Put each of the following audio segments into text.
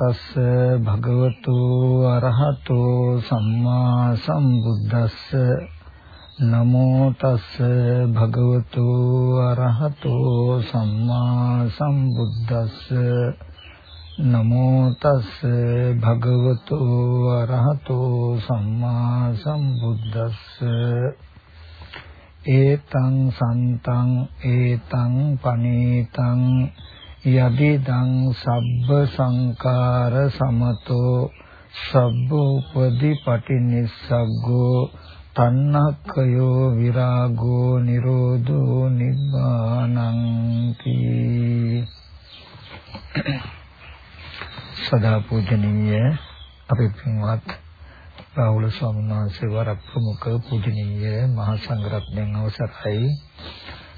නමෝ තස් භගවතු අරහතෝ සම්මා සම්බුද්දස්ස. නමෝ තස් භගවතු අරහතෝ සම්මා සම්බුද්දස්ස. නමෝ තස් භගවතු අරහතෝ සම්මා සම්බුද්දස්ස. ඒතං සන්තං ඒතං පනීතං යදිදං සබ්බ සංකාර සමතෝ සබ්බ උපදි පටිනිස්සග්ගෝ තන්නක්කයෝ විරාගෝ නිරෝධෝ නිබ්බානං සදා පූජනීය අපි පින්වත් රාහුල ස්වාමීන් වහන්සේ වර ප්‍රමුඛ පූජනීය මහා සංඝරත්නයන් අවසරයි.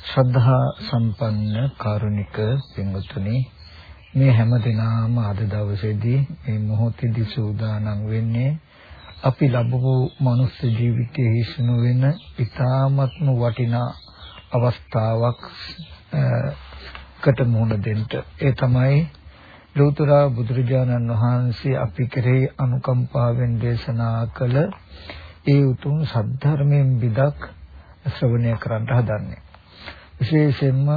ශ්‍රද්ධා සම්පන්න කාරුණික පින්වතුනි මේ හැම දිනම අද දවසේදී මේ මොහොතේදී සූදානම් වෙන්නේ අපි ලැබපු මනුස්ස ජීවිතයේ හිස්නු වෙන ඊ타ත්ම වටිනා අවස්ථාවක් කට මුහුණ දෙන්න. ඒ තමයි ලෝතර බුදුරජාණන් වහන්සේ අපි කෙරෙහි අනුකම්පාවෙන් දේශනා කළ ඒ උතුම් සද්ධර්මයෙන් විදක් ශ්‍රවණය කරන්න හදන්නේ. විශේෂයෙන්ම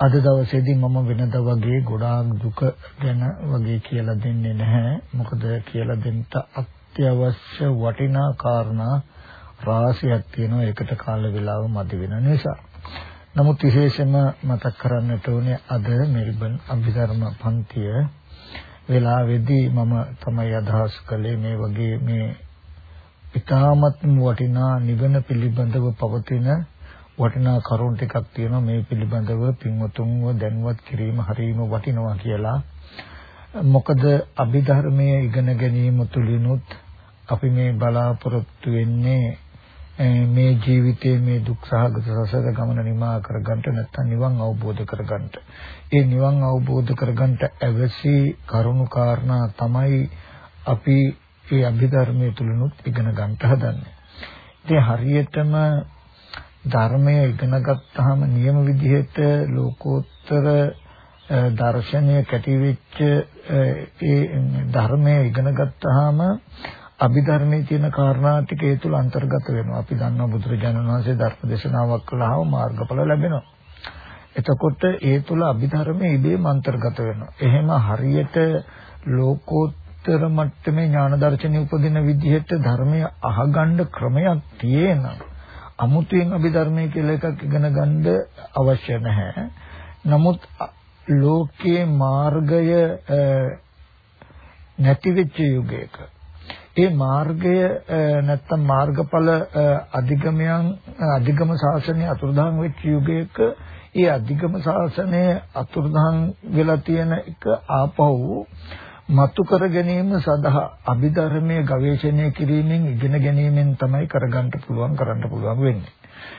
අද දවසේදී මම වෙනද වගේ ගොඩාක් දුක ගැන වගේ කියලා දෙන්නේ නැහැ. මොකද කියලා දෙන්න අත්‍යවශ්‍ය වටිනා කාරණා රාශියක් තියෙනවා. ඒකට කාල වේලාව මදි වෙන නිසා. නමුත් විශේෂයෙන්ම මතක් කරන්නට ඕනේ අද මෙල්බන් අභිධර්ම පන්තිය වෙලාවේදී මම තමයි අදහස් කළේ මේ වගේ මේ ඊ타මත් වටිනා නිවන පිළිබඳව පවතින වටිනා කරුණු ටිකක් තියෙනවා මේ පිළිබඳව පින්වතුන්ව දැනුවත් කිරීම හරීම වටිනවා කියලා. මොකද අභිධර්මයේ ඉගෙන ගැනීම තුළිනුත් අපි මේ බලාපොරොත්තු වෙන්නේ මේ ජීවිතයේ මේ දුක් සහගත සසර ගමන නිමා කරගන්න නැත්නම් නිවන් අවබෝධ කරගන්න. ඒ නිවන් අවබෝධ කරගන්න අවශ්‍ය කරුණු කාරණා තමයි අපි මේ අභිධර්මයේ තුලිනුත් ඉගෙන ගන්න හදන්නේ. ඉතින් හරියටම ධර්මය ඉගෙන ගත්තාම නියම විදිහට ලෝකෝත්තර දර්ශනය කැටි වෙච්ච ඒ ධර්මය ඉගෙන ගත්තාම අභිධර්මයේ තියෙන කාරණා ටික ඒ තුල අන්තර්ගත වෙනවා. අපි දන්නවා බුදුරජාණන් වහන්සේ ධර්ම දේශනාවක් කළාම මාර්ගඵල ලැබෙනවා. එතකොට ඒ තුල අභිධර්මයේ ඉබේම අන්තර්ගත වෙනවා. එහෙම හරියට ලෝකෝත්තර මට්ටමේ ඥාන දර්ශනය උපදින විදිහට ධර්මය අහගන්න ක්‍රමයක් තියෙනවා. අමුතුවෙන් අභිධර්මයේ කියලා එකක් ඉගෙන ගන්න අවශ්‍ය නැහැ. නමුත් ලෝකයේ මාර්ගය නැති වෙච්ච යුගයක ඒ මාර්ගය නැත්තම් මාර්ගඵල අධිගමයන් අධිගම ශාසනය අතුරුදහන් වෙච්ච යුගයක ඒ අධිගම ශාසනය අතුරුදහන් වෙලා තියෙන එක ආපහු මතු කර ගැනීම සඳහා අභිධර්මයේ ගවේෂණය කිරීමෙන් ඉගෙන ගැනීමෙන් තමයි කරගන්න පුළුවන් කරන්න පුළුවන් වෙන්නේ.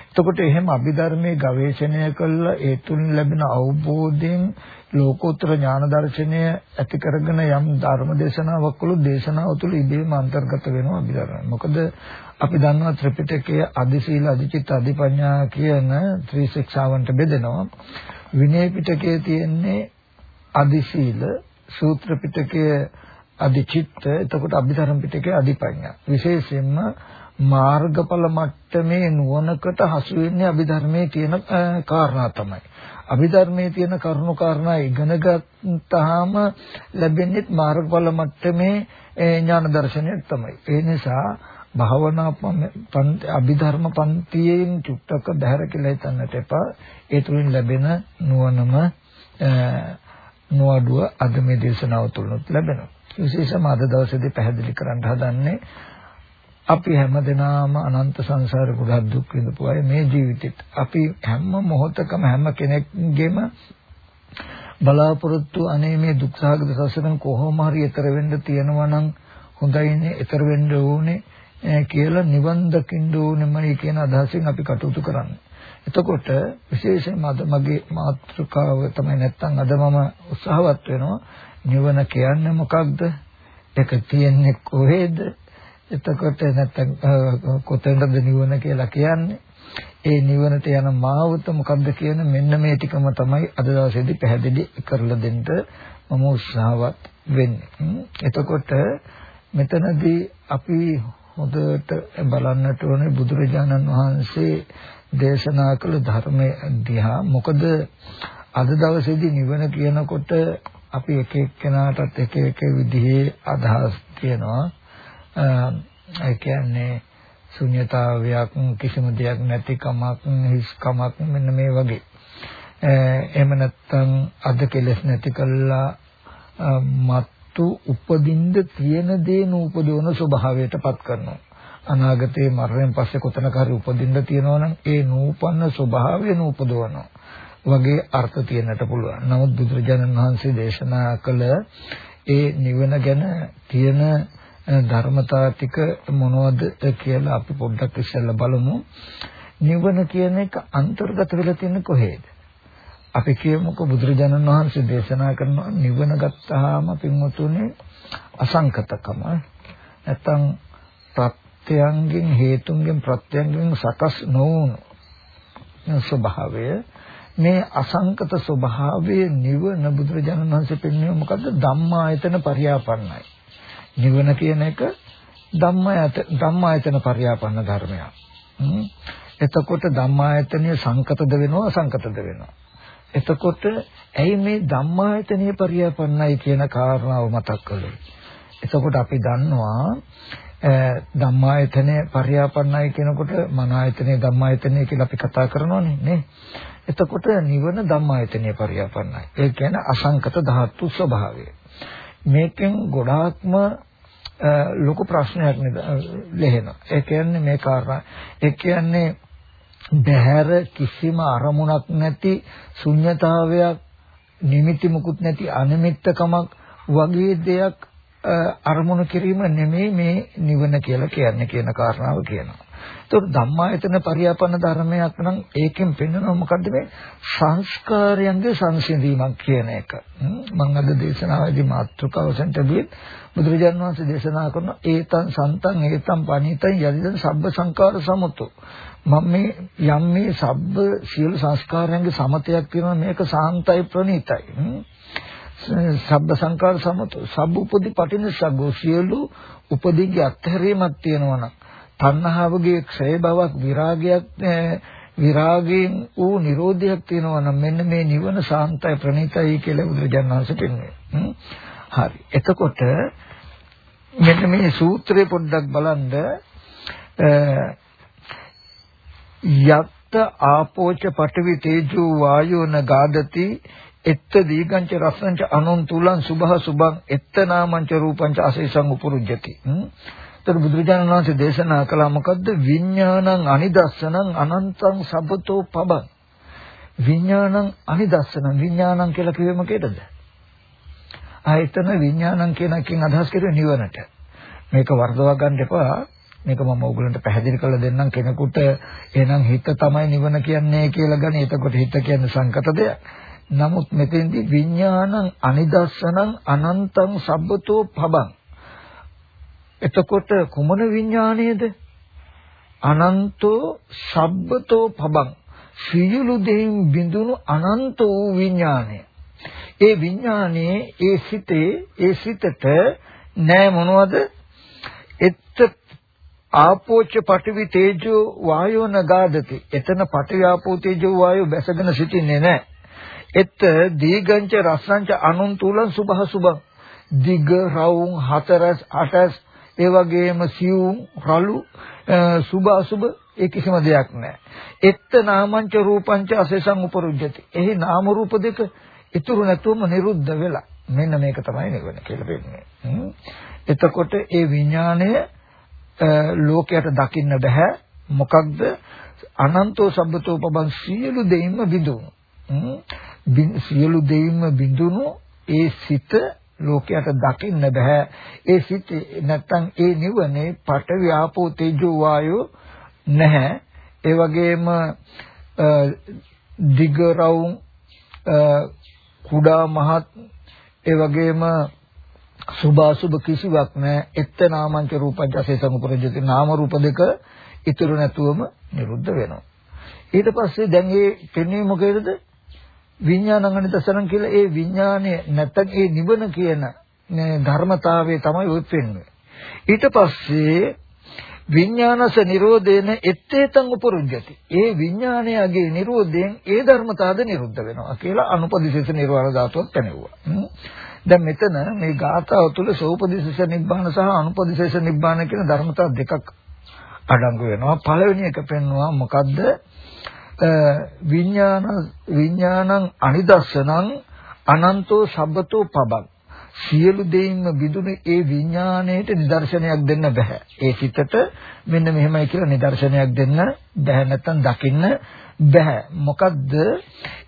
එතකොට එහෙම අභිධර්මයේ ගවේෂණය කළා ඒ තුලින් ලැබෙන අවබෝධයෙන් ලෝකෝත්තර ඥාන දර්ශනය ඇති කරගෙන යම් ධර්ම දේශනාවක් වල දේශනාව තුළ ඉබේම අන්තර්ගත වෙනවා අභිධර්ම. මොකද අපි දන්නවා ත්‍රිපිටකයේ අධිශීල අධිචිත්ත අධිපඤ්ඤා කියන ත්‍රිශික්ෂාවන්ට බෙදෙනවා. විනය පිටකයේ තියෙන්නේ අධිශීල සූත්‍ර පිටකයේ අධිචිත්ත එතකොට අභිධර්ම පිටකයේ අධිපඤ්ඤා. විශේෂයෙන්ම මාර්ගඵල මට්ටමේ නුවණකට හසු වෙන්නේ අභිධර්මයේ තියෙන කාරණා තමයි. අභිධර්මයේ තියෙන කරුණු කාරණා ඉගෙන ගත්තාම ලැබෙන්නේ මාර්ගඵල මට්ටමේ ඥාන දර්ශනය තමයි. ඒ නිසා භාවනා අභිධර්ම පන්තියෙන් චුට්ටක බහැර කියලා හිතන්නට එපා. ඒ තුලින් ලැබෙන නුවණම නොඅඩුව අද මේ දේශනාව තුළනොත් ලැබෙනවා. විශේෂම අද දවසේදී පැහැදිලි කරන්න හදන්නේ අපි හැමදෙනාම අනන්ත සංසාර ගොඩක් දුක් විඳපු අය මේ ජීවිතෙත් අපි හැම මොහොතකම හැම කෙනෙක්ගේම බලාපොරොත්තු අනේ මේ දුක් සහගත සසරෙන් කොහොම හරි එතර වෙන්න තියෙනවා නම් හොඳයිනේ එතර වෙන්න ඕනේ කියලා නිවන් දකින්න ඕනෙමයි කියන අදහසින් අපි කටයුතු කරන්නේ. එතකොට විශේෂයෙන්ම අද මගේ මාතෘකාව තමයි නැත්තම් අද මම උත්සාහවත් වෙනවා නිවන කියන්නේ මොකක්ද? ඒක තියෙන්නේ කොහෙද? එතකොට නැත්තම් කොතැනද නිවන කියලා කියන්නේ? ඒ නිවනට යන මාවත මොකද්ද කියන මෙන්න මේ ටිකම තමයි අද දවසේදී පැහැදිලි කරලා දෙන්න මම උත්සාහවත් වෙන්නේ. එතකොට මෙතනදී අපි හොඳට බලන්නට ඕනේ බුදුරජාණන් වහන්සේ දේශනා කළ ධර්මයේ දිහා. මොකද අද දවසේදී නිවන කියනකොට අපි එක එක්කෙනාටත් එක එක විදිහේ අදහස් තියෙනවා. ඒ කියන්නේ ශුන්‍යතාවයක් කිසිම දෙයක් නැතිකමක් හිස්කමක් මෙන්න මේ වගේ. එහෙම නැත්නම් අද කෙලස් නැති කළා මත්තු උපදින්න තියෙන දේ නූපදවන ස්වභාවයටපත් කරනවා. අනාගතේ මරණයෙන් පස්සේ කොතනක හරි උපදින්න තියෙනවා නම් ඒ නූපන්න ස්වභාවය නූපදවනවා වගේ අර්ථ තියෙන්නට පුළුවන්. නමුත් බුදුරජාණන් වහන්සේ දේශනා කළ ඒ නිවන ගැන තියෙන ධර්මතා ටික මොනවද කියලා අපි පොඩ්ඩක් ඉස්සෙල්ලා බලමු. නිවන කියන එක අන්තර්ගත වෙලා තියෙන්නේ කොහේද? අපි කියමුකෝ බුදුරජාණන් වහන්සේ දේශනා කරන නිවන ගත්තාම පින්වතුනේ අසංකතකම නැත්තම් ප්‍රත්‍යයන්ගෙන් හේතුන්ගෙන් ප්‍රත්‍යයන්ගෙන් සකස් නොවුණු ස්වභාවය මේ අසංකත ස්වභාවයේ නිවන බුදුරජාණන් වහන්සේ පෙන්වන්නේ මොකද්ද? ධම්මායතන පරියාපන්නයි. නිවන කියන එක ධම්මායත ධම්මායතන පරියාපන්න ධර්මයක්. එතකොට ධම්මායතනීය සංකතද වෙනවා අසංකතද වෙනවා? එතකොට ඇයි මේ ධම්මායතනීය පරියාපන්නයි කියන කාරණාව මතක් කළේ? එතකොට අපි දන්නවා ධම්මායතනේ පරියාපන්නයි කියනකොට මන ආයතනේ ධම්මායතනේ කියලා අපි කතා කරනවානේ නේ. එතකොට නිවන ධම්මායතනේ පරියාපන්නයි. ඒ කියන්නේ අසංකත ධාතු ස්වභාවය. මේකෙන් ගොඩාක්ම ලොකු ප්‍රශ්නයක් ලෙහෙනවා. ඒ කියන්නේ මේ කාරණා. ඒ කියන්නේ බහැර කිසිම අරමුණක් නැති ශුන්්‍යතාවයක් නිමිති මුකුත් නැති අනිමිත්තකමක් වගේ දෙයක් අරමුණු කිරීම නෙමෙයි මේ නිවන කියලා කියන්නේ කියන කාරණාව කියනවා. ඒතකොට ධම්මායතන පරියාපන්න ධර්මයක් නම් ඒකෙන් පෙන්වනවා මොකද්ද මේ සංස්කාරයන්ගේ සංසිඳීමක් කියන එක. මම අද දේශනාවේදී මාතෘකාවසන්ට බිත් බුදුරජාණන් වහන්සේ දේශනා කරන ඒතං සන්තං ඒතං පණිතං යදිදං සබ්බ සංකාර සමුතු. මම මේ යම් මේ සබ්බ සියලු සංස්කාරයන්ගේ සමතයක් තියෙනවා මේක සාන්තයි ප්‍රණීතයි. සබ්බ සංකාර සමතු සබ්බ උපදි පටිනිස්සග්ගෝ සියලු උපදීගේ අත්හැරීමක් තියෙනවා නම් තණ්හාවගේ ක්ෂය බවක් විරාගයක් විරාගයෙන් ඌ නිරෝධයක් තියෙනවා නම් මෙන්න මේ නිවන සාන්තයි ප්‍රණීතයි කියලා බුදුරජාණන් වහන්සේ පෙන්වන්නේ. හරි. එතකොට මෙන්න මේ සූත්‍රය පොඩ්ඩක් බලන්න යත්ත ආපෝච පඨවි තේජෝ වායෝන ගාදති එත්ත දීගංච රස්සංච අනුන්තුලං සුභ සුභං එත්ත නාමංච රූපංච අසේසං උපරුජ්ජති. ତර බුදුරජාණන් වහන්සේ දේශනා කළා මොකද්ද? විඥානං අනිදස්සනං අනන්තං සබ්බතෝ පබං. විඥානං අනිදස්සනං. විඥානං කියලා කිව්වෙ මොකේදද? ආයතන විඥානං කියන එකෙන් අදහස් කරුවේ නිවනට. මේක වර්ධවා ගන්න එපා. මේක මම ඕගලන්ට පැහැදිලි කරලා දෙන්නම්. කෙනෙකුට එහෙනම් හිත තමයි නිවන කියන්නේ කියලා ගන්නේ එතකොට හිත කියන්නේ සංකත දෙයක්. නමුත් මෙතෙන්දී විඥානං අනිදස්සනං අනන්තං සබ්බතෝ පබං. එතකොට කුමන විඥානයේද? අනන්තෝ සබ්බතෝ පබං. සියලු දෙයින් බිඳුණු අනන්ත වූ විඥානය. ඒ විඥානයේ ඒ සිතේ ඒ සිතට නෑ මොනවද? එත්ත ආපෝච්ච පඨවි තේජෝ වායෝ නගාදති. එතන පඨවි ආපෝ තේජෝ වායෝ බැසගෙන සිටින්නේ නැහැ. එත් දීගංච රස්සංච අනුන් තුලං සුභ සුභ දිග රවුම් හතරස් අටස් ඒ වගේම සියුම් රළු සුභ අසුභ ඒ කිසිම දෙයක් නැහැ. එත්ත නාමංච රූපංච අසේසං උපරුජ්ජති. එහි නාම රූප දෙක ඉතුරු නැතුවම නිරුද්ධ වෙලා. මෙන්න මේක තමයි නිවන කියලා වෙන්නේ. එතකොට ඒ විඥාණය ලෝකයට දකින්න බෑ. මොකක්ද? අනන්තෝ සබ්බතෝ පබන් සියලු දෙයින්ම බිඳුණු. සියලු දෙයින්ම බිඳුණු ඒ සිත ලෝකයට දකින්න බෑ. ඒ සිත නැත්තම් ඒ නිවනේ පඨවි ආපෝ තේජෝ වායෝ නැහැ. ඒ වගේම දිගරවුම් කුඩා මහත් ඒ වගේම සුභාසුභ කිසිවක් නැහැ එත්ත නාමංච රූපංච අසේ සමුපරජති නාම රූප දෙක ඉතුරු නැතුවම නිරුද්ධ වෙනවා. ඊට පස්සේ දැන් මේ පෙන්වන්නේ මොකේද? විඥානං අනිදසනං කියලා ඒ විඥානය නැත්තම් ඒ නිවන කියන ධර්මතාවය තමයි ඔය පෙන්වන්නේ. ඊට පස්සේ විඥානස නිරෝධේන එත්තේතං උපරුජ්ජති. ඒ විඥානයගේ නිරෝධයෙන් ඒ ධර්මතාවද නිරුද්ධ වෙනවා කියලා අනුපදිශේෂ නිර්වාණ ධාතුවක් පැනෙවුවා. දැන් මෙතන මේ ගාථාව තුළ සෝපදිශේෂ නිබ්බාන සහ අනුපදිශේෂ නිබ්බාන කියන ධර්මතා දෙකක් අඩංගු වෙනවා. පළවෙනි එක පෙන්වනවා මොකද්ද? විඥාන විඥානං අනිදස්සනං අනන්තෝ සබ්බතෝ පබං සියලු දෙයින්ම බිඳුනේ ඒ විඥාණයට නිදර්ශනයක් දෙන්න බෑ. ඒ සිතට මෙන්න මෙහෙමයි කියලා නිදර්ශනයක් දෙන්න බෑ නැත්තම් දකින්න බෑ. මොකද්ද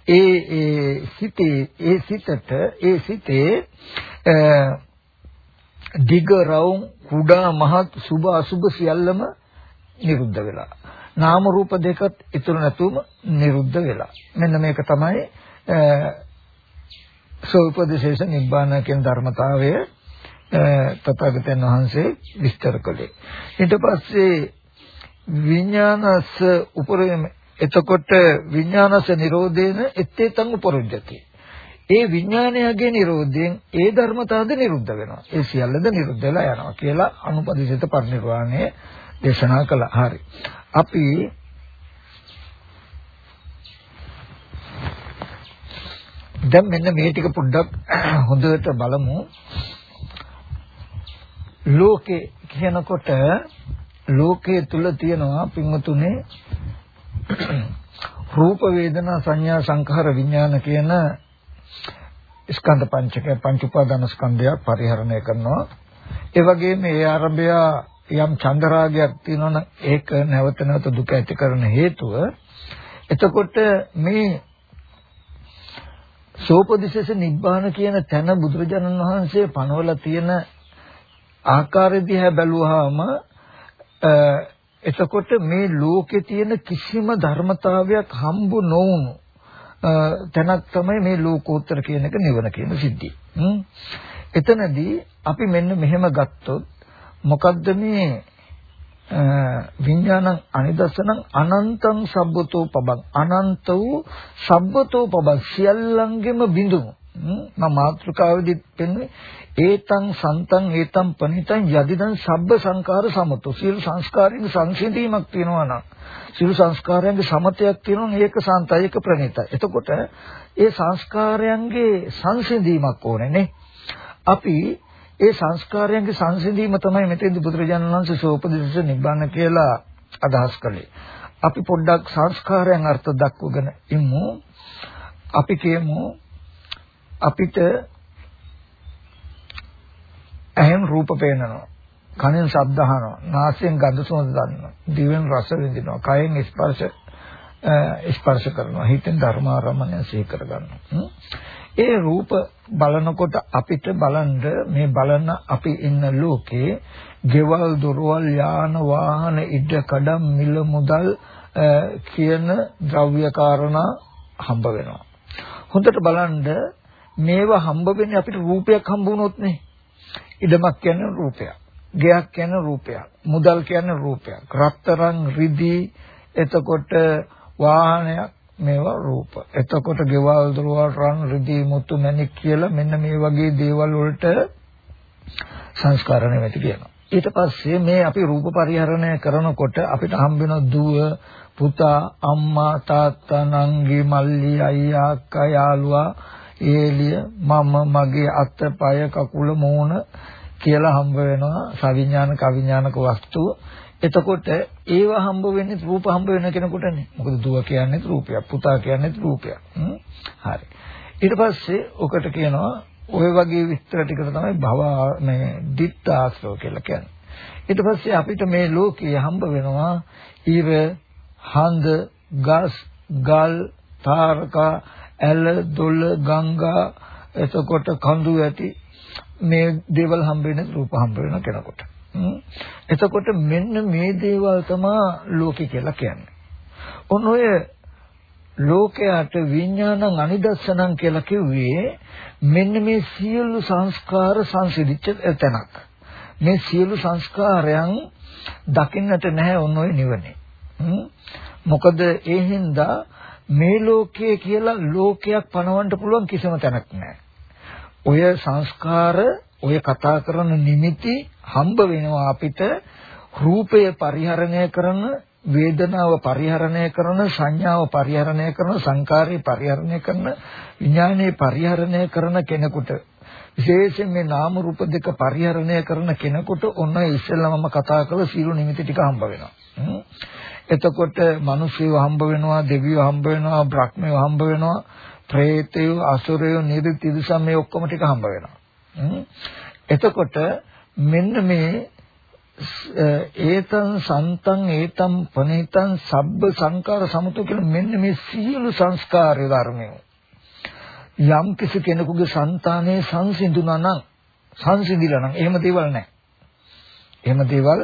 ඒ ඒ සිතේ ඒ සිතට ඒ සිතේ දිග රවුම් කුඩා මහත් සුභ අසුභ සියල්ලම නිරුද්ධ වෙලා. නාම රූප දෙකත් ඉතුරු නැතුවම නිරුද්ධ වෙලා. මෙන්න මේක තමයි සෝපදේශ නිබ්බාන කියන ධර්මතාවය තථාගතයන් වහන්සේ විස්තර කළේ. ඊට පස්සේ විඥානස උපරම එතකොට විඥානස නිරෝධේන එත්තේතං උපරුජ්ජති. ඒ විඥානයගේ නිරෝධයෙන් ඒ ධර්මතාවද නිරුද්ධ වෙනවා. ඒ සියල්ලද නිරුද්ධ වෙලා යනවා කියලා අනුපදිසිත පරිනිර්වාණය දේශනා කළා. හරි. අපි දැන් මෙන්න මේ ටික පොඩ්ඩක් හොඳට බලමු. ලෝකේ කියනකොට ලෝකයේ තුල තියෙනවා පින්වතුනේ රූප වේදනා සංඥා සංඛාර විඥාන කියන ස්කන්ධ පංචකය පංච උපාදාන ස්කන්ධය පරිහරණය කරනවා. ඒ වගේම ඒ ආරම්භය යම් චන්දරාගයක් තියෙනවනම් ඒක නැවත නැවත දුක ඇති කරන හේතුව එතකොට මේ සෝපදිශේෂ නිබ්බාන කියන තැන බුදුරජාණන් වහන්සේ පනවලා තියෙන ආකාරය දිහා බැලුවාම එතකොට මේ ලෝකේ තියෙන කිසිම ධර්මතාවයක් හම්බ නොවුණු තැනක් තමයි මේ ලෝකෝත්තර කියන එක නිවන කියන සිද්ධිය. එතනදී අපි මෙන්න මෙහෙම ගත්තොත් මොකද්ද මේ විඥානං අනිදස්සනං අනන්තං සබ්බතෝ පබං. අනන්ත වූ සබ්බතෝ පබං. සියල්ලංගෙම බිඳුමු මම මාත්‍රිකාවේදී පෙන්වන්නේ ඒතං සන්තං ඒතං පනිතං යදිදං සබ්බ සංකාර සමතෝ. සියලු සංස්කාරයන් සංසිඳීමක් තියෙනවා නම් සියලු සංස්කාරයන්ගේ සමතයක් තියෙනවා නම් ඒක සාන්තයි ඒක ප්‍රණීතයි. එතකොට ඒ සංස්කාරයන්ගේ සංසිඳීමක් ඕනේ නේ. අපි ඒ සංස්කාරයන්ගේ සංසිඳීම තමයි මෙතෙන්දි බුදුරජාණන් වහන්සේ සෝපදිශ නිබ්බාන කියලා අදහස් කළේ. අපි පොඩ්ඩක් සංස්කාරයන් අර්ථ දක්වගෙන ඉමු. අපි කියමු අපිට ඇහෙන් රූප පේනවා. කනෙන් ශබ්ද අහනවා. නාසයෙන් ගඳ සුවඳ දන්නවා. දිවෙන් රස විඳිනවා. කයෙන් ස්පර්ශ ස්පර්ශ කරනවා. හිතෙන් ධර්මාරමණය සිහි කරගන්නවා. ඒ රූප බලනකොට අපිට බලන්න මේ බලන අපි ඉන්න ලෝකේ ගෙවල් දොරවල් යාන වාහන ඉඩ කඩම් මිල මුදල් කියන ද්‍රව්‍ය කාරණා හම්බ වෙනවා. හොඳට බලන්න මේවා හම්බ වෙන්නේ අපිට රූපයක් හම්බ වුණොත් නේ. ඉඩමක් කියන්නේ රූපයක්. ගෙයක් කියන්නේ රූපයක්. මුදල් කියන්නේ රූපයක්. රත්තරන් රිදී එතකොට වාහනයක් මේවා රූප. එතකොට ගෙවල් දොරවල් රන් රිදී මුතු මැණික් කියලා මෙන්න මේ වගේ දේවල් වලට සංස්කාර නෙමෙති කියනවා. ඊට පස්සේ මේ අපි රූප පරිහරණය කරනකොට අපිට හම්බ වෙන දුව, පුතා, අම්මා, තාත්තා, නංගි, මල්ලි, අයියා, අක්කා, යාළුවා, ඒලිය, මම, මගේ අත, පය, කකුල, මූණ කියලා හම්බ වෙනවා සවිඥානික අවිඥානික වස්තු. එතකොට ඒව හම්බ වෙන්නේ රූප හම්බ වෙන කෙනෙකුටනේ. මොකද දුව කියන්නේ රූපයක්, පුතා කියන්නේ රූපයක්. හරි. ඊට පස්සේ ඔකට කියනවා ඔය වගේ විස්තර ටික තමයි භව මේ ditth ආශ්‍රව කියලා කියන්නේ. ඊට පස්සේ අපිට මේ ලෝකයේ හම්බ වෙනවා ඉර, හඳ, ගස්, ගල්, තාරකා, ඇල, දොළ, ගංගා, එතකොට කඳු ඇති මේ දේවල් හම්බ වෙන රූප හම්බ වෙන කෙනෙකුට. එතකොට මෙන්න මේ දේවල් තමයි ලෝකේ කියලා කියන්නේ. ඔන්න ඔය ලෝකයට විඥානං අනිදස්සනං කියලා කිව්වේ මෙන්න මේ සියලු සංස්කාර සංසිඳිච්ච තැනක්. මේ සියලු සංස්කාරයන් දකින්නට නැහැ ඔන්න ඔය නිවනේ. මොකද ඒ හින්දා මේ ලෝකයේ කියලා ලෝකයක් පනවන්න පුළුවන් කිසිම තැනක් නැහැ. ඔය සංස්කාර ඔය කතා කරන නිමිති හම්බ වෙනවා අපිට රූපය පරිහරණය කරන වේදනාව පරිහරණය කරන සංඥාව පරිහරණය කරන සංකාරය පරිහරණය කරන විඥානයේ පරිහරණය කරන කෙනෙකුට විශේෂයෙන් මේ නාම රූප දෙක පරිහරණය කරන කෙනෙකුට ඔන්න ඉස්සෙල්ලාම කතා කළ සීල නිමිති ටික හම්බ වෙනවා. එතකොට මිනිස්සුව හම්බ වෙනවා, දෙවියෝ හම්බ වෙනවා, බ්‍රහ්මයෝ හම්බ වෙනවා, പ്രേතයෝ, අසුරයෝ, නිර්තිදිසම් මේ ඔක්කොම ටික හම්බ වෙනවා. එතකොට මෙන්න මේ ඒතං සන්තං ඒතං පනිතං සබ්බ සංකාර සමුතු කියලා මෙන්න මේ සියලු සංස්කාර ධර්මය යම් කිසි කෙනෙකුගේ సంతානයේ සංසිඳුණා නම් සංසිඳිලා නම් එහෙම දේවල් නැහැ. එහෙම දේවල්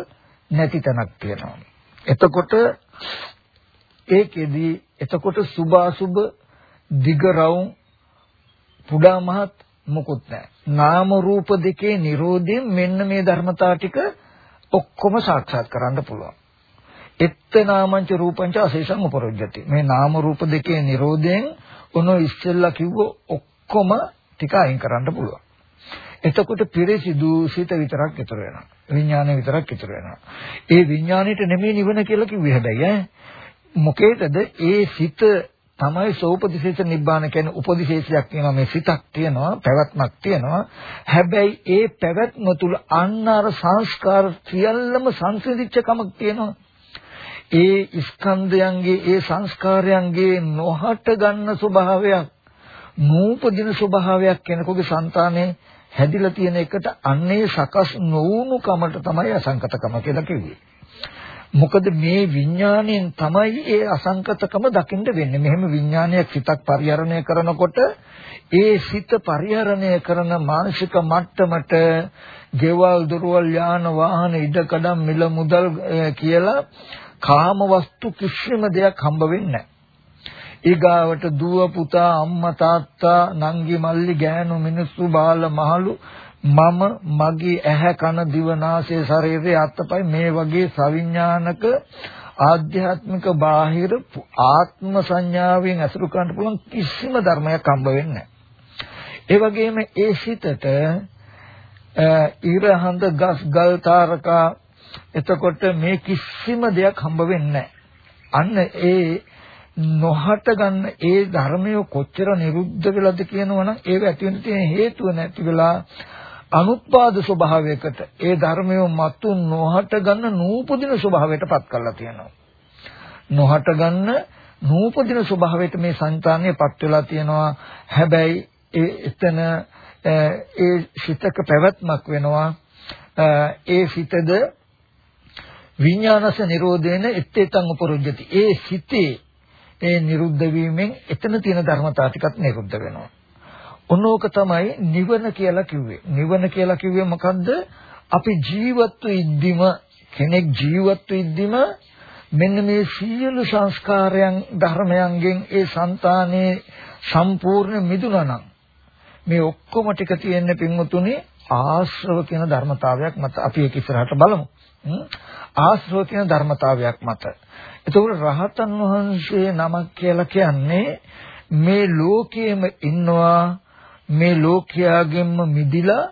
නැති තැනක් තියෙනවා. එතකොට ඒකෙදි එතකොට සුභාසුභ දිගරවුම් පුඩා මහත් මොකුත් නැහැ. නාම රූප දෙකේ Nirodhen මෙන්න මේ ධර්මතා ටික ඔක්කොම සාක්ෂාත් කරන්න පුළුවන්. එත්ත නාමංච රූපංච අශේෂං උපරොජ්ජති. මේ නාම රූප දෙකේ Nirodhen උනෝ ඉස්සෙල්ලා කිව්ව ඔක්කොම ටික අයින් කරන්න පුළුවන්. එතකොට පිරිසිදු සිත විතරක් ඉතුරු වෙනවා. විඥානය විතරක් ඉතුරු වෙනවා. ඒ විඥාණයට නෙමෙයි නිවන කියලා කිව්වේ හැබැයි ඈ. මොකේදද ඒ සිත තමයි සෝපදිශේෂ නිබ්බාන කියන්නේ උපදිශේෂයක් තියෙනවා. මේ සිතක් තියෙනවා පැවැත්මක් තියෙනවා. හැබැයි ඒ පැවැත්ම තුල අන්න අර සංස්කාර සියල්ලම සංසිඳිච්ච කමක් තියෙනවා. ඒ ස්කන්ධයන්ගේ ඒ සංස්කාරයන්ගේ නොහට ගන්න ස්වභාවයක් නූපදින ස්වභාවයක් කෙනෙකුගේ సంతානේ හැදිලා තියෙන එකට අන්නේ සකස් නොවුණු කමට තමයි අසංකතකම කියලා කිව්වේ. මොකද මේ විඥාණයෙන් තමයි ඒ අසංකතකම දකින්න වෙන්නේ. මෙහෙම විඥානයක් සිතක් පරිහරණය කරනකොට ඒ සිත පරිහරණය කරන මානසික මට්ටමට ගෙවල් දොරවල් යාන වාහන ඉඩකඩම් මිල මුදල් කියලා කාම වස්තු කිසිම දෙයක් හම්බ වෙන්නේ ඊගාවට දුව පුතා අම්මා තාත්තා නංගි මල්ලි ගෑනු මිනිස්සු බාල මහලු මම මගේ ඇහැ කන දිව නාසය ශරීරය අත්පය මේ වගේ සවිඥානික ආධ්‍යාත්මික බාහිර ආත්ම සංඥාවෙන් අසුරු කරන්න පුළුවන් කිසිම ධර්මයක් හම්බ වෙන්නේ ඒ වගේම ඒ සිතට ඉර හඳ ගස් ගල් තාරකා එතකොට මේ කිසිම දෙයක් හම්බ වෙන්නේ අන්න ඒ නොහට ගන්න ඒ ධර්මය කොච්චර නිරුද්ධ වෙලාද කියනවනම් ඒක ඇති වෙන්න තියෙන හේතුව නැති වෙලා අනුත්පාද ස්වභාවයකට ඒ ධර්මය මතු නොහට ගන්න නූපදින ස්වභාවයට පත් කරලා තියෙනවා. නොහට ගන්න නූපදින ස්වභාවයට මේ సంతානය පත් වෙලා තියෙනවා. හැබැයි ඒ එතන ඒ සිතක පැවැත්මක් වෙනවා. ඒ සිතද විඥානස නිරෝධේන එත්තේතං උපරුජ්ජති. ඒ සිතේ ඒ නිරුද්ධ වීමෙන් එතන තියෙන ධර්මතාව ටිකත් නිරුද්ධ වෙනවා. ඔන්නෝක තමයි නිවන කියලා කිව්වේ. නිවන කියලා කිව්වේ මොකද්ද? අපි ජීවත් ඉද්දිම කෙනෙක් ජීවත් ඉද්දිම මෙන්න මේ සියලු සංස්කාරයන් ධර්මයන්ගෙන් ඒ సంతානේ සම්පූර්ණ මිදුණා නම් මේ ඔක්කොම ටික තියෙන්නේ පින්වතුනි ආශ්‍රව කියන ධර්මතාවයක් මත අපි ඒක ඉස්සරහට බලමු. ආශ්‍රව කියන ධර්මතාවයක් මත. එතකොට රහතන් වහන්සේ නමක් කියලා කියන්නේ මේ ලෝකයේම ඉන්නවා මේ ලෝකයාගෙන්ම මිදිලා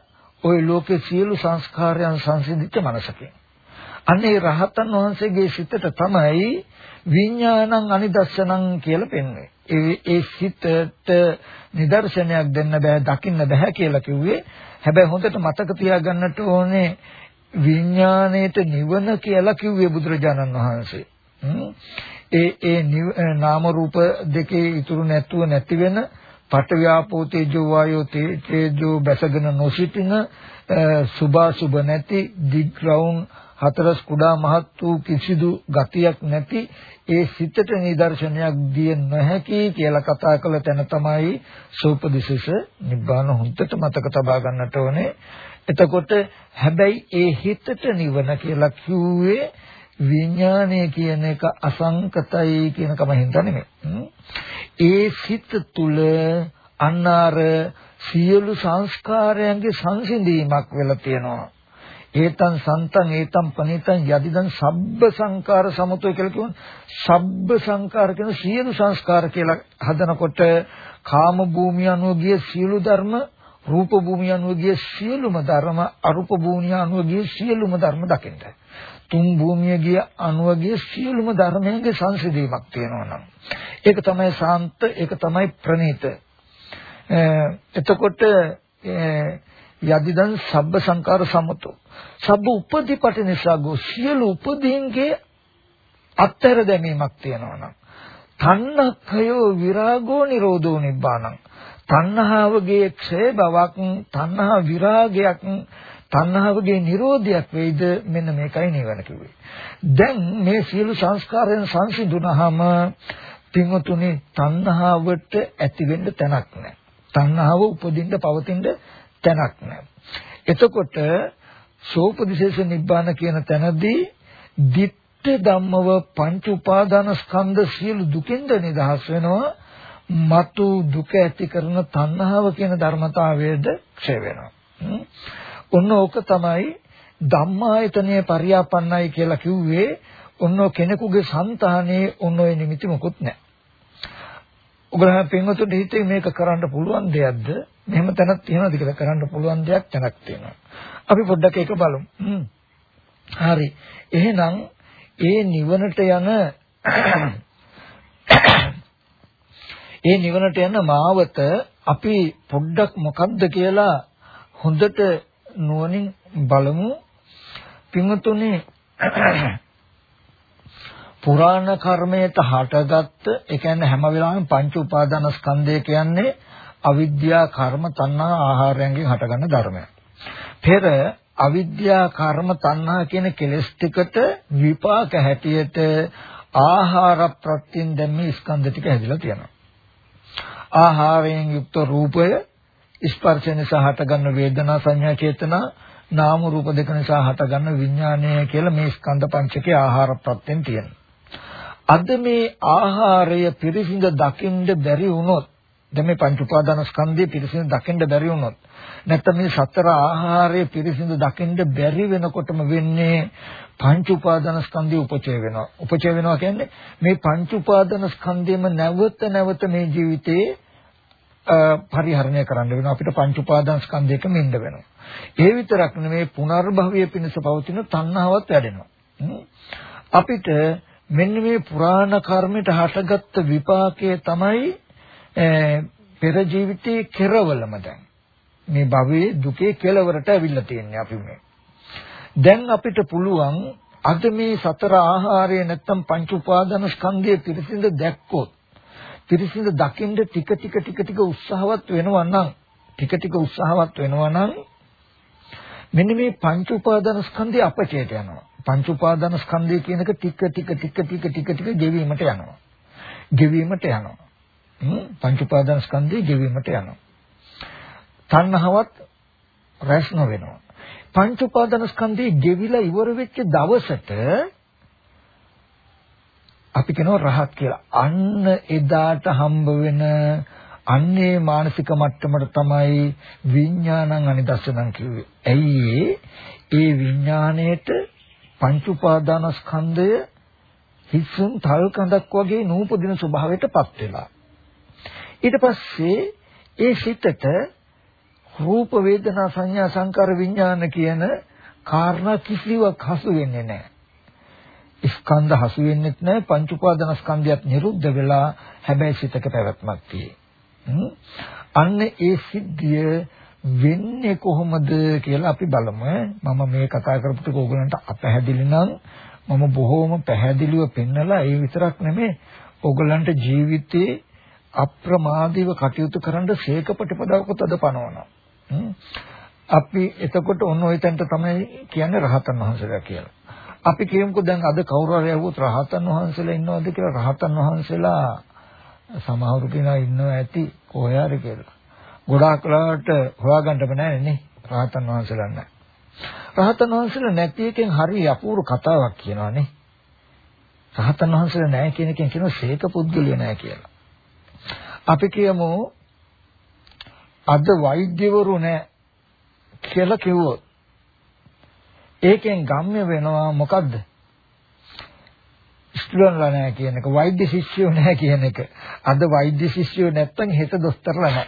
ওই ලෝකේ සියලු සංස්කාරයන් සංසිඳිච්ච මනසකින්. අන්නේ රහතන් වහන්සේගේ සිතට තමයි විඥානං අනිදස්සනං කියලා පෙන්වන්නේ. ඒ ඒ සිතට නිදර්ශනයක් දෙන්න බෑ දකින්න බෑ කියලා කිව්වේ. හැබැයි හොඳට මතක තියාගන්නට ඕනේ විඥාණයට නිවන කියලා කිව්වේ බුදුරජාණන් වහන්සේ. ඒ ඒ නාම රූප දෙකේ ඉතුරු නැතුව නැති වෙන පටවියාපෝ තේජෝ වායෝ තේජෝ බැසගෙන නොසිටින සුභා සුභ නැති දිග්‍රවුන් හතරස් කුඩා මහත් වූ කිසිදු ගතියක් නැති ඒ සිතට නිදර්ශනයක් දිය නොහැකි කියලා කතා කළ තැන තමයි සෝපදිශේෂ නිබ්බාන හොඳට මතක තබා ගන්නට ඕනේ. එතකොට හැබැයි ඒ හිතට නිවන කියලා කිව්වේ විඥානය කියන එක අසංකතයි කියන කම හින්දා නෙමෙයි. ඒ සිත තුල අන්නාර සියලු සංස්කාරයන්ගේ සංසිඳීමක් වෙලා තියෙනවා. ඒතං සන්තං ඒතං පනිතං යදිදං සබ්බ සංකාර සමතෝ කියලා කියවන සබ්බ සංකාර කියන සියලු සංස්කාර කියලා හදනකොට කාම භූමිය අනුව ගිය සියලු ධර්ම රූප භූමිය අනුව ගිය සියලුම ධර්ම අරූප භූමිය අනුව ගිය සියලුම ධර්ම දකින්න. තුන් භූමිය ගිය අනුව ගිය සියලුම ධර්මයන්ගේ සංසිඳීමක් තියෙනවා නම්. ඒක තමයි සාන්ත ඒක තමයි ප්‍රණීත. එතකොට යදිදන් සබ්බ සංකාර සමතෝ. සබ්බ උපදීපටි නිසා ගෝ සියලු උපදීන්ගේ අත්තර දැමීමක් තියෙනවා නම්. තණ්හක්ඛයෝ විරාගෝ නිරෝධෝ නිබ්බානං තණ්හාවගේ ක්ෂය බවක් තණ්හා විරාගයක් තණ්හාවගේ නිරෝධයක් වෙයිද මෙන්න මේකයි නිවන කිව්වේ. දැන් මේ සියලු සංස්කාරයන් සංසිඳුනහම පින්වතුනි තණ්හාවට ඇති වෙන්න තැනක් නැහැ. තණ්හාව උපදින්න පවතින්න තැනක් නැහැ. එතකොට සෝපදිශේෂ නිබ්බාන කියන තැනදී ditta ධම්මව පංච උපාදාන ස්කන්ධ සියලු දුකින්ද නිදහස් වෙනවා. මතු දුක ඇති කරන තණ්හාව කියන ධර්මතාවයද ක්ෂය වෙනවා. ඔන්න ඕක තමයි ධම්මායතනයේ පරියාපන්නයි කියලා කිව්වේ ඔන්න කෙනෙකුගේ సంతානයේ ඔන්න ඔය නිමිති මොකුත් නැහැ. ඔබලා පින්වතුන්ට හිතේ මේක කරන්න පුළුවන් දෙයක්ද? මෙහෙම තැනක් තියෙනවද කියලා කරන්න පුළුවන් දෙයක් තැනක් තියෙනවා. අපි පොඩ්ඩක් ඒක බලමු. හරි. එහෙනම් ඒ නිවනට යන ඒ නිවනට යන මාවත අපි පොඩ්ඩක් මොකද්ද කියලා හොඳට නුවණින් බලමු. පින්වතුනි පුරාණ කර්මයට හටගත්ත ඒ කියන්නේ හැම වෙලාවෙම පංච උපාදාන ස්කන්ධය කියන්නේ අවිද්‍යා කර්ම තණ්හා ආහාරයෙන් හටගන්න ධර්මයක්. පෙර අවිද්‍යා කර්ම තණ්හා කියන කෙලෙස් ටිකට විපාක හැටියට ආහාර ප්‍රත්‍යයෙන් දැන් මේ ස්කන්ධ ටික හැදිලා තියෙනවා. ආහාරයෙන් යුක්ත රූපය ස්පර්ශ නිසා හටගන්න වේදනා සංඥා චේතනා නාම රූප දෙක නිසා හටගන්න විඥානය කියලා මේ ස්කන්ධ පංචකේ ආහාර ප්‍රත්‍යයෙන් තියෙනවා. අද මේ ආහාරය පිරිසිඳ දකින්න බැරි වුණොත් දැන් මේ පංච උපාදාන ස්කන්ධය පිරිසිඳ දකින්න බැරි වුණොත් නැත්නම් මේ සතර ආහාරය පිරිසිඳ දකින්න බැරි වෙනකොටම වෙන්නේ පංච උපාදාන ස්කන්ධය උපචය වෙනවා. උපචය වෙනවා කියන්නේ මේ පංච උපාදාන ස්කන්ධයම නැවත නැවත මේ ජීවිතේ පරිහරණය කරන්න වෙනවා අපිට පංච උපාදාන ස්කන්ධයකම ඉන්න වෙනවා. ඒ විතරක් නෙමේ පුනර්භවය පිණිස පවතින තණ්හාවත් වැඩෙනවා. අපිට මෙන්න මේ පුරාණ කර්මයට හටගත්ත විපාකයේ තමයි පෙර ජීවිතයේ කෙරවලම දැන් මේ භවයේ දුකේ කෙලවරට ඇවිල්ලා තියෙන්නේ අපි මේ. දැන් අපිට පුළුවන් අද මේ සතර ආහාරය නැත්තම් පංච උපාදාන ස්කන්ධය පිරිසිඳ දැක්කොත් පිරිසිඳ දකින්න ටික ටික ටික ටික උත්සාහවත් වෙනවා නම් ටික ටික උත්සාහවත් වෙනවා නම් මෙන්න මේ පංච උපාදාන ස්කන්ධය අපචේත යනවා. පංච උපාදාන ස්කන්ධය කියන එක ටික ටික ටික ටික ටික ටික ගෙවීමට යනවා. ගෙවීමට යනවා. පංච උපාදාන ස්කන්ධය ගෙවීමට යනවා. තණ්හාවත් රැස් නොවෙනවා. පංච උපාදාන ස්කන්ධය ගෙවිලා ඉවර වෙච්ච දවසට අපි කියනවා රහත් කියලා. අන්න එදාට හම්බ වෙන අන්නේ මානසික මට්ටමට තමයි විඥානං අනිදස්සනං කිව්වේ. ඇයි ඒ විඥාණයට පංච උපාදානස්කන්ධය හිස්සුන් තල් කඳක් වගේ නූපදින ස්වභාවයටපත් වෙලා. ඊට පස්සේ ඒ සිතට රූප වේදනා සංඥා සංකාර විඥාන කියන කාරණා කිසිවක් හසු වෙන්නේ නැහැ. ස්කන්ධ හසු වෙන්නෙත් නැහැ පංච උපාදාන ස්කන්ධයත් නිරුද්ධ වෙලා හැබැයි සිතක පැවැත්මක් තියෙන්නේ. අන්න ඒ සිද්ධිය වෙන්නේ කොහොමද කියලා අපි බලමු. මම මේ කතා කරපු ටික ඕගලන්ට අපැහැදිලි නම් මම බොහොම පැහැදිලිව පෙන්නලා ඒ විතරක් නෙමෙයි ඕගලන්ට ජීවිතේ අප්‍රමාදීව කටයුතු කරන්න ශේක ප්‍රතිපදාවකට අද පනවනවා. අපි එතකොට ඔන්න ඔය තැනට තමයි කියන්නේ රහතන් වහන්සේලා කියලා. අපි කියමුකෝ දැන් අද කවුරු හරි ආවොත් රහතන් වහන්සේලා ඉන්නවද කියලා රහතන් වහන්සේලා සමහරු කෙනා ඉන්නව ඇති කොහේ හරි කියලා. ගොඩාක් වෙලාවට හොයාගන්නම නැහැ නේ රහතන් වහන්සේලා නැහැ. රහතන් වහන්සේලා නැති එකෙන් හරි අපූර්ව කතාවක් කියනවා නේ. රහතන් වහන්සේලා නැහැ කියන එකෙන් කියනවා ශේක පුද්ගලිය නැහැ කියලා. අපි කියමු අද වෛද්‍යවරු නැහැ කියලා කිව්වොත් ඒකෙන් ගම්ම්‍ය වෙනවා මොකද්ද? ස්ටුඩන්ට්ලා නැහැ කියන එක, වෛද්‍ය ශිෂ්‍යයෝ නැහැ කියන එක. අද වෛද්‍ය ශිෂ්‍යයෝ නැත්තම් හෙට දොස්තරලා නැහැ.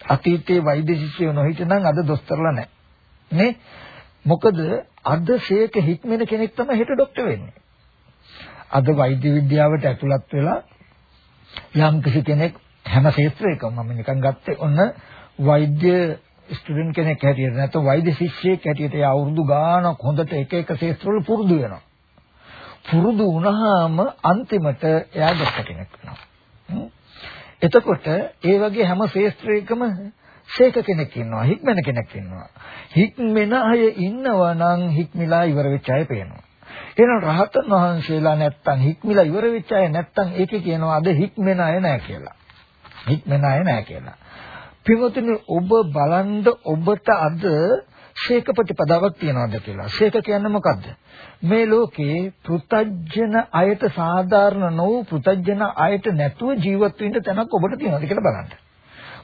අතීතයේ වෛද්‍ය ශිෂ්‍යයෝ නොහිටනම් අද දොස්තරලා නැහැ. නේ? මොකද අද ශේක හික්මෙන කෙනෙක් තමයි හෙට ડોක්ටර් වෙන්නේ. අද වෛද්‍ය විද්‍යාවට ඇතුළත් වෙලා යම් කිසි කෙනෙක් හැම ක්ෂේත්‍රයකම මම නිකන් ගත්තේ ඔන්න වෛද්‍ය ස්ටුඩන්ට් කෙනෙක් හැටියට නැත්නම් වෛද්‍ය ශිෂ්‍යයෙක් හැටියට ඒ අවුරුදු ගාණක් හොඳට එක එක ක්ෂේත්‍රවල පුරුදු වෙනවා. පුරුදු වුණාම අන්තිමට එයා ડોක්ටර් කෙනෙක් වෙනවා. එතකොට ඒ වගේ හැම ක්ෂේත්‍රයකම ශේක කෙනෙක් ඉන්නවා හික්මන කෙනෙක් ඉන්නවා. හික්මෙන අය ඉන්නවා නම් හික්මිලා ඉවර වෙච්ච අය පේනවා. එහෙනම් රහතන් වහන්සේලා නැත්තම් හික්මිලා ඉවර වෙච්ච අය නැත්තම් ඒකේ කියනවා අද හික්මෙන අය නැහැ කියලා. හික්මෙන අය නැහැ කියලා. පින්වතුනි ඔබ බලන්ද ඔබට අද ශේක ප්‍රතිපදාවක් තියනවද කියලා? ශේක කියන්නේ මොකද්ද? මේ ලෝකේ පෘතජ්ජන අයට සාධාරණ නොවු පෘතජ්ජන අයට නැතුව ජීවත් වෙන්න තැනක් ඔබට තියෙනවද කියලා බලන්න.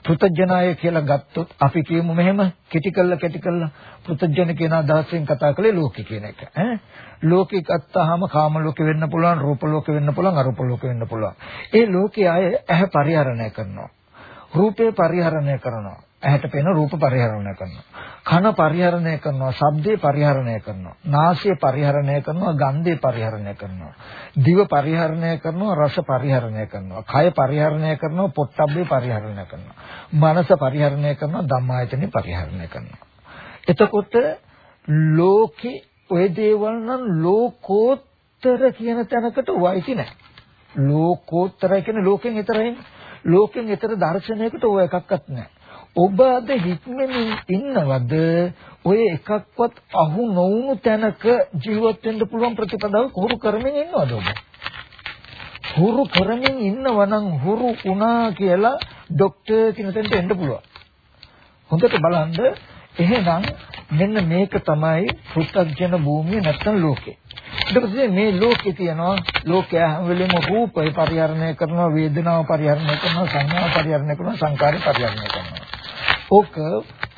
පෘතජ්ජනාය කියලා ගත්තොත් අපි කියමු මෙහෙම කෙටි කළා කෙටි කළා. පෘතජ්ජන කියන අදහසෙන් කතා කළේ ලෝකේ කියන එක. ඈ? ලෝකේ ගත්තාම කාම ලෝකෙ වෙන්න පුළුවන් රූප ලෝකෙ වෙන්න පුළුවන් අරූප ලෝකෙ වෙන්න පුළුවන්. ඒ ලෝකයේ අය ඇහැ පරිහරණය කරනවා. රූපේ පරිහරණය කරනවා ඇහැට පෙනෙන රූප පරිහරණය කරනවා. කන පරිහරණය කරනවා, ශබ්දේ පරිහරණය කරනවා, නාසය පරිහරණය කරනවා, ගන්ධේ පරිහරණය කරනවා. දිව පරිහරණය කරනවා, රස පරිහරණය කරනවා, කය පරිහරණය කරනවා, පොට්ටබ්බේ පරිහරණය කරනවා. මනස පරිහරණය කරනවා, ධම්මායතනෙ පරිහරණය කරනවා. එතකොට ලෝකේ ඔය දේවල් නම් ලෝකෝත්තර කියන තැනකට වයිති නැහැ. ලෝකෝත්තරයි කියන්නේ ලෝකෙන් ඈතරයි. ලෝකෙන් ඈතර දර්ශනයකට ඔය එකක්වත් නැහැ. ඔබ අද හික්මමින් ඉන්නවද? ඔය එකක්වත් අහු නොවුණු තැනක ජීවත් වෙන්න පුළුවන් ප්‍රතිපදාව හුරු කරමින් ඉන්නවද ඔබ? හුරු කරමින් ඉන්නවනම් හුරු වුණා කියලා ડોක්ටර් කෙනෙක්ට එන්න පුළුවන්. හොඳට බලන්න. එහෙනම් මෙන්න මේක තමයි පෘථග්ජන භූමිය නැත්නම් ලෝකේ. ඊට පස්සේ මේ ලෝකේ තියෙනවා ලෝකය හැම වෙලෙම රූපය පරිහරණය කරනවා වේදනාව පරිහරණය කරනවා සංඥාව පරිහරණය කරනවා සංකාරය පරිහරණය කරනවා ඕක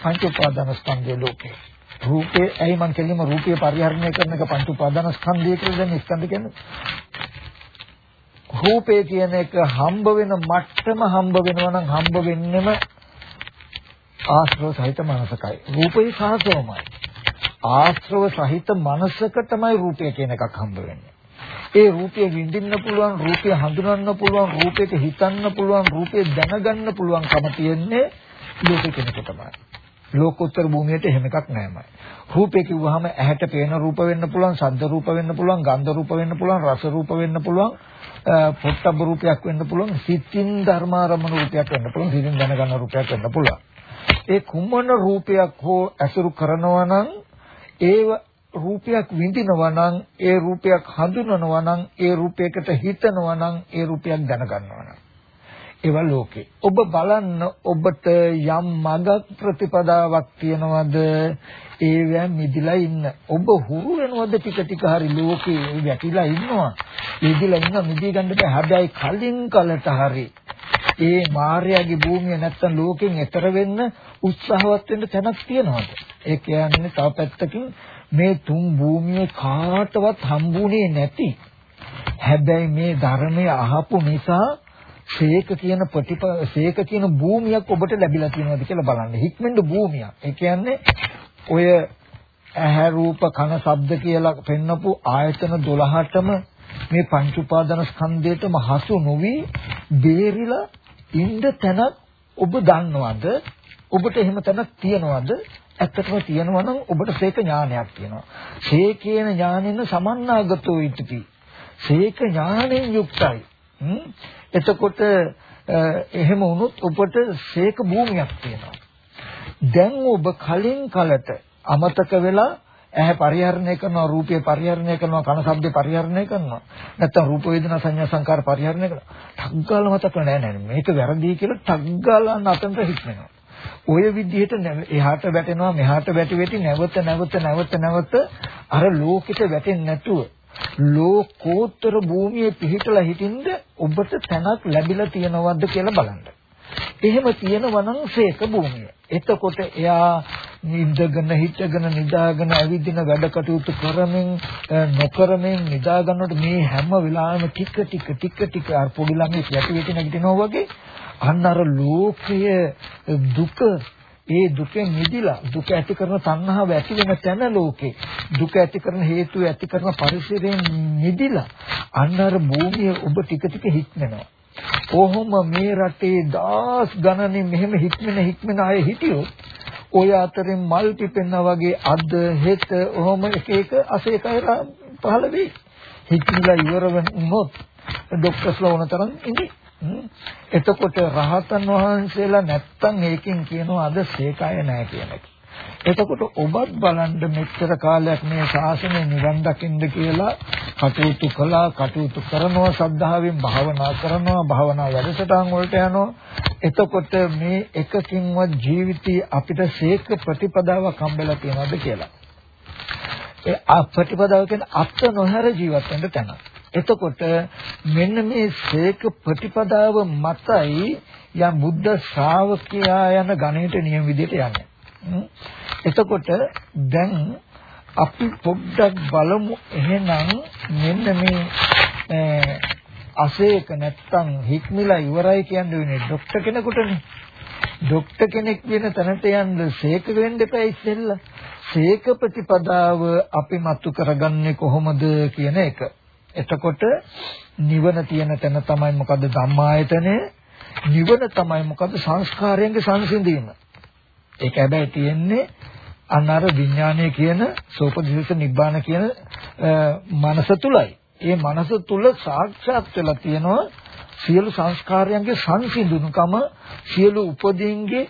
පංච උපාදාන ස්කන්ධයේ ලෝකේ. රූපේ ඇයි මං කියලිම රූපය පරිහරණය කරන එක පංච උපාදාන ස්කන්ධය කියලා දැන් ස්කන්ධ කියන්නේ. රූපේ කියන එක හම්බ වෙන මට්ටම හම්බ වෙනවා නම් හම්බ වෙන්නෙම ආශ්‍රව සහිත මනසකයි. රූපේ සාසවමයි. ආශ්‍රව සහිත මනසක තමයි රූපය කියන එකක් හම්බ වෙන්නේ. ඒ රූපය විඳින්න පුළුවන්, රූපය හඳුනන්න පුළුවන්, රූපයට හිතන්න පුළුවන්, රූපය දැනගන්න පුළුවන්කම තියෙන්නේ ලෝකෙ කෙනෙකුටමයි. ලෝකෝත්තර භූමියට එහෙම එකක් නැහැමයි. රූපේ කිව්වහම ඇහැට පේන රූප වෙන්න පුළුවන්, ශබ්ද රූප වෙන්න පුළුවන්, ගන්ධ රූප වෙන්න පුළුවන්, රස රූප වෙන්න පුළුවන්, පොට්ටබ්බ රූපයක් වෙන්න පුළුවන්, සිතින් ධර්මාරමණ රූපයක් වෙන්න පුළුවන්, සිතින් දැනගන්න රූපයක් වෙන්න පුළුවන්. ඒ කුමන රූපයක් හෝ ඇසුරු කරනවා නම් ඒව රූපයක් විඳිනවා නම් ඒ රූපයක් හඳුනනවා නම් ඒ රූපයකට හිතනවා නම් ඒ රූපයක් දැනගන්නවා නම් ඒවා ලෝකේ. ඔබ බලන්න ඔබට යම් මඟ ප්‍රතිපදාවක් තියනවද ඒවෙන් මිදිලා ඉන්න. ඔබ හුරු වෙනවද ටික ටික හරි ලෝකේ වැටිලා ඉන්නවා. මිදිලා ඉන්න මිදී ගන්න බෑ. හැබැයි කලින් කලට හරි ඒ මාර්යාගේ භූමිය නැත්තම් ලෝකෙන් එතර වෙන්න උත්සාහවත් වෙන්න තැනක් තියනවාද? ඒ කියන්නේ තව පැත්තකින් මේ තුන් භූමියේ කාටවත් හම්බුනේ නැති හැබැයි මේ ධර්මය අහපු නිසා ශේක කියන ප්‍රතිප ශේක කියන භූමියක් ඔබට ලැබිලා තියෙනවද කියලා බලන්න. හික්මෙන්ද භූමියක්. ඒ කියන්නේ ඔය ඇහැ රූප කන ශබ්ද කියලා පෙන්නපු ආයතන 12ටම මේ පංච උපාදාන ස්කන්ධයටම හසු නොවි බේරිලා ඉන්න තැනක් ඔබ දන්නවද? ඔබට එහෙම තැනක් තියනවද? ඇත්තටම තියෙනවා නම් ඔබට ශේක ඥානයක් තියෙනවා. ශේකේන ඥානෙන සමන්නාගතෝ ඉතිපි. ශේක ඥානෙන් යුක්තයි. එතකොට එහෙම වුණොත් ඔබට ශේක භූමියක් තියෙනවා. දැන් ඔබ කලින් කලට අමතක වෙලා ඇහැ පරිහරණය කරනවා රූපේ පරිහරණය කරනවා කන ශබ්දේ පරිහරණය කරනවා. නැත්නම් රූප වේදනා සංඥා සංකාර පරිහරණය කරනවා. ටග්ගාල මතක නෑ නෑ මේක වැරදි කියලා ටග්ගාල නතන්ට හිටෙනවා. ඔය විදිහට එහාට වැටෙනවා මෙහාට වැටි වැටි නැවත නැවත නැවත නැවත අර ලෝකෙට වැටෙන්නේ නැතුව ලෝකෝත්තර භූමියේ පිහිටලා හිටින්ද ඔබට තැනක් ලැබිලා තියෙනවද කියලා බලන්න. එහෙම තියෙනවා නම් ශේක භූමිය. එතකොට එයා නිදගෙන හිටගෙන නිදාගෙන ඇවිදින වැඩ කටයුතු කරමින් නොකරමින් නිදා ගන්නකොට මේ හැම වෙලාවෙම ටික ටික ටික ටික අර පොඩි ළමයි යටි වෙටි නැගිටිනවා වගේ අන්න අර ලෝකයේ දුක ඒ දුකෙන් මිදිලා දුක ඇති කරන තණ්හාව ඇති වෙන තැන ලෝකේ දුක ඇති කරන හේතු ඇති කරන පරිසරයෙන් මිදිලා අන්න අර භූමිය ඔබ ටික ටික හික්මනවා කොහොම මේ රටේ දාස් ගණනින් මෙහෙම හික්මන හික්මන අය හිටියොත් ඔය අතරින් මල් පිපෙනා වගේ අද හෙට ඔහොම එක එක අසේකය පහළ වෙයි. හික්මිලා ඉවර වුණොත් ડોක්ටර්ස්ලා ඕන තරම් ඉඳි. එතකොට රහතන් වහන්සේලා නැත්තම් ඒකෙන් කියනවා අද සේකය නැහැ කියන එක. එතකොට ඔබත් බලන්න මෙච්චර කාලයක් මේ ශාසනය නිවන් දකින්න කියලා කටයුතු කළා කටයුතු කරනවා සද්ධාවෙන් භාවනා කරනවා භාවනා වැඩසටහන් වලට යනවා එතකොට මේ එකකින්වත් ජීවිතේ අපිට ශේක ප්‍රතිපදාවක් හම්බෙලා තියෙනවද කියලා ඒ ආ ප්‍රතිපදාව කියන්නේ අත් නොහැර ජීවත් වෙන්න තැන. එතකොට මෙන්න මේ ශේක ප්‍රතිපදාව මතයි යම් බුද්ධ ශ්‍රාවකයා යන ගණයට නියම විදිහට යන්නේ. එතකොට දැන් අපි පොඩ්ඩක් බලමු එහෙනම් මෙන්න මේ අසේක නැත්තම් හික්මිලා ඉවරයි කියන්නේ වෙන්නේ ડોක්ටර් කෙනෙකුටනේ. ડોක්ටර් කෙනෙක් වෙන තැනට යන්න සේක වෙන්න එපා ඉස්සෙල්ලා. සේක ප්‍රතිපදාව අපි මතු කරගන්නේ කොහොමද කියන එක. එතකොට නිවන තියෙන තැන තමයි මොකද්ද ධම්මායතනය. නිවන තමයි මොකද්ද සංස්කාරයන්ගේ සංසිඳීම. ඒක හැබැයි තියෙන්නේ අන්න අර විඥානය කියන සෝපදිශ නිබ්බාන කියන මනස තුලයි. ඒ මනස තුල සාක්ෂාත් වෙලා තියෙනවා සියලු සංස්කාරයන්ගේ සංසිඳුණුකම සියලු උපදීන්ගේ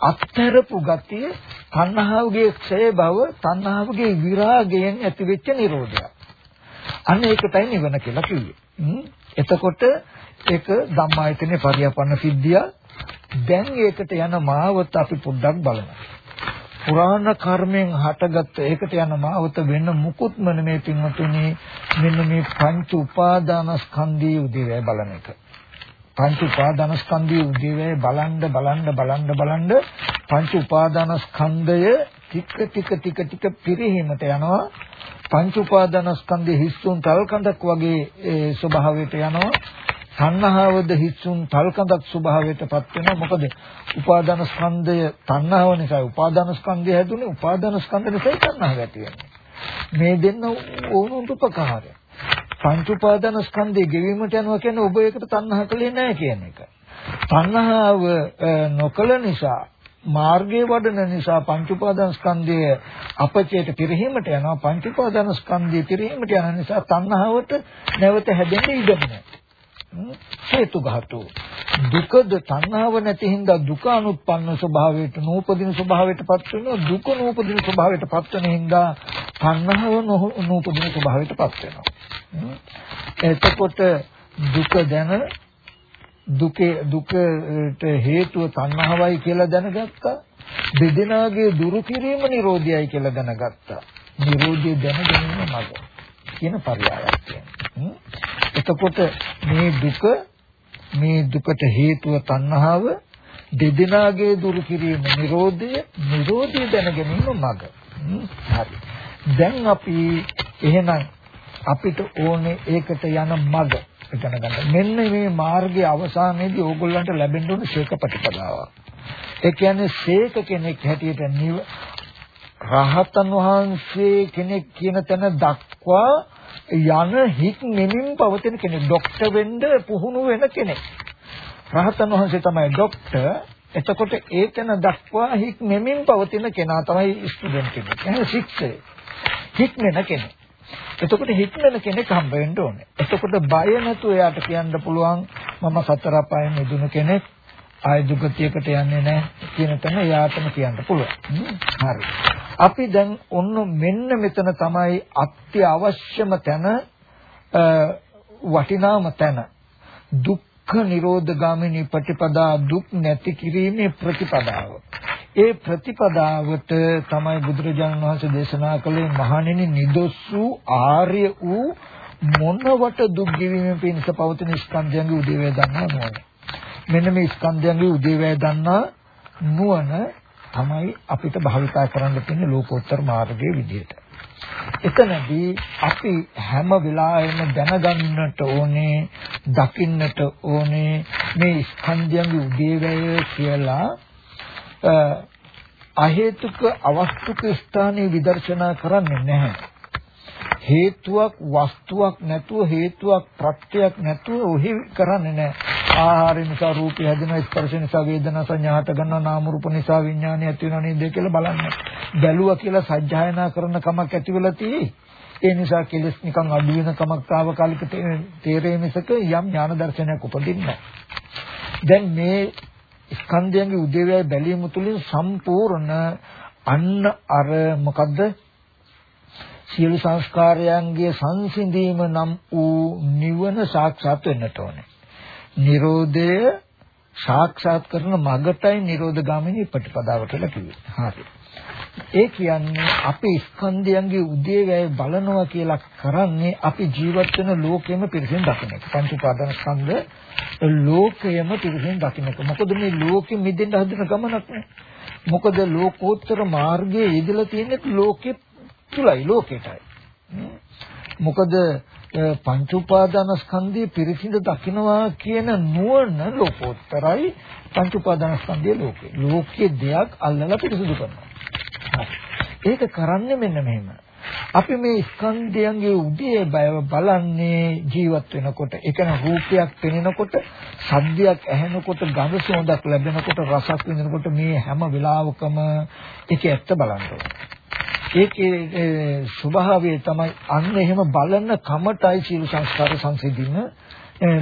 අත්තරපු ගතිය තණ්හාවගේ ක්ෂය බව තණ්හාවගේ විරාගයෙන් ඇතිවෙච්ච නිරෝධය. අන්න ඒකටයි නිවන කියලා කිව්වේ. එතකොට ඒක ධම්මායතනේ පරියපන්න සිද්ධිය දැන් ඒකට යන මාවත අපි පොඩ්ඩක් බලමු. පුරාණ කර්මෙන් හටගත්ත ඒකට යන මාවත වෙන මුකුත්ම නෙමේ පින්වතුනි මෙන්න මේ පංච උපාදානස්කන්ධයේ උදේවැය බලන එක. පංච උපාදානස්කන්ධයේ උදේවැය බලන්න බලන්න බලන්න බලන්න පංච උපාදානස්කන්ධය ටික ටික ටික ටික පිරිහීමට යනවා. පංච උපාදානස්කන්ධයේ හිස්සුන් තල් කඳක් වගේ ස්වභාවයට යනවා. තණ්හාවද හිස්සුන් තල්කඳක් ස්වභාවයටපත් වෙනවා. මොකද උපාදාන ස්කන්ධය තණ්හාව නිසා උපාදාන ස්කන්ධය හැදුනේ උපාදාන ස්කන්ධ නිසා තණ්හාව ඇති වෙනවා මේ දෙන්න ඕනුන්ට උපකාරය පංච උපාදාන ස්කන්ධය ගෙවීමට යනවා කියන්නේ ඔබ ඒකට තණ්හා කළේ නැහැ කියන එක. තණ්හාව නොකල නිසා මාර්ගයේ වඩන නිසා පංච උපාදාන ස්කන්ධය අපචේත පිරහීමට යනවා. පංච උපාදාන ස්කන්ධය පිරහීමට යන නිසා තණ්හාවට නැවත හැදෙන්න ඉඩ නැහැ. හේතු ධාතු දුකද තණ්හාව නැති හින්දා දුක අනුත්පන්න ස්වභාවයට නූපදින ස්වභාවයට පත් වෙනවා. දුක නූපදින ස්වභාවයට පත් වෙන හින්දා තණ්හාව නූපදින ස්වභාවයට පත් වෙනවා එතකොට දුක දැන දුකේ දුකට හේතුව තණ්හාවයි කියලා දැනගත්තා. දෙදෙනාගේ දුරු කිරීම නිරෝධයයි කියලා දැනගත්තා. නිරෝධය දැන ගැනීම මඟ කියන පරයයක් තියෙනවා එතකොට මේ දුක මේ දුකට හේතුව තණ්හාව දෙදෙනාගේ දුරු කිරීම නිරෝධය නිරෝධය දැන ගැනීම මඟ හරි. දැන් අපි එහෙනම් අපිට ඕනේ ඒකට යන මඟ ඉගෙන ගන්න මෙන්න මේ මාර්ගයේ අවසානයේදී ඕගොල්ලන්ට ලැබෙන්න ඕන ශේක ප්‍රතිපදාවක්. ඒ කියන්නේ ශේක කෙනෙක් හැටියට රහතන් වහන්සේ කෙනෙක් කියන තැන දක්වා යන හික් නෙමින් පවතින කෙනෙක්. ડોක්ටර් වෙන්න පුහුණු වෙන කෙනෙක්. රහතන් වහන්සේ තමයි ડોක්ටර්. එතකොට ඒකන දක්වා හික් නෙමින් පවතින කෙනා තමයි ස්ටුඩන්ට් කෙනෙක්. එහෙනම් ශික්ෂය. හික්මන කෙනෙක්. එතකොට හික්මන කෙනෙක් හම්බ වෙන්න ඕනේ. එතකොට බය නැතුව එයාට කියන්න පුළුවන් මම සතර අපායෙන් මිදුණු කෙනෙක්. ආය දුගතියකට යන්නේ නැහැ කියන තැන එයාටම කියන්න පුළුවන්. හරි. අපි දැන් ඔන්න මෙන්න මෙතන තමයි අත්‍යවශ්‍යම තැන වටිනාම තැන දුක්ඛ නිරෝධ ගාමිනී ප්‍රතිපදා දුක් නැති කිරීමේ ප්‍රතිපදාව. ඒ ප්‍රතිපදාවට තමයි බුදුරජාණන් වහන්සේ දේශනා කළේ මහණෙනි නිදොස් වූ ආර්ය වූ මොනවට දුක් ගෙවීමෙන් පිණිස පවතින ස්කන්ධයන්ගේ උදේවැය දන්නා නුවණ. මෙන්න මේ ස්කන්ධයන්ගේ උදේවැය දන්නා නුවණ තමයි අපිට භාවිතා කරන්න තියෙන ලෝකෝත්තර මාර්ගයේ විදිහට. එතනදී අපි හැම වෙලාවෙම දැනගන්නට ඕනේ, දකින්නට ඕනේ මේ ස්කන්ධයන්ගේ උදේවැය කියලා අහේතුක අවස්තුක ස්ථානයේ විදර්ශනා කරන්නේ නැහැ. හේතුවක් වස්තුවක් නැතුව හේතුවක් ප්‍රත්‍යක් නැතුව ඔහි කරන්නේ නැහැ. ආහාර නිසා රූපය හැදෙනවා ස්පර්ශ නිසා වේදනා සංඥා හට ගන්නවා නාම රූප නිසා විඥානය ඇති වෙනව නේද කියලා බලන්න. බැලුවා කියලා සත්‍යයනා කරන කමක් ඇති වෙලා තියෙයි. ඒ නිසා කෙලස් නිකන් අඩු වෙන කමක් తాවකාලික තේරේ මිසක යම් ඥාන දර්ශනයක් උපදින්නේ දැන් මේ ස්කන්ධයන්ගේ උදේවැය බැලීම තුළින් සම්පූර්ණ අන්න අර මොකද්ද සියලු සංස්කාරයන්ගේ සංසිඳීම නම් වූ නිවන සාක්ෂාත් වෙන්නට ඕනේ. Nirodha සාක්ෂාත් කරන මගටයි Nirodha ගාමිනී ප්‍රතිපදාව කියලා කිව්වේ. හරි. ඒ කියන්නේ අපි ස්කන්ධයන්ගේ උදේවැය බලනවා කියලා කරන්නේ අපි ජීවත් වෙන ලෝකෙම පිරිසින් දකින්න එක. පංච උපාදාන ස්කන්ධ ලෝකයම පිරිසින් දකින්න එක. මොකද මේ ලෝකෙ මිදෙන්න හදන ගමනක් නේ. මොකද ලෝකෝත්තර මාර්ගයේ යෙදලා තියෙන්නේ ලෝකෙ තුලයි ලෝකෙටයි. මොකද පංච උපාදාන ස්කන්ධය පිරිසිඳ දකින්නවා කියන නුවණ ලෝකෝත්තරයි පංච උපාදාන ස්කන්ධය ලෝකේ. ලෝකයේ දෙයක් අල්ලලා පිරිසිදු කරනවා. ඒක කරන්නේ මෙන්න මෙහෙම. අපි මේ ස්කන්ධයන්ගේ උදේ බය බලන්නේ ජීවත් වෙනකොට ඒකන රූපයක් පෙනෙනකොට සද්දයක් ඇහෙනකොට ගඳ සුවඳක් ලැබෙනකොට රසක් විඳිනකොට මේ හැම වෙලාවකම ඒක ඇත්ත බලන්න ඕනේ. ඒකේ ස්වභාවය තමයි අන්න එහෙම බලන කමටයි සීල සංස්කාර සංසිඳින්න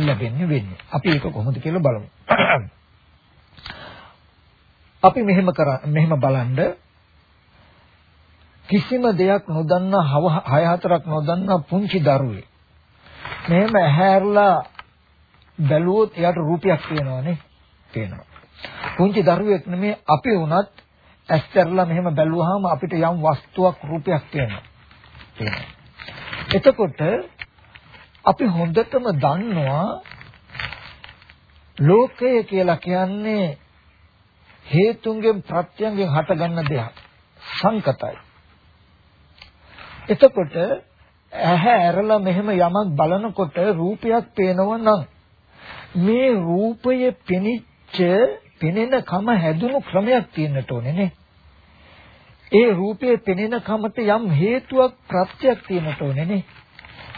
ලැබෙන්නේ වෙන්නේ. අපි ඒක කොහොමද කියලා බලමු. අපි මෙහෙම කරා මෙහෙම බලන්ඩ කිසිම දෙයක් නොදන්නා හය හතරක් නොදන්නා පුංචි දරුවෙක් මෙහෙම ඇහැරලා බැලුවොත් එයාට රූපයක් පේනවනේ පේනවා. පුංචි දරුවෙක් නෙමේ අපි වුණත් ඇස්තරලා මෙහෙම බැලුවාම අපිට යම් වස්තුවක් රූපයක් තියෙනවා. තියෙනවා. එතකොට අපි හොඳටම දන්නවා ලෝකය කියලා කියන්නේ හේතුන්ගෙන් ප්‍රත්‍යයෙන් හටගන්න දෙයක්. සංකතයි. එතකොට ඇහැ ඇරලා මෙහෙම යමක් බලනකොට රූපයක් පේනවා නම් මේ රූපය පෙනිච්ච පෙනෙන කම හැදුණු ක්‍රමයක් තියෙන්නට ඕනේ නේ. ඒ රූපයේ පෙනෙන කමට යම් හේතුවක් ප්‍රත්‍යක් තියෙන්නට ඕනේ නේ.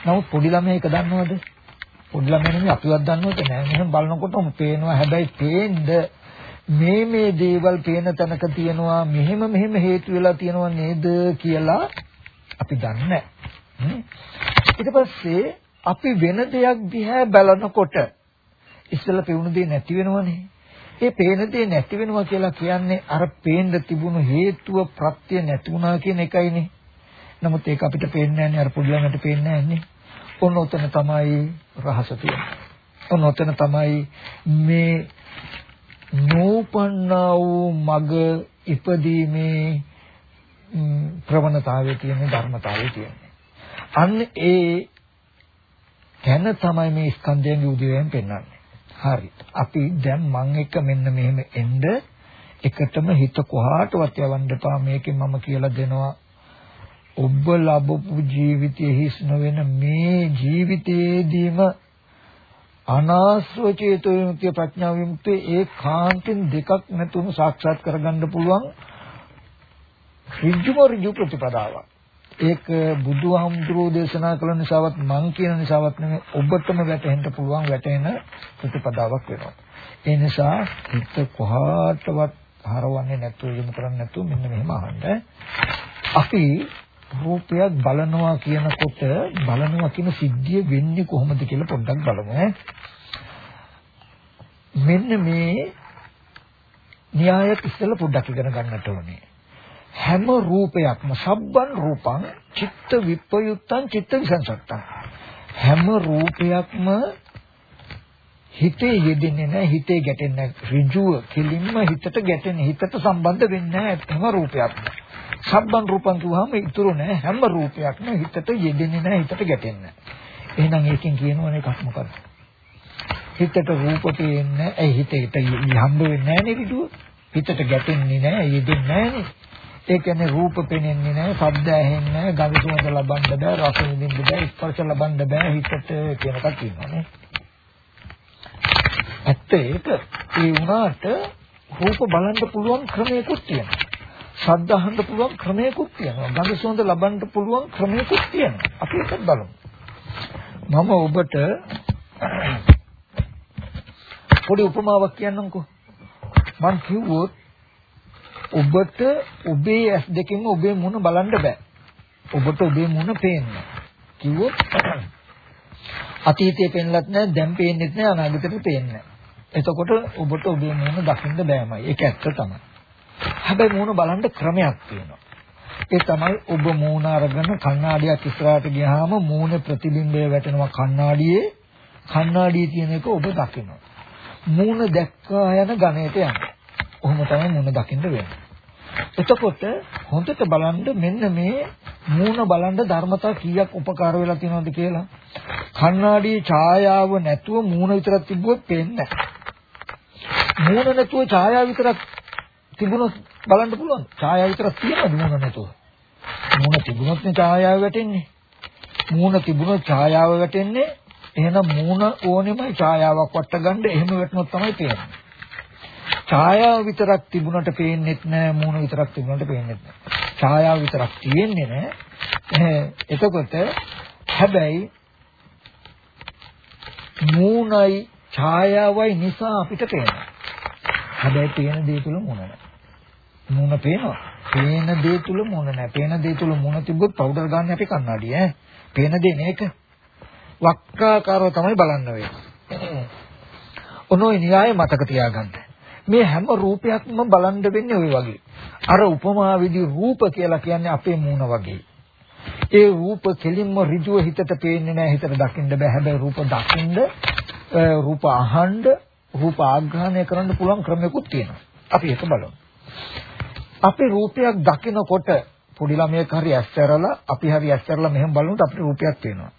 නමුත් පොඩි ළමයි එක දන්නවද? පොඩි ළමයි නෙමෙයි අපිවත් දන්නවද නෑ. මෙහෙම බලනකොටම පේනවා. හැබැයි පේන්න මේ මේ දේවල් පේන තැනක තියෙනවා මෙහෙම මෙහෙම හේතු වෙලා තියෙනවා නේද කියලා අපි දන්නේ ඊට පස්සේ අපි වෙන දෙයක් දිහා බලනකොට ඉස්සෙල්ලා පෙවුණු දේ නැති වෙනවනේ ඒ පේන දේ නැති වෙනවා කියලා කියන්නේ අර පේන්න තිබුණු හේතුව ප්‍රත්‍ය නැති වුණා කියන එකයිනේ. නමුත් ඒක අපිට පේන්නේ නැහැ අර පොඩි ළමයට පේන්නේ නැහැ ඔන්න උතන තමයි රහස තියෙන්නේ. ඔන්න උතන තමයි මේ නෝපන්නා වූ මග ඉපදීමේ ප්‍රවණතාවය තියෙන ධර්මතාවය තියෙන්නේ. අන්න ඒ තැන තමයි මේ ස්කන්ධයන්ගේ උදේවැයෙන් පෙන්වන්නේ. හරි. අපි දැන් මං එක මෙන්න මෙහෙම එන්න එකටම හිත කොහාටවත් යවන්න එපා මේකෙන් මම කියලා දෙනවා. ඔබ ලැබපු ජීවිතයේ හිස් නොවන මේ ජීවිතයේදීම අනාස්ව චේතෝ විමුක්තිය ප්‍රඥා විමුක්තිය ඒ කාන්තෙන් දෙකක් නැතුව සාක්ෂාත් කරගන්න පුළුවන් ඍජුම ඍජු ප්‍රතිපදාවක්. ඒක බුදුහාමුදුරෝ දේශනා කළ නිසාවත් මං කියන නිසාවත් නෙමෙයි ඔබටම වැටහෙන්න පුළුවන් වැටෙන ප්‍රතිපදාවක් වෙනවා. ඒ නිසා හිත කොහාටවත් හරවන්නේ නැතුව යොමු කරන්නේ නැතුව මෙන්න මෙහෙම අහන්න. අපි රූපයක් බලනවා කියනකොට බලනවා කියන සිද්ධිය වෙන්නේ කොහොමද කියලා පොඩ්ඩක් බලමු මෙන්න මේ න්‍යායත් ඉස්සෙල්ලා පොඩ්ඩක් ඉගෙන ගන්නට ඕනේ. හැම රූපයක්ම සබ්බන් රූපං චිත්ත විප්පයුත්තං චිත්ත විසංසත්තං. හැම රූපයක්ම හිතේ යෙදෙන්නේ නැහැ හිතේ ගැටෙන්නේ නැහැ. ඍජුව කෙලින්ම හිතට ගැටෙන්නේ හිතට සම්බන්ධ වෙන්නේ නැහැ හැම රූපයක්ම. සබ්බන් රූපං කියවහම ඉතුරු නැහැ හැම රූපයක්ම හිතට යෙදෙන්නේ නැහැ හිතට ගැටෙන්නේ නැහැ. එහෙනම් ඒකෙන් කියනවනේ එකක් මොකද්ද හිතට රූප පේන්නේ ඇයි හිතේට හම්බ වෙන්නේ නැහැ නේද හිතට ගැටෙන්නේ නැහැ, යෙදෙන්නේ නැහැ ඒ කියන්නේ රූප පෙනෙන්නේ නැහැ, ශබ්ද ඇහෙන්නේ නැහැ, ගඳ සුවඳ ලබන්න බෑ, රස විඳින්න බෑ, ස්පර්ශ ලබන්න බෑ හිතට කියන එකක් කියනවානේ. ඇත්ත ඒක. ඒ වුණාට රූප බලන්න පුළුවන් ක්‍රමයකුත් තියෙනවා. ශබ්ද අහන්න පුළුවන් ක්‍රමයකුත් තියෙනවා. ගඳ සුවඳ ලබන්න පුළුවන් ක්‍රමයකුත් තියෙනවා. අපි ඒකත් බලමු. මම ඔබට පොඩි උපමාවක් කියන්නම්කෝ. මං කිව්වොත් ඔබට ඔබේ ඇස් දෙකෙන්ම ඔබේ මුණ බලන්න බෑ. ඔබට ඔබේ මුණ පේන්නේ. කිව්වොත් අතීතයේ පෙන්ලත් නැහැ, දැන් පේන්නෙත් නැහැ, අනාගතෙට පේන්නේ නැහැ. එතකොට ඔබට ඔබේ මුණ දකින්න බෑමයි. ඒක ඇත්ත තමයි. හැබැයි මුණ බලන්න ක්‍රමයක් තියෙනවා. ඒ තමයි ඔබ මූණ අරගෙන කණ්ණාඩියක් ඉස්සරහට ගියාම මූණ ප්‍රතිබිම්බය වැටෙනවා කණ්ණාඩියේ කණ්ණාඩියේ තියෙන එක ඔබ දකිනවා. මූණ දැක්කා යන ගණයට යනවා. ඔහොම තමයි මූණ දකින්න වෙන්නේ. එතකොට හොඳට බලන්න මෙන්න මේ මූණ බලන්න ධර්මතා කීයක් උපකාර වෙලා තියෙනවද කියලා. කණ්ණාඩියේ ඡායාව නැතුව මූණ විතරක් තිබ්බොත් පේන්නේ නැහැ. මූණ නැතුව ඡායාව විතරක් තිබුණොත් බලන්න පුළුවන්. ඡායාව විතරක් තියෙනවද මූණ නැතුව? මූණ තිබුණොත් නේ ඡායාව වැටෙන්නේ. මූණ තිබුණොත් ඡායාව වැටෙන්නේ. එහෙනම් මූණ ඕනෙමයි ඡායාවක් වට ගන්න. එහෙම වැටුනොත් තමයි පේන්නේ. ඡායාව විතරක් තිබුණට පේන්නෙත් නෑ මූණ විතරක් තිබුණට පේන්නෙත් නෑ. ඡායාව විතරක් තියෙන්නේ නෑ. එතකොට හැබැයි මූණයි ඡායාවයි නිසා අපිට පේනවා. හැබැයි පේන දේ තුල මූණ නෑ. මූණ පේනවා. පේන දේ තුල මූණ නෑ. පේන දේ තුල මූණ තිබ්බොත් පවුඩර් ගන්න අපි කන්නාඩි ඈ. පේන දේ මේක. වක්කාකාරව තමයි බලන්න වෙන්නේ. ඔනෝයි න්‍යාය මතක තියාගන්න. මේ හැම රූපයක්ම බලන්න වෙන්නේ ওই වගේ. අර උපමා විදි රූප කියලා කියන්නේ අපේ මූණ වගේ. ඒ රූප කෙලින්ම ඍජුව හිතට පේන්නේ නැහැ හිතට දකින්න බෑ. හැබැයි රූප දකින්න රූප අහන්න රූප ආග්‍රහණය කරන්න පුළුවන් ක්‍රමයකුත් තියෙනවා. අපි ඒක බලමු. අපි රූපයක් දකිනකොට පොඩි ළමයෙක් හරි ඇස්තරලා අපි හරි ඇස්තරලා මෙහෙම බලනකොට අපිට රූපයක් පේනවා.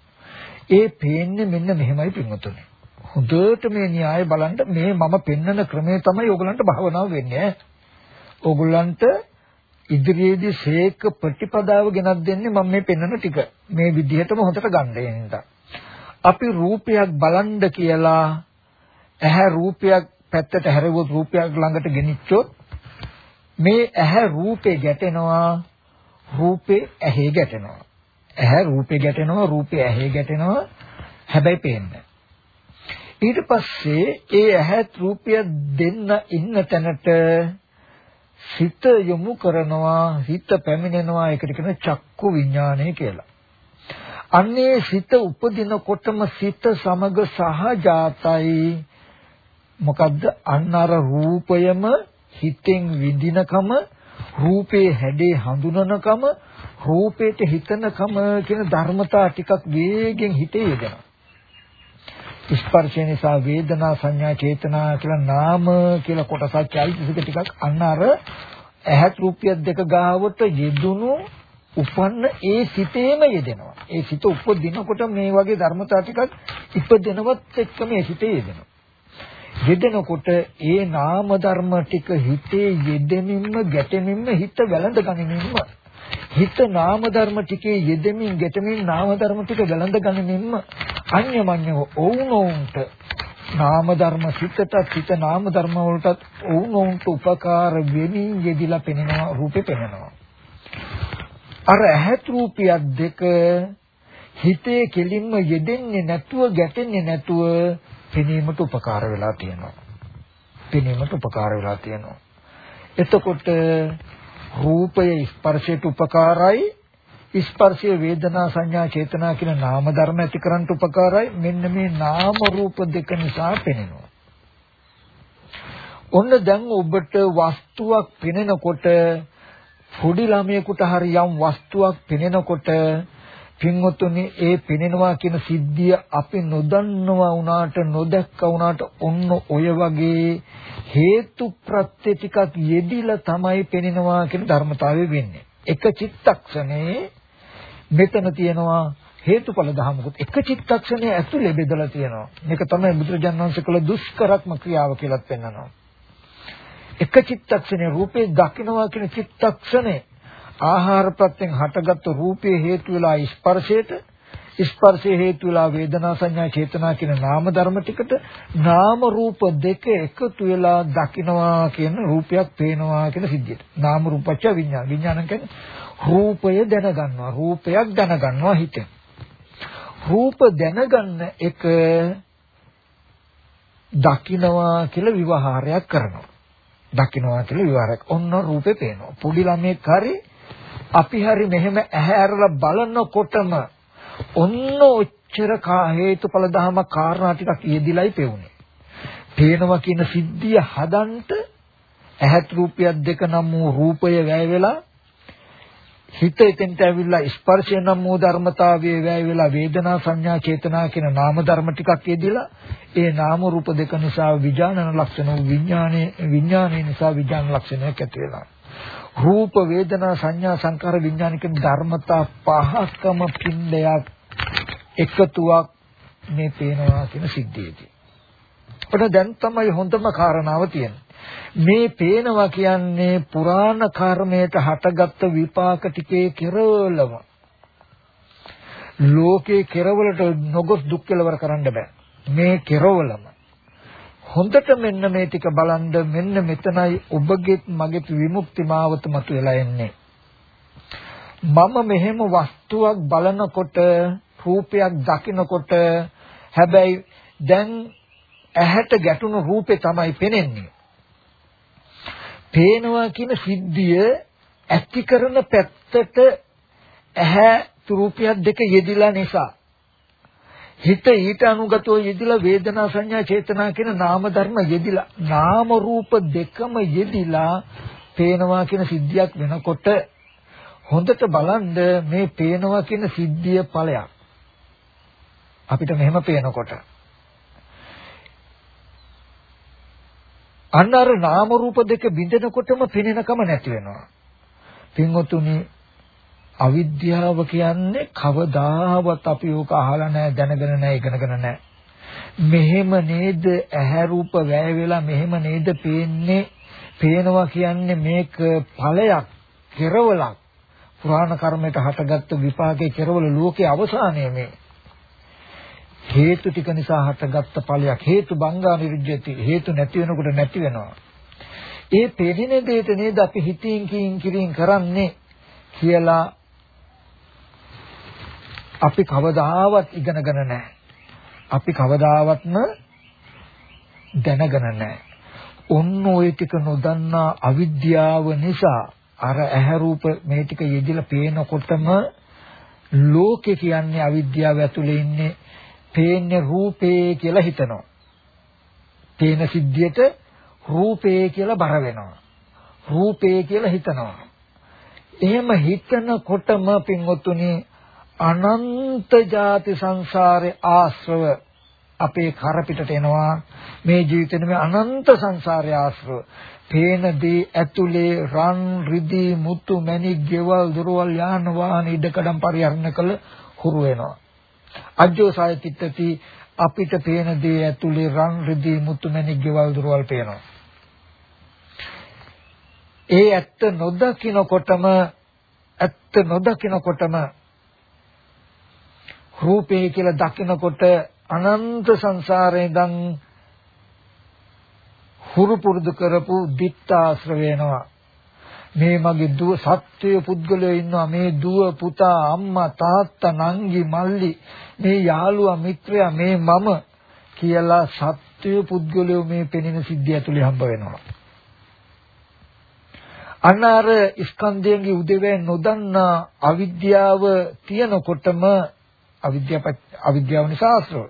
ඒ පේන්නේ මෙන්න මෙහෙමයි පින්වතුනි. හොඳට මේ න්‍යාය බලන්න මේ මම පෙන්වන ක්‍රමය තමයි ඕගලන්ට භවනාව වෙන්නේ. ඕගලන්ට ඉදිරියේදී ශේක ප්‍රතිපදාව ගෙනත් දෙන්නේ මම මේ පෙන්වන ටික. මේ විදිහටම හොඳට ගන්න එනින්ද. අපි රූපයක් බලන්න කියලා ඇහැ රූපයක් පැත්තට හැරෙවොත් රූපයක් ළඟට ගෙනිච්චොත් මේ ඇහැ රූපේ ගැටෙනවා රූපේ ඇහි ගැටෙනවා ඇහැ රූපේ ගැටෙනවා රූපේ ඇහි ගැටෙනවා හැබැයි පේන්නේ ඊට පස්සේ ඒ ඇහත් රූපය දෙන්න ඉන්න තැනට සිත යොමු කරනවා හිත පැමිණෙනවා ඒකට කියන චක්කු විඥානය කියලා. අන්නේ සිත උපදිනකොටම සිත සමග සහජාතයි මොකද්ද අන්න අර රූපයම හිතෙන් විඳිනකම රූපේ හැඩේ හඳුනනකම රූපේට හිතනකම කියන ධර්මතා ටිකක් වේගෙන් හිතේ යෙදෙනවා. ස්පර්ශය නිසා වේදනා සංඥා චේතනා කියලා නාම කියලා කොටසක් චෛතසික ටිකක් අන්න අර ඇහත් රූපිය දෙක ගාවට යෙදුණු උපන්න ඒ සිතේම යෙදෙනවා. ඒ සිත උපදිනකොට මේ වගේ ධර්මතා ටිකක් ඉපදෙනවත් එක්කම ඒ සිතේ යෙදෙනවා. යෙදෙනකොට ඒ නාම ධර්ම ටික හිතේ යෙදෙමින්ම ගැටෙමින්ම හිත වැළඳ ගනිමින්ම හිත නාම ධර්ම ටිකේ යෙදෙමින් ගැටෙමින් නාම ධර්ම ටික වැළඳ ගනිමින්ම අන්‍යමඤ්ඤව ඔවුනොවුන්ට නාම ධර්ම සිතට සිත නාම ධර්ම වලටත් ඔවුනොවුන්ට උපකාර වෙමින් යෙදිලා පෙනෙනවා රූපේ පෙනෙනවා අර ඇහත් රූපියක් දෙක හිතේ කෙලින්ම යෙදෙන්නේ නැතුව ගැටෙන්නේ නැතුව පෙනීමට උපකාර වෙලා තියෙනවා. පෙනීමට උපකාර වෙලා තියෙනවා. එතකොට රූපය ස්පර්ශයට උපකාරයි ස්පර්ශය වේදනා සංඥා චේතනා කියන නාම ධර්ම ඇති කරන්නට උපකාරයි. මෙන්න මේ නාම රූප දෙක නිසා පෙනෙනවා. ඔන්න දැන් ඔබට වස්තුවක් පෙනෙනකොට පොඩි ළමයෙකුට හරි යම් වස්තුවක් පෙනෙනකොට පින්වතුනි ඒ පෙනෙනවා කියන සිද්ධිය අපි නොදන්නවා වුණාට නොදැක්කා වුණාට ඔන්න ඔය වගේ හේතු ප්‍රත්‍ය ටිකක් යෙදිලා තමයි පෙනෙනවා කියන ධර්මතාවය වෙන්නේ. එක චිත්තක්ෂණේ මෙතන තියෙනවා හේතුඵල ධහමකුත් එක චිත්තක්ෂණයේ ඇතුලේ බෙදලා තියෙනවා. මේක තමයි බුදුරජාණන් වහන්සේ කළ දුෂ්කරත්ම ක්‍රියාව කියලාත් පෙන්නනවා. එක චිත්තක්ෂණේ රූපේ දකින්නවා කියන චිත්තක්ෂණේ ආහාර ප්‍රත්‍යයෙන් හටගත් රූපේ හේතු වෙලා ස්පර්ශයට ස්පර්ශය හේතු වෙලා වේදනා සංඥා චේතනා කියන නාම ධර්ම ටිකට නාම රූප දෙක එකතු වෙලා දකින්නවා කියන රූපයක් පේනවා කියන සිද්ධියට. නාම රූපච්ච විඥාන. විඥාන කියන්නේ රූපය දැනගන්නවා. රූපයක් දැනගන්නවා හිතෙන්. රූප දැනගන්න එක දකින්නවා කියලා විවහාරයක් කරනවා. දකින්නවා කියලා විවහාරයක්. ඔන්න රූපේ පේනවා. පොඩි ළමෙක් හරි අපි හරි මෙහෙම ඇහැ ඇරලා බලනකොටම ඔන්න ඔච්චර හේතුඵල ධම කාරණා ටිකක් යෙදිලයි පෙවුනේ. පේනවා කියන සිද්ධිය හදන්ට ඇහත් රූපයක් දෙක නම් වූ රූපය වැය වෙලා හිත එතෙන්ට ඇවිල්ලා ස්පර්ශය නම් වූ ධර්මතාවයේ වැය වෙලා වේදනා සංඥා චේතනා කියන නාම ධර්ම ටිකක් යෙදිලා ඒ නාම රූප දෙක නිසා විඥානන ලක්ෂණ වූ විඥානයේ විඥානයේ නිසා විඥාන ලක්ෂණයක් ඇති වෙනවා. රූප වේදනා සංඥා සංකාර විඥානික ධර්මතා පහකම පින්ඩයක් එකතුවක් මේ පේනවා කියන සිද්ධියේදී. අපිට දැන් තමයි හොඳම කාරණාව තියෙන්නේ. මේ පේනවා කියන්නේ පුරාණ කර්මයට හටගත්තු විපාක ටිකේ කෙරවලම. ලෝකේ කෙරවලට නොගොස් දුක් කෙලවර කරන්න බෑ. මේ කෙරවලම හොඳට මෙන්න මේ ටික බලන්ද මෙන්න මෙතනයි ඔබගෙත් මගෙත් විමුක්ති මාවත මතුවලා එන්නේ. මම මෙහෙම වස්තුවක් බලනකොට රූපයක් දකිනකොට හැබැයි දැන් ඇහැට ගැටුණු රූපේ තමයි පෙනෙන්නේ. පේනවා කියන සිද්ධිය ඇති කරන පැත්තට ඇහැ රූපයක් දෙක යෙදිලා නිසා. හිත ඊට අනුගතව යෙදිලා වේදනා සංඥා චේතනා කියන නාම ධර්ම යෙදිලා නාම රූප දෙකම යෙදිලා පේනවා කියන සිද්ධියක් වෙනකොට හොඳට බලන්න මේ පේනවා කියන සිද්ධිය ඵලයක්. අපිට මෙහෙම පේනකොට. අන්න අර නාම රූප දෙක බිඳෙනකොටම පෙනෙනකම නැති වෙනවා. පින්වතුනි අවිද්‍යාව කියන්නේ කවදාවත් අපි ඕක අහලා නැහැ දැනගෙන නැහැ ඉගෙනගෙන නැහැ. මෙහෙම නේද? ඇහැ රූප වැය වෙලා මෙහෙම නේද පේන්නේ? පේනවා කියන්නේ මේක ඵලයක් කෙරවලක්. පුරාණ කර්මයට හටගත්තු විපාකේ කෙරවල ලෝකේ අවසානය මේ. හේතු ටික නිසා හටගත්ත ඵලයක්. හේතු බංගා නිරුද්ධති හේතු නැති වෙනකොට නැති වෙනවා. ඒ පෙනෙන දෙයට නේද අපි හිතින් කියින් කිරින් කරන්නේ කියලා අපි කවදාවත් ඉගෙනගෙන නැහැ. අපි කවදාවත්ම දැනගෙන නැහැ. ඔන්න ඔය ටික නොදන්නා අවිද්‍යාව නිසා අර ඇහැ රූප මේ ටික යෙදිලා පේනකොටම ලෝකේ කියන්නේ අවිද්‍යාව ඇතුලේ ඉන්නේ පේන්නේ රූපේ කියලා හිතනවා. පේන සිද්ධියට රූපේ කියලා බර වෙනවා. රූපේ කියලා හිතනවා. එහෙම හිතනකොටම පින්වතුනි අනන්ත ಜಾති සංසාරේ ආශ්‍රව අපේ කර පිටට එනවා. මේ ජීවිතේ මේ අනන්ත සංසාරේ ආශ්‍රව. පේන දේ ඇතුලේ රන් රිදී මුතු මැණික් ගෙවල් දොරවල් යාන වාහන ඉඩකඩම් පරිහරණය කළ හුරු වෙනවා. අජ්ජෝසාය තිත්තති අපිට පේන දේ ඇතුලේ රන් රිදී මුතු මැණික් ගෙවල් දොරවල් පේනවා. ඒ ඇත්ත නොදකිනකොටම ඇත්ත නොදකිනකොටම රූපේ කියලා දකිනකොට අනන්ත සංසාරේ ඉඳන් හුරු පුරුදු කරපු දිත්තාශ්‍ර වෙනවා. මේ මගේ දුව සත්වය පුද්ගලයෝ ඉන්නවා. මේ දුව පුතා අම්මා තාත්තා නංගි මල්ලි මේ යාළුවා මිත්‍රයා මේ මම කියලා සත්වය පුද්ගලයෝ මේ පෙනෙන සිද්ධිය ඇතුලේ හම්බ වෙනවා. අනාර ස්කන්ධයන්ගේ උදේවැය නොදන්නා අවිද්‍යාව තියනකොටම අවිද්‍යාව අවිද්‍යාව නිසා ආශ්‍රව.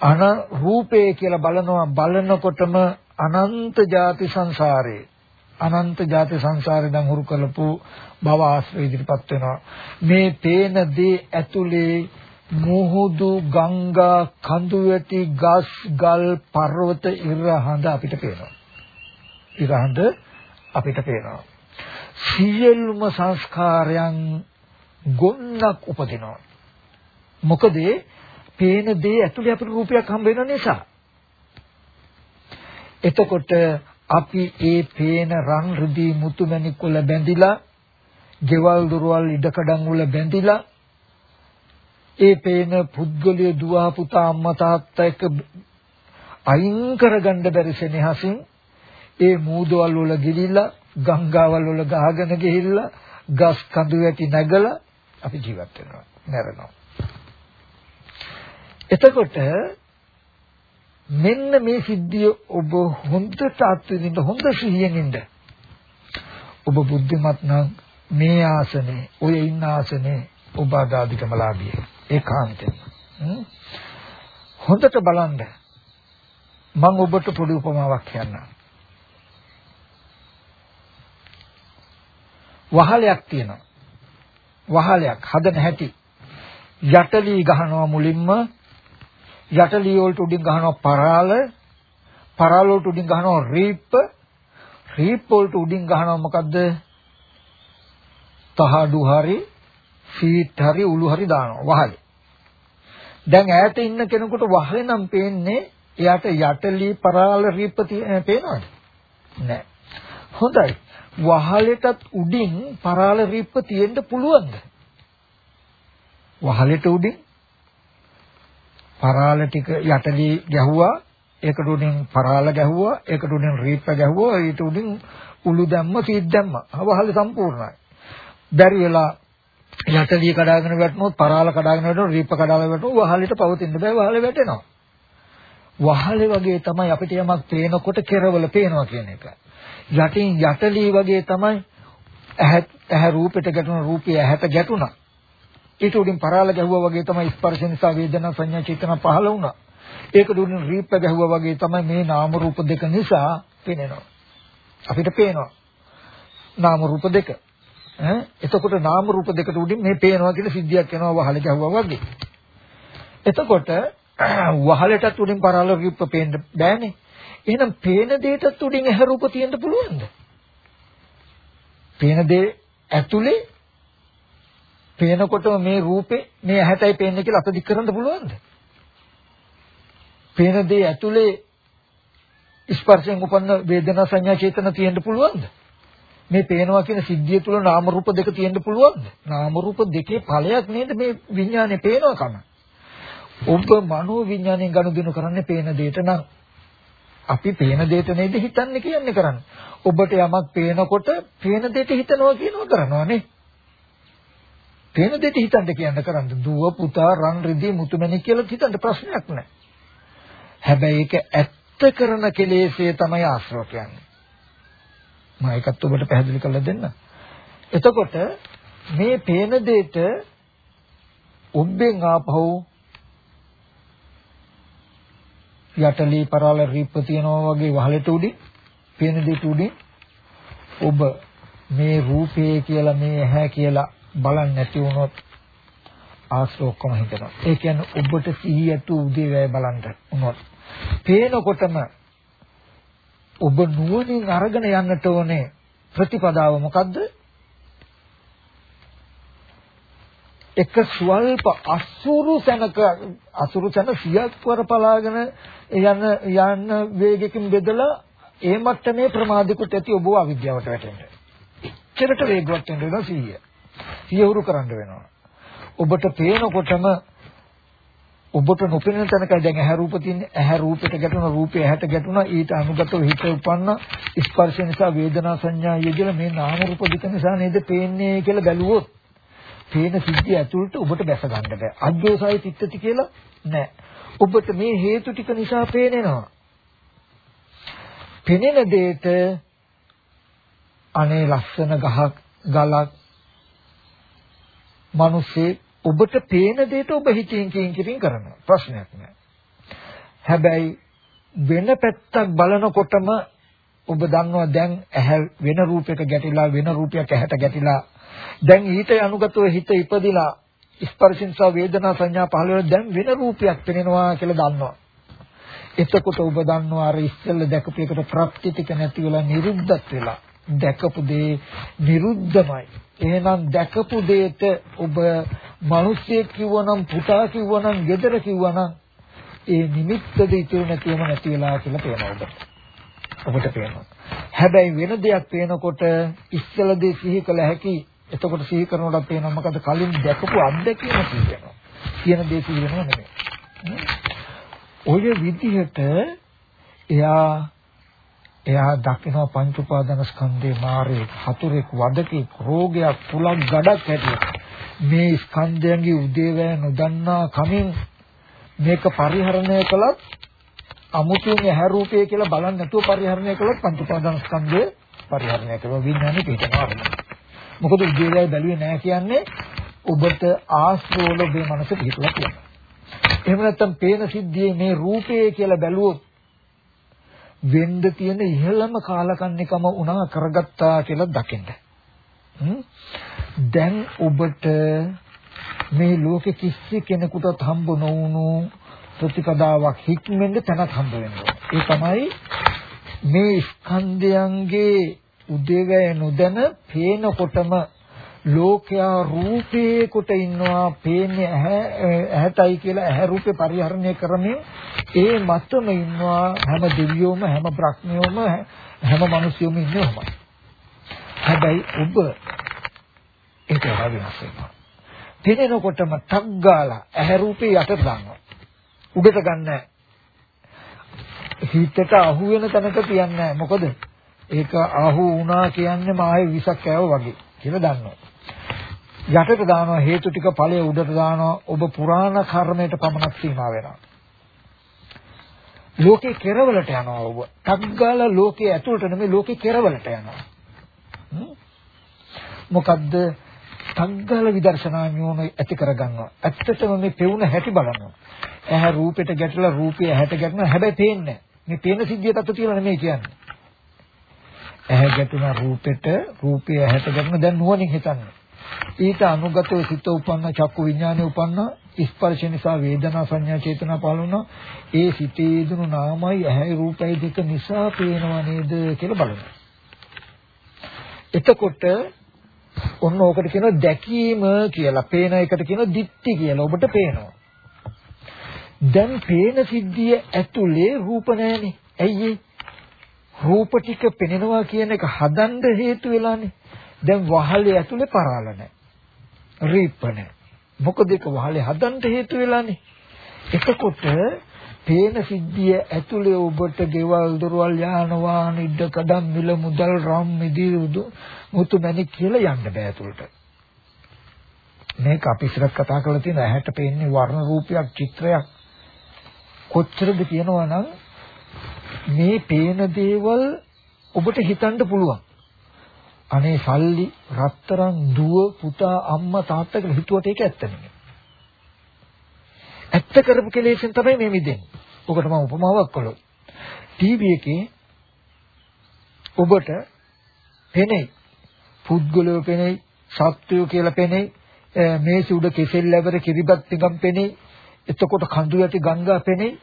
අන රූපේ කියලා බලනවා බලනකොටම අනන්ත ಜಾති සංසාරේ අනන්ත ಜಾති සංසාරේ දැන් හුරු කරපු භව ආශ්‍රය ඉදිරිපත් වෙනවා. මේ පේන දේ ඇතුලේ මුහුදු ගංගා කඳු වැටි ගස් ගල් පර්වත ඉරහඳ අපිට පේනවා. ඉරහඳ අපිට පේනවා. සියලුම සංස්කාරයන් ගොන්නක් උපදිනවා. මොකද පේන දේ ඇතුලේ අපිට රූපයක් හම්බ වෙන නිසා. එතකොට අපි ඒ පේන රන් රිදී මුතුමැණික් වල බැඳිලා, ගෙවල් දොරවල් ඉඩකඩම් වල බැඳිලා, ඒ පේන පුද්ගලයේ දුව පුතා අම්මා තාත්තා එක්ක අයින් කරගන්න බැරි සෙනෙහසින් ඒ මූදවල් වල ගිලිලා ගංගාවල් වල ගහගෙන ගිහිල්ලා ගස් කඳු වැටි නැගලා අපි ජීවත් වෙනවා මැරෙනවා එතකොට මෙන්න මේ සිද්ධිය ඔබ හොඳට අත්විඳින්න හොඳ සිහියෙන් ඉන්න. ඔබ බුද්ධිමත් නම් මේ ආසනේ ඔය ඉන්න ආසනේ ඔබ ආදාදිකමලාභිය ඒකාන්තයෙන්. හොඳට බලන්න. මම ඔබට පොඩි උපමාවක් කියන්නම්. වහලයක් තියෙනවා. වහලයක් හදන හැටි. යටලී ගහනවා මුලින්ම යටලී වලට උඩින් ගහනවා පරාල පරාල වලට උඩින් ගහනවා රීප්ප රීප්ප වලට උඩින් ගහනවා මොකද්ද? තහඩු හරි සීට් හරි උළු හරි දානවා වහලේ. දැන් ඈත ඉන්න කෙනෙකුට වහලේ නම් පේන්නේ එයාට යටලී පරාල රීප්ප පේනවද? නෑ. හොඳයි. වහලෙටත් උඩින් පරාල රිප්ප තියෙන්න පුළුවන්ද? වහලෙට උඩින් පරාල ටික යටලී ගැහුවා ඒකට උඩින් පරාල ගැහුවා ඒකට උඩින් රිප්ප ගැහුවා ඊට උඩින් උළු දැම්ම සීත් දැම්ම වහල සම්පූර්ණයි. බැරි වෙලා යටලී කඩාගෙන වැටුනොත් පරාල කඩාගෙන වැටුනොත් රිප්ප කඩාගෙන වැටුනොත් වහලෙට පවතින්න බෑ වහලෙ වැටෙනවා. වහලෙ වගේ තමයි අපිට යමක් පේනකොට කෙරවල පේනවා කියන එක. යටින් යටලී වගේ තමයි ඇහැ ඇහැ රූපෙට ගැටුණ රූපය ඇහැට ගැටුණා. ඊට උඩින් පරාල ගැහුවා වගේ තමයි ස්පර්ශ නිසා වේදනා සංඥා චේතනා පහළ වුණා. ඒක උඩින් රීප්ප ගැහුවා වගේ තමයි මේ නාම රූප දෙක නිසා පේනවා. අපිට පේනවා. නාම රූප දෙක. ඈ එතකොට නාම රූප දෙකට උඩින් මේ පේනවා කියන සිද්ධියක් වෙනවා වහල ගැහුවා වගේ. එතකොට වහලටත් උඩින් පරාල රීප්ප පේන්න බෑනේ. එහෙනම් පේන දෙයටත් උඩින් ඇහැ රූප තියෙන්න පුළුවන්ද? පේන දේ ඇතුලේ පේනකොට මේ රූපේ මේ ඇහැටයි පේන්නේ කියලා අත දික් කරන්න පුළුවන්ද? පේන දේ ඇතුලේ ස්පර්ශයෙන් උපන්න වේදනා සංඥා චේතන තියෙන්න පුළුවන්ද? මේ පේනවා කියන සිද්ධිය තුල නාම රූප දෙක තියෙන්න පුළුවන්ද? නාම රූප දෙකේ ඵලයක් නේද මේ විඥානේ පේනවකම. ඔබ මනෝ විඥාණයෙන් ගනුදෙනු කරන්නේ පේන දෙයට නම් අපි පේන දෙයට නේද හිතන්නේ කියන්නේ කරන්නේ. ඔබට යමක් පේනකොට පේන දෙයට හිතනවා කියනවා කරනවා නේ. පේන දෙයට හිතන්න කියන්න කරන්නේ. දුව පුතා රන් රිදී මුතුමැණික් කියලා හිතන්න ප්‍රශ්නයක් නැහැ. හැබැයි ඒක ඇත්ත කරන කෙලෙසේ තමයි ආශ්‍රව කියන්නේ. මම ඒකත් ඔබට පැහැදිලි කරලා දෙන්න. එතකොට මේ පේන දෙයට ඔබෙන් ආපහු යටලී පරාල රිප්ප තියනවා වගේ වහලට උඩින් පේන දෙට උඩින් ඔබ මේ රූපේ කියලා මේ ඇහැ කියලා බලන්නේ නැති වුණොත් ආශ්‍රව ඔක්කොම හිතනවා. ඒ කියන්නේ ඔබට සිහියට උදේ වැය බලන්න උනොත් පේනකොටම ඔබ නුවණින් අරගෙන යන්නට ඕනේ ප්‍රතිපදාව මොකද්ද? එක ස්වල්ප අසුරු සැනක අසුරු සැන 100ක් වර පලාගෙන යන යන වේගකින් බෙදලා ඒ මට්ටමේ ප්‍රමාදිකුට ඇති ඔබ අවිද්‍යාවට වැටෙන්න. එච්චරට වේගවත් වෙන්න වෙනවා 100. 100 හුරු කරන්න වෙනවා. ඔබට පේනකොටම ඔබට නොපෙනෙන තැනකයි දැන් ඇහැ රූප තියෙන්නේ ඇහැ රූපෙට ගැටුණ රූපය ඇහැට ගැටුණා ඊට අනුගතව හිත උපන්න ස්පර්ශ නිසා වේදනා සංඥා යෙදලා මේ නාම රූප දෙක නිසා නේද පේන්නේ කියලා බැලුවොත් පේන සිද්ධිය ඇතුළට ඔබට බැස ගන්න බෑ. අද්දෝසයි තිත්තති කියලා නෑ. ඔබට මේ හේතු ටික නිසා පේනෙනවා. පෙනෙන දෙයට අනේ ලස්සන ගහක් ගලක් මිනිස්සේ ඔබට පේන දෙයට ඔබ හිතින් කියින් කියින් කරනවා. ප්‍රශ්නයක් නෑ. හැබැයි වෙන පැත්තක් බලනකොටම ඔබ දන්නවා දැන් ඇහැ වෙන රූපයක ගැටිලා වෙන රූපයක් ඇහැට ගැටිලා දැන් ඊට අනුගතව හිත ඉපදිලා ස්පර්ශින් සහ වේදනා සංඥා පහළ වෙන දැන් වෙන රූපයක් පෙනෙනවා කියලා දන්නවා. එතකොට ඔබ දන්නවා අර ඉස්සෙල්ල දැකපු එකට ප්‍රත්‍ය ටික නැති වෙලා නිරුද්ධත් වෙලා දැකපු දේ නිරුද්ධමයි. එහෙනම් දැකපු දෙයට ඔබ මිනිස්සෙක් කිව්වනම් පුතා කිව්වනම් ගෙදර කිව්වනම් ඒ නිමිත්තද ඉතුරු නැතිවම නැති වෙලා කියලා පේනවා ඔබට. ඔබට පේනවා. හැබැයි වෙන දෙයක් පේනකොට ඉස්සලදී සිහි කළ හැකි එතකොට සිහි කරනකොට පේනවා මොකද කලින් දැකපු අත්දැකීම සිහි වෙනවා කියන දේ සිහි වෙනව නෙමෙයි ඔය විදිහට එයා එයා දකිනවා පංච උපාදාන ස්කන්ධේ මාරේ හතුරෙක් වදකෙක් රෝගයක් පුලක් ගඩක් හැටියට මේ ස්කන්ධයන්ගේ උදේවැය නොදන්නා කමින් මේක පරිහරණය කළත් අමුතුන් ඇහැ රූපය කියලා බලන්නේ නැතුව පරිහරණය කළොත් පංච උපාදාන ස්කන්ධය පරිහරණය කරනවා විඥානෙ පිටනවා. මොකද උදේවැය බැලුවේ නැහැ කියන්නේ ඔබට ආශ්‍රෝල ඔබේ මනස පිටුලා කියනවා. එහෙම නැත්නම් පේන සිද්ධියේ මේ රූපය කියලා බැලුවොත් වෙන්න තියෙන ඉහළම කාලකන්නිකම උනා කරගත්තා කියලා දකින්න. දැන් ඔබට මේ ලෝකෙ කිසි කෙනෙකුටත් හම්බ නොවුණු ප්‍රතිපදාවක් හික්මෙන්න තැනක් හම්බ වෙනවා. ඒ තමයි මේ ස්කන්ධයන්ගේ උදේවැය නොදැන පේනකොටම ලෝකයා රූපේ කොට ඉන්නවා පේන්නේ ඇහැටයි කියලා ඇහැ රූපේ පරිහරණය කරමින් ඒ මතම ඉන්නවා හැම දෙවියෝම හැම බ්‍රහ්මියෝම හැම මිනිසියෝම ඉන්නේ ඔහොමයි. හැබැයි ඔබ ඒක වෙනස් වෙනවා. පේනකොටම ටක් ගාලා ඇහැ රූපේ යටට දානවා. උඩට ගන්න හිතට අහු වෙන තැනක තියන්නේ මොකද ඒක අහු වුණා කියන්නේ මායේ විසක් කෑව වගේ කියලා දන්නවා යටට දානවා හේතු ටික ඵලයේ උඩට දානවා ඔබ පුරාණ කර්මයට පමණක් සීමා වෙනවා. ලෝකේ කෙරවලට යනවා ඔබ. ටග්ගාල ලෝකේ ඇතුළට නෙමෙයි ලෝකේ කෙරවලට යනවා. මොකද්ද? ටග්ගාල විදර්ශනා ඥෝන ඇති කරගන්නවා. ඇත්තටම මේ පෙවුන හැටි බලනවා. ඇහැ රූපෙට ගැටලා රූපය ඇහැට ගැටෙනවා හැබැයි පේන්නේ මේ පේන සිද්ධිය තත්ත්ව තියලා නෙමෙයි කියන්නේ. ඇහැ ගැටුණා රූපෙට රූපය ඇහැට ගැටෙන දැන් නුවණින් හිතන්නේ. ඊට අනුගතව සිත උපන්න චක්කු විඥානය උපන්න ස්පර්ශ නිසා වේදනා සංඥා චේතනා පහළ වුණා. ඒ සිතේ දුණු නාමයි ඇහැයි රූපයි දෙක නිසා පේනවා නේද කියලා බලනවා. එතකොට ඔන්න ඕකට කියනවා දැකීම කියලා පේන එකට කියනවා දික්ටි කියලා. ඔබට පේනවා. දැන් පේන සිද්ධිය ඇතුලේ රූප නැහැනේ. ඇයි රූප ටික පෙනෙනවා කියන එක හදන්න හේතු වෙලානේ. දැන් වහලේ ඇතුලේ පරාල නැහැ. රීප නැහැ. මොකද ඒක වහලේ හදන්න හේතු වෙලානේ. එතකොට පේන සිද්ධිය ඇතුලේ ඔබට ගෙවල් දොරවල් යාන වාහන ඉඩ කඩම් මිල මුදල් රම් මිදි මුතු මැණික් කියලා යන්න බෑ ඇතුලට. මේක අපි ඉස්සරහ කතා කරලා තියෙන ඇහැට පේන්නේ වර්ණ රූපයක් චිත්‍රයක් කොච්චරද කියනවා නම් මේ පේන දේවල් ඔබට හිතන්න පුළුවන්. අනේ සල්ලි රත්තරන් දුව පුතා අම්මා තාත්තා කියලා හිතුවට ඒක ඇත්ත නෙමෙයි. ඇත්ත කරපු කෙලෙසෙන් තමයි මේ මිදෙන්නේ. ඔකට මම උපමාවක් කළොත්. ටීවී එකේ ඔබට පෙනෙයි. පුද්ගලයෝ පෙනෙයි, සත්වයෝ කියලා පෙනෙයි, මේසි උඩ කෙසෙල් ලැබර කිරිබත් ටිකක් පෙනෙයි, එතකොට කඳු යටි ගංගා පෙනේ.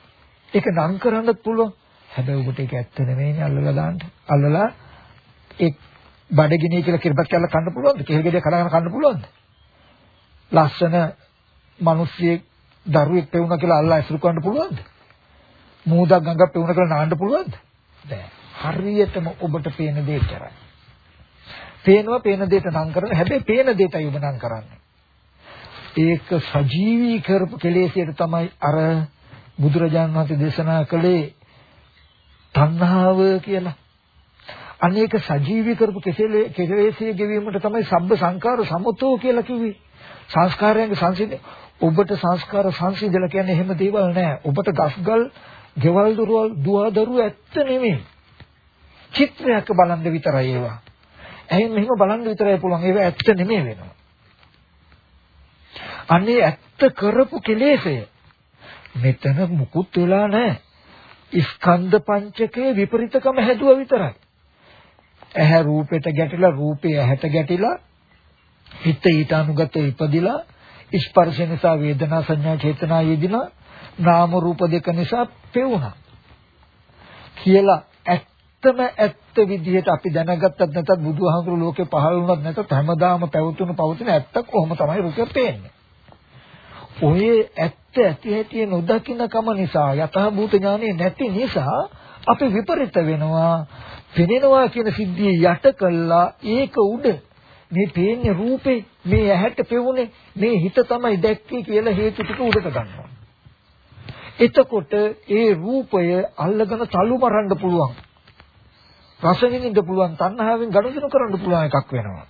ඒක නම් කරන්නත් පුළුවන්. හැබැයි ඔබට ඒක ඇත්ත නෙමෙයිනේ අල්ලලා දාන්න. අල්ලලා ඒ බඩගිනි කියලා කිරිබත් කැල්ල කන්න පුළුවන්ද? කෙහෙල් ගෙඩිය කඩගෙන කන්න පුළුවන්ද? ලස්සන මිනිස්සෙක් දරුවෙක් පෙවුනා කියලා අල්ලා ඇසුරු කරන්න පුළුවන්ද? මූදක් ගඟක් පෙවුනා කියලා නාන්න පුළුවන්ද? බෑ. හරියටම ඔබට පේන දේ කරන්නේ. පේනවා පේන දෙයට නම් කරන හැබැයි පේන දෙයටයි ඔබ නම් කරන්නේ. ඒක සජීවී කරපු කෙලෙසියට තමයි අර බුදුරජාණන් වහන්සේ දේශනා කළේ තණ්හාව කියලා. අනේක සජීවී කරපු කෙලෙසිය ගෙවීමට තමයි සබ්බ සංකාර සමුතෝ කියලා කිව්වේ. සංස්කාරයන්ගේ සංසිඳ ඔබට සංස්කාර සංසිඳලා කියන්නේ එහෙම දේවල් නෑ. ඔබට ගස්ගල්, ගෙවල් දොරවල්, දුවදරු ඇත්ත නෙමෙයි. චිත්‍රයක් බලන්න විතරයි ඒවා. එහෙනම් මෙහෙම බලන්න විතරයි පුළුවන්. ඒවා ඇත්ත නෙමෙයි වෙනවා. අනේ ඇත්ත කරපු කෙලෙසය මෙතන මුකුත් වෙලා නැහැ. ස්කන්ධ පංචකයේ විපරිතකම හැදුවා විතරයි. ඇහැ රූපෙට ගැටිලා රූපේ ඇහැට ගැටිලා හිත ඊට අනුගතව ඉපදිලා ස්පර්ශ නිසා වේදනා සංඥා චේතනා යෙදිලා නාම රූප දෙක නිසා පෙවුණා. කියලා ඇත්තම ඇත්ත විදිහට අපි දැනගත්තත් නැතත් බුදුහාමුදුරු ලෝකේ පහළ වුණත් නැතත් හැමදාම පැවතුණු පවතින ඇත්ත කොහොම තමයි රූපය පේන්නේ. ඔය ඇත්ත ඇති ඇති නොදකින්න කම නිසා යථාභූත ඥානෙ නැති නිසා අපි විපරිත වෙනවා. පෙනෙනවා කියන සිද්ධිය යට කළා ඒක උඩ. මේ පේන්නේ රූපේ මේ ඇහැට පෙවුනේ මේ හිත තමයි දැක්කේ කියලා හේතු ටික උඩට ගන්නවා. එතකොට ඒ රූපය අල්ලගෙන තලු මරන්න පුළුවන්. රස විඳින්න පුළුවන් තණ්හාවෙන් ගනුදෙනු කරන්න පුළුවන් එකක් වෙනවා.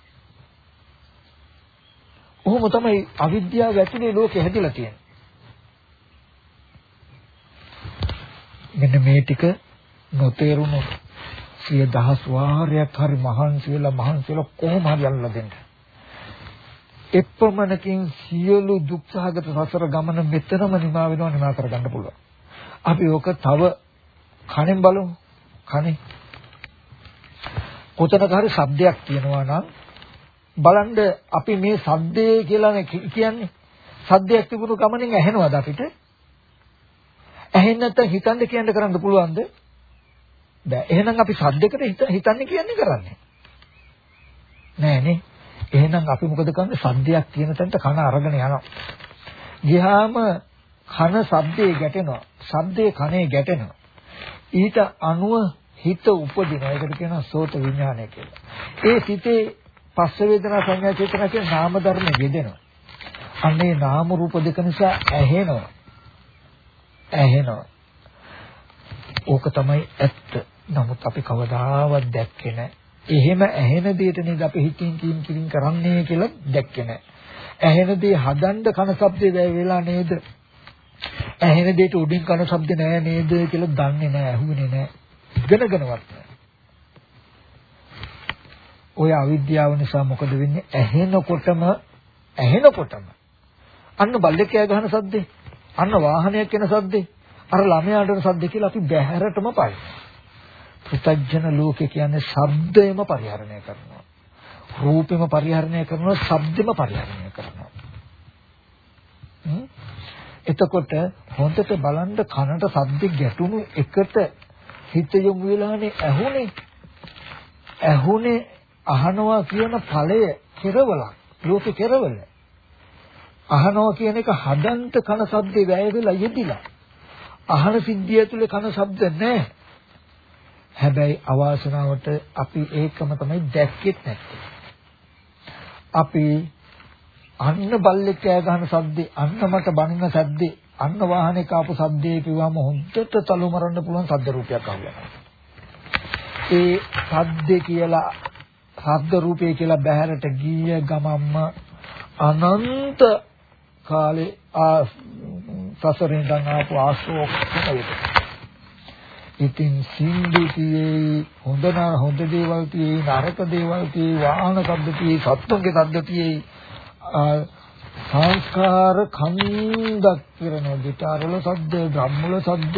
ඔහොම තමයි අවිද්‍යාව ඇතුලේ ලෝකෙ හැදිලා තියෙන්නේ. මෙන්න මේ ටික නොතේරුණු සිය දහස් වාරයක් හරි මහන්සි වෙලා මහන්සි වෙලා කොහොම හරි අල්ලලා දෙන්න. එපමණකින් සියලු දුක් සහගත සසර ගමන මෙතනම නිමා වෙනවා නිමා කරගන්න පුළුවන්. අපි ඕක තව කණෙන් බලමු. කණේ කොතනක හරි ශබ්දයක් තියෙනවා නම් බලන්න අපි මේ සද්දේ කියලා කියන්නේ සද්දයක් තිබුණු ගමනින් ඇහෙනවද අපිට? ඇහෙන්නේ නැත්නම් හිතන්න කියන්න කරන්න පුළුවන්ද? බෑ. එහෙනම් අපි සද්දයකට හිතන්නේ කියන්නේ කරන්නේ. නෑනේ. එහෙනම් අපි මොකද කරන්නේ? සද්දයක් තියෙන තැනට කන අරගෙන යනවා. ගියාම කන සද්දේ ගැටෙනවා. සද්දේ කනේ ගැටෙනවා. ඊට අනුව හිත උපදිනවා. ඒකට කියනවා සෝත විඥානය කියලා. ඒ සිතේ පස්ස වේදනා සංඥා චේතනා කියන නාම ධර්ම යෙදෙනවා. අන්නේ නාම රූප දෙක නිසා ඇහෙනවා. ඇහෙනවා. ඕක තමයි ඇත්ත. නමුත් අපි කවදාවත් දැක්කේ නැහැ. එහෙම ඇහෙන දෙයට නේද අපි හිතින් කීම් කිලින් කරන්නේ කියලා දැක්කේ නැහැ. ඇහෙන දේ හදන්න කන ශබ්දේ වැය වෙලා නේද? ඇහෙන දෙයට උඩින් කන ශබ්ද නෑ නේද කියලා දන්නේ නෑ, අහුවෙන්නේ නෑ. ඉගෙනගෙනවත් නෑ. ඔය අවිද්‍යාව නිසා මොකද වෙන්නේ? ඇහෙනකොටම ඇහෙනකොටම අන්න බල්ලෙක් කෑ ගහන සද්දේ, අන්න වාහනයක් එන සද්දේ, අර ළමයාට එන සද්දේ කියලා අපි බැහැරටම පයි. පුතජන ලෝකේ කියන්නේ ශබ්දයම පරිහරණය කරනවා. රූපෙම පරිහරණය කරනවා, ශබ්දෙම පරිහරණය කරනවා. එතකොට හොඳට බලන්න කනට ශබ්ද ගැටුණු එකට හිත යොමු වෙලානේ ඇහුනේ. ඇහුනේ අහනවා කියන ඵලය කෙරවලක් ලෝකේ කෙරවල. අහනවා කියන එක හදන්ත කන ශබ්දේ වැය වෙලා යෙදිලා. අහන සිද්ධිය තුල කන ශබ්ද නැහැ. හැබැයි අවාසනාවට අපි ඒකම තමයි දැක්කෙත් නැත්තේ. අපි අන්න බල්ලෙක් කෑ ගහන සද්දේ අන්න මට බනින සද්දේ අන්න වාහනේ කාපු සද්දේ කිව්වම හොඳට තලු මරන්න පුළුවන් සද්ද රූපයක් අහුවෙනවා. ඒ සද්දේ කියලා ශබ්ද රූපේ කියලා බැහැරට ගිය ගමම්ම අනන්ත කාලේ ආ සසරෙන් ගන්න ආපු ආශෝක ඉතින් සින්දු තියේ හොඳ නා හොඳ දේවල් තියේ නරක දේවල් තියේ වාහන ශබ්ද තියේ සත්තුන්ගේ ශබ්ද තියේ සංස්කාර කන්දක් කරන ගිටාරවල ශබ්ද ධම්මවල ශබ්ද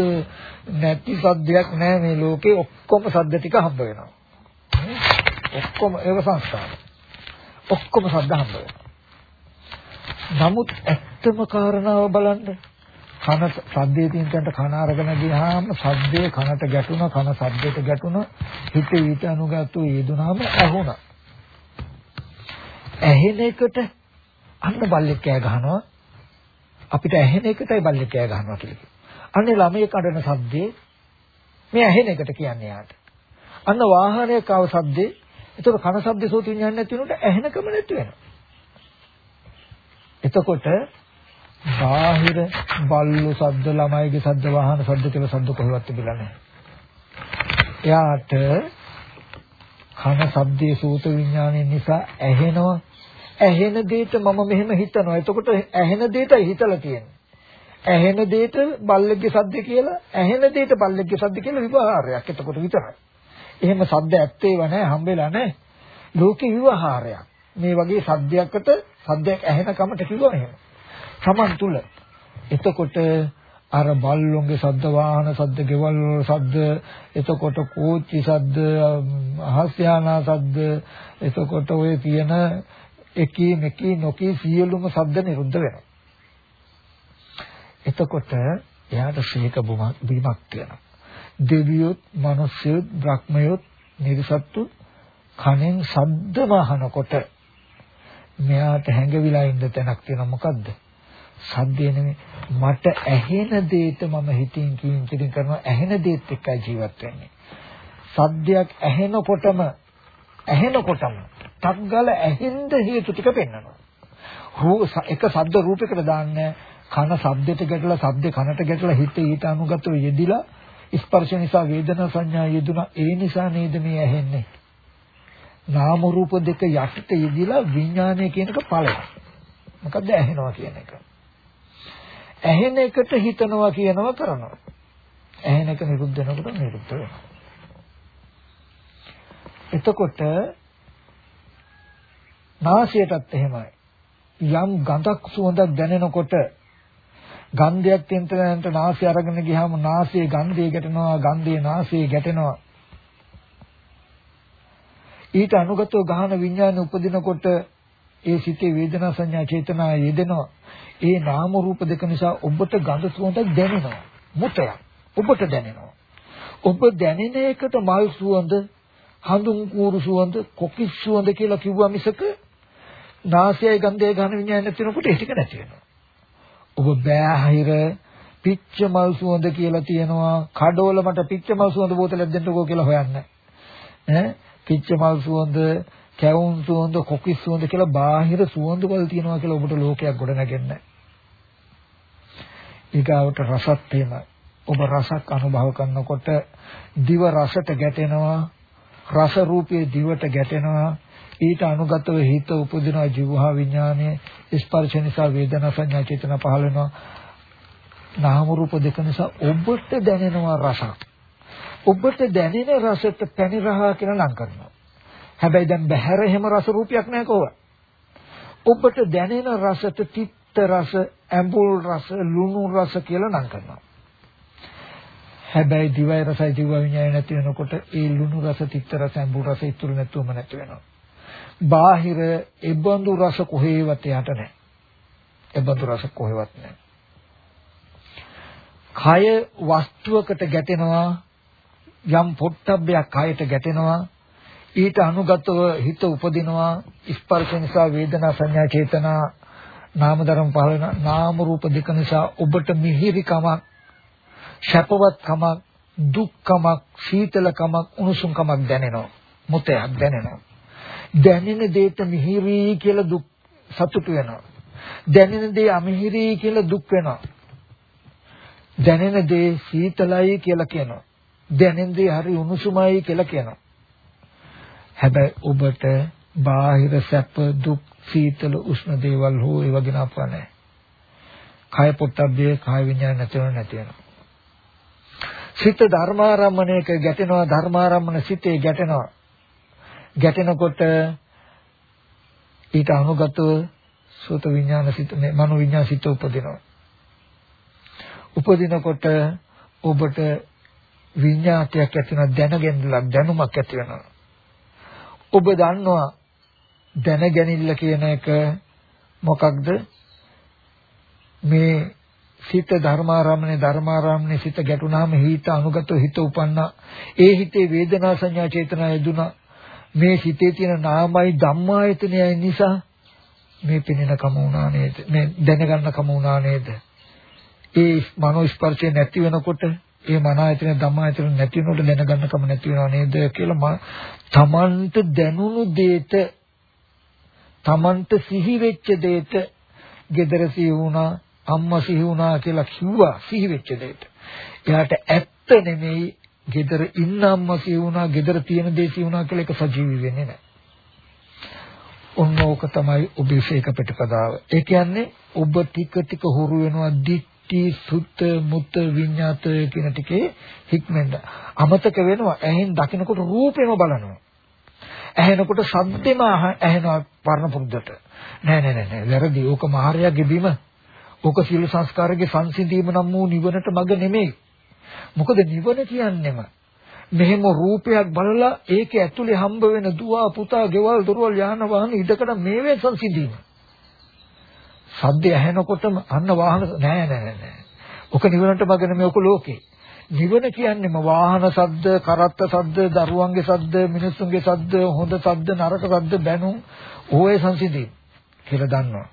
නැති ශබ්දයක් නැහැ මේ ලෝකේ. ඔක්කොම ශබ්ද ටික හම්බ වෙනවා. ඔක්කොම ඒව සංස්කාර. ඔක්කොම සද්ද හම්බ නමුත් ඇත්තම කාරණාව බලන්න කන සද්දේ තියෙන තැනට කන අරගෙන ගියාම සද්දේ කනට ගැටුණා කන සද්දයට ගැටුණා හිත ඊට අනුගතව යෙදුනාම ඇහුණා. ඇහෙන එකට අන්න බල්ලෙක් කෑ ගහනවා අපිට ඇහෙන එකටයි බල්ලෙක් කෑ ගහනවා කියලා. අන්නේ ළමයේ කඩන සද්දේ මේ ඇහෙන එකට කියන්නේ යාට. අන්න වාහනයක ආව සද්දේ එතකොට කන ශබ්ද සෝත විඥාන නැති වෙනකොට ඇහෙනකම නැති වෙනවා. එතකොට බාහිර බල්ලු ශබ්ද ළමයිගේ ශබ්ද වාහන ශබ්ද කියලා ශබ්ද කොහෙවත් තිබිලා නැහැ. එයාට කන ශබ්දයේ සෝත විඥානය නිසා ඇහෙනවා. ඇහෙන දෙයට මම මෙහෙම හිතනවා. එතකොට ඇහෙන දෙයටයි හිතලා තියෙන්නේ. ඇහෙන දෙයට බල්ලෙක්ගේ ශබ්ද කියලා ඇහෙන දෙයට බල්ලෙක්ගේ ශබ්ද කියලා විවහාරයක්. එතකොට විතරයි. එහෙම සද්ද ඇත්තේව නැහැ හම්බෙලා නැහැ. ලෝකේ විවහාරයක්. මේ වගේ සද්දයකට සද්දයක් ඇහෙන කමට කිව්වම එහෙම. Taman තුල. එතකොට අර බල්ලොන්ගේ සද්ද වාහන සද්ද ගෙවල් වල සද්ද එතකොට කෝච්චි සද්ද අහස්යානා සද්ද එතකොට ඔය තියෙන එකී මෙකී නොකී සියලුම සද්ද නිරුද්ධ වෙනවා එතකොට එයාට ශේක බීමක් තියෙනවා දෙවියොත්, මිනිස්යොත්, බ්‍රහ්මයොත්, නිර්සත්තු කනෙන් ශබ්දම අහනකොට මෙයාට හැඟවිලා ඉන්න තැනක් තියෙනවා මොකද්ද? සද්දේ නෙමෙයි. මට ඇහෙන දෙයට මම හිතින් කියින් කියින් කරනවා. ඇහෙන දෙයත් එක්කයි ජීවත් වෙන්නේ. සද්දයක් ඇහෙනකොටම ඇහෙනකොටම තක්ගල ඇහෙන්න හේතු ටික පෙන්වනවා එක සද්ද රූපයකට දාන්නේ කන ශබ්දයට ගැටලා ශබ්දේ කනට ගැටලා හිත ඊට අනුගතව යෙදිලා ස්පර්ශ නිසා වේදනා සංඥා යෙදුනා. ඒ නිසා නේද මේ ඇහෙන්නේ? නාම රූප දෙක යටට යෙදිලා විඥානය කියන එක ඵලයක් මොකද්ද ඇහෙනවා කියන එක? ඇහෙන එකට හිතනවා කියනවා කරනවා. ඇහෙන එක නිරුද්ධ වෙනකොට නිරුද්ධ වෙනවා. එතකොට නාසයටත් එහෙමයි. යම් ගඳක් සුවඳක් දැනෙනකොට ගන්ධයක් තෙන්තරන්ට නාසය අරගෙන ගියාම නාසයේ ගන්ධය ගැටෙනවා ගන්ධයේ නාසයේ ගැටෙනවා. ඊට අනුගතව ගහන විඥාන උපදිනකොට ඒ සිතේ වේදනා සංඥා චේතනා යෙදෙනවා. ඒ නාම රූප දෙක නිසා ඔබට ගඳ සුවඳක් දැනෙනවා. මුතයක්. ඔබට දැනෙනවා. ඔබ දැනෙන එකට මල් සුවඳ හඳුන් කූරු සුවඳ කොකිස් සුවඳ කියලා කිව්වා මිසක නාසයයි ගන්ධයයි ගහන විඥාන නැති වෙනකොට ඒ ටික නැති වෙනවා. ඔබ බෑහිර පිච්ච මල් සුවඳ කියලා තියෙනවා. කඩවල මට පිච්ච මල් සුවඳ බෝතලයක් දෙන්නකෝ කියලා හොයන්න. ඈ? පිච්ච මල් සුවඳ කැවුම් සුවඳ කොකිස් සුවඳ කියලා බාහිර සුවඳ වල තියෙනවා කියලා ඔබට ලෝකයක් ගොඩ නැගෙන්නේ ඊගාවට රසත් එහෙමයි ඔබ රසක් අනුභව කරනකොට දිව රසට ගැටෙනවා. රස රූපයේ දිවට ගැටෙනවා. ඊට අනුගතව හිත උපදිනවා ජීවහා විඥානයේ. ස්පර්ශ නිසා වේදනා සංඥා චේතනා පහළ වෙනවා. නාම රූප දෙක නිසා ඔබට දැනෙනවා රසක්. ඔබට දැනෙන රසට පැණි රහ කියලා නම් කරනවා. හැබැයි දැන් බහැර එහෙම රස රූපයක් නැහැ කොහොම ඔබට දැනෙන රසට තිත්ත රස ඇඹුල් රස ලුණු රස කියලා නම් කරනවා හැබැයි දිවයි රසයි දිව විඤ්ඤාණය නැති වෙනකොට ඒ ලුණු රස තිත්ත රස ඇඹුල් රස ඉතුරු නැතුවම නැති වෙනවා බාහිර එබඳු රස කොහේවත් යට නැහැ. එබඳු රස කොහෙවත් නැහැ. කය වස්තුවකට ගැටෙනවා යම් පොට්ටබ්බයක් කයට ගැටෙනවා ඊට අනුගතව හිත උපදිනවා ස්පර්ශ නිසා වේදනා සංඥා චේතනා නාම ධර්ම පහළ නාම රූප දෙක නිසා ඔබට මිහිරිකමක් ශපවත්කමක් දුක්කමක් සීතලකමක් උණුසුම්කමක් දැනෙනවා මුතයක් දැනෙනවා දැනෙන දෙයට මිහිරි කියලා දුක් සතුට වෙනවා. දැනෙන දේ අමිහිරි කියලා දුක් වෙනවා. දැනෙන දේ සීතලයි කියලා කියනවා. දැනෙන දේ හරි උණුසුමයි කියලා කියනවා. හැබැයි ඔබට බාහිර සැප දුක් සීතල උෂ්ණ දේවල් හෝ ඒ වගේ නපුවා නැහැ. කය පොට්ටබ්බේ කාය විඤ්ඤාණ නැතිව නැති වෙනවා. සිත ධර්මාරම්මණයක ගැටෙනවා ධර්මාරම්මන සිතේ ගැටෙනවා ගැටෙනකොට ඊට අනුගතව සෝත විඥාන සිත මනෝ විඥාන සිත උපදිනවා. උපදිනකොට ඔබට විඤ්ඤාතයක් ඇති වෙන දැනගැනලා දැනුමක් ඇති වෙනවා. ඔබ දන්නවා දැනගැනිල්ල කියන එක මොකක්ද? මේ සිත ධර්මාරම්මනේ ධර්මාරම්මනේ සිත ගැටුණාම හිත අනුගතව හිත උපන්නා ඒ හිතේ වේදනා සංඥා චේතනා යෙදුනා මේ හිතේ තියෙන නාමයි ධම්මායතනයයි නිසා මේ පෙනෙන කම වුණා නේද? මේ දැනගන්න කම වුණා නේද? ඒ මනෝ ස්පර්ශය නැති වෙනකොට ඒ මන ආයතන ධම්මායතන නැති වෙනකොට දැනගන්න කම නැති වෙනව නේද කියලා තමන්ට දැනුණු දෙයට තමන්ට සිහි වෙච්ච දෙයට gedara සිහි වුණා අම්මා සිහි වුණා කියලා කිව්වා සිහි වෙච්ච දෙයට. එයාට ඇත්ත නෙමෙයි gedara ඉන්න අම්මා කියුණා gedara තියෙන දේ කියුණා කියලා ඒක සජීවී වෙන්නේ නැහැ. ඔන්න ඕක තමයි ඔබේ ශේක ප්‍රතිපදාව. ඒ කියන්නේ ඔබ ටික ටික හුරු වෙනවා දිට්ටි සුත්ත මුත්ත විඤ්ඤාත කියන ටිකේ හික්මෙන්ද. අමතක වෙනවා. ඇහෙන් දකිනකොට රූපෙම බලනවා. ඇහෙනකොට ශබ්දෙම ඇහෙනවා වර්ණ පුරුද්දට. නෑ නෑ නෑ නෑ වැරදි. ඕක මාර්යාගේ බිම. ඕක සීල සංස්කාරයේ සංසිඳීම නම් වූ නිවනට මඟ නෙමෙයි. මොකද නිවන කියන්නේම මෙහෙම රූපයක් බලලා ඒකේ ඇතුලේ හම්බ වෙන දුව පුතා ගෙවල් දොරවල් යාන වාහන ඉදකට මේවේ සංසිඳීම. සද්ද ඇහෙනකොටම අන්න වාහන නෑ නෑ නෑ. ඔක නිවනට මගන මේ ඔක ලෝකේ. නිවන කියන්නේම වාහන සද්ද, කරත්ත සද්ද, දරුවන්ගේ සද්ද, මිනිස්සුන්ගේ සද්ද, හොඳ සද්ද, නරක සද්ද බැනුම් ඕයේ සංසිඳීම කියලා දන්නවා.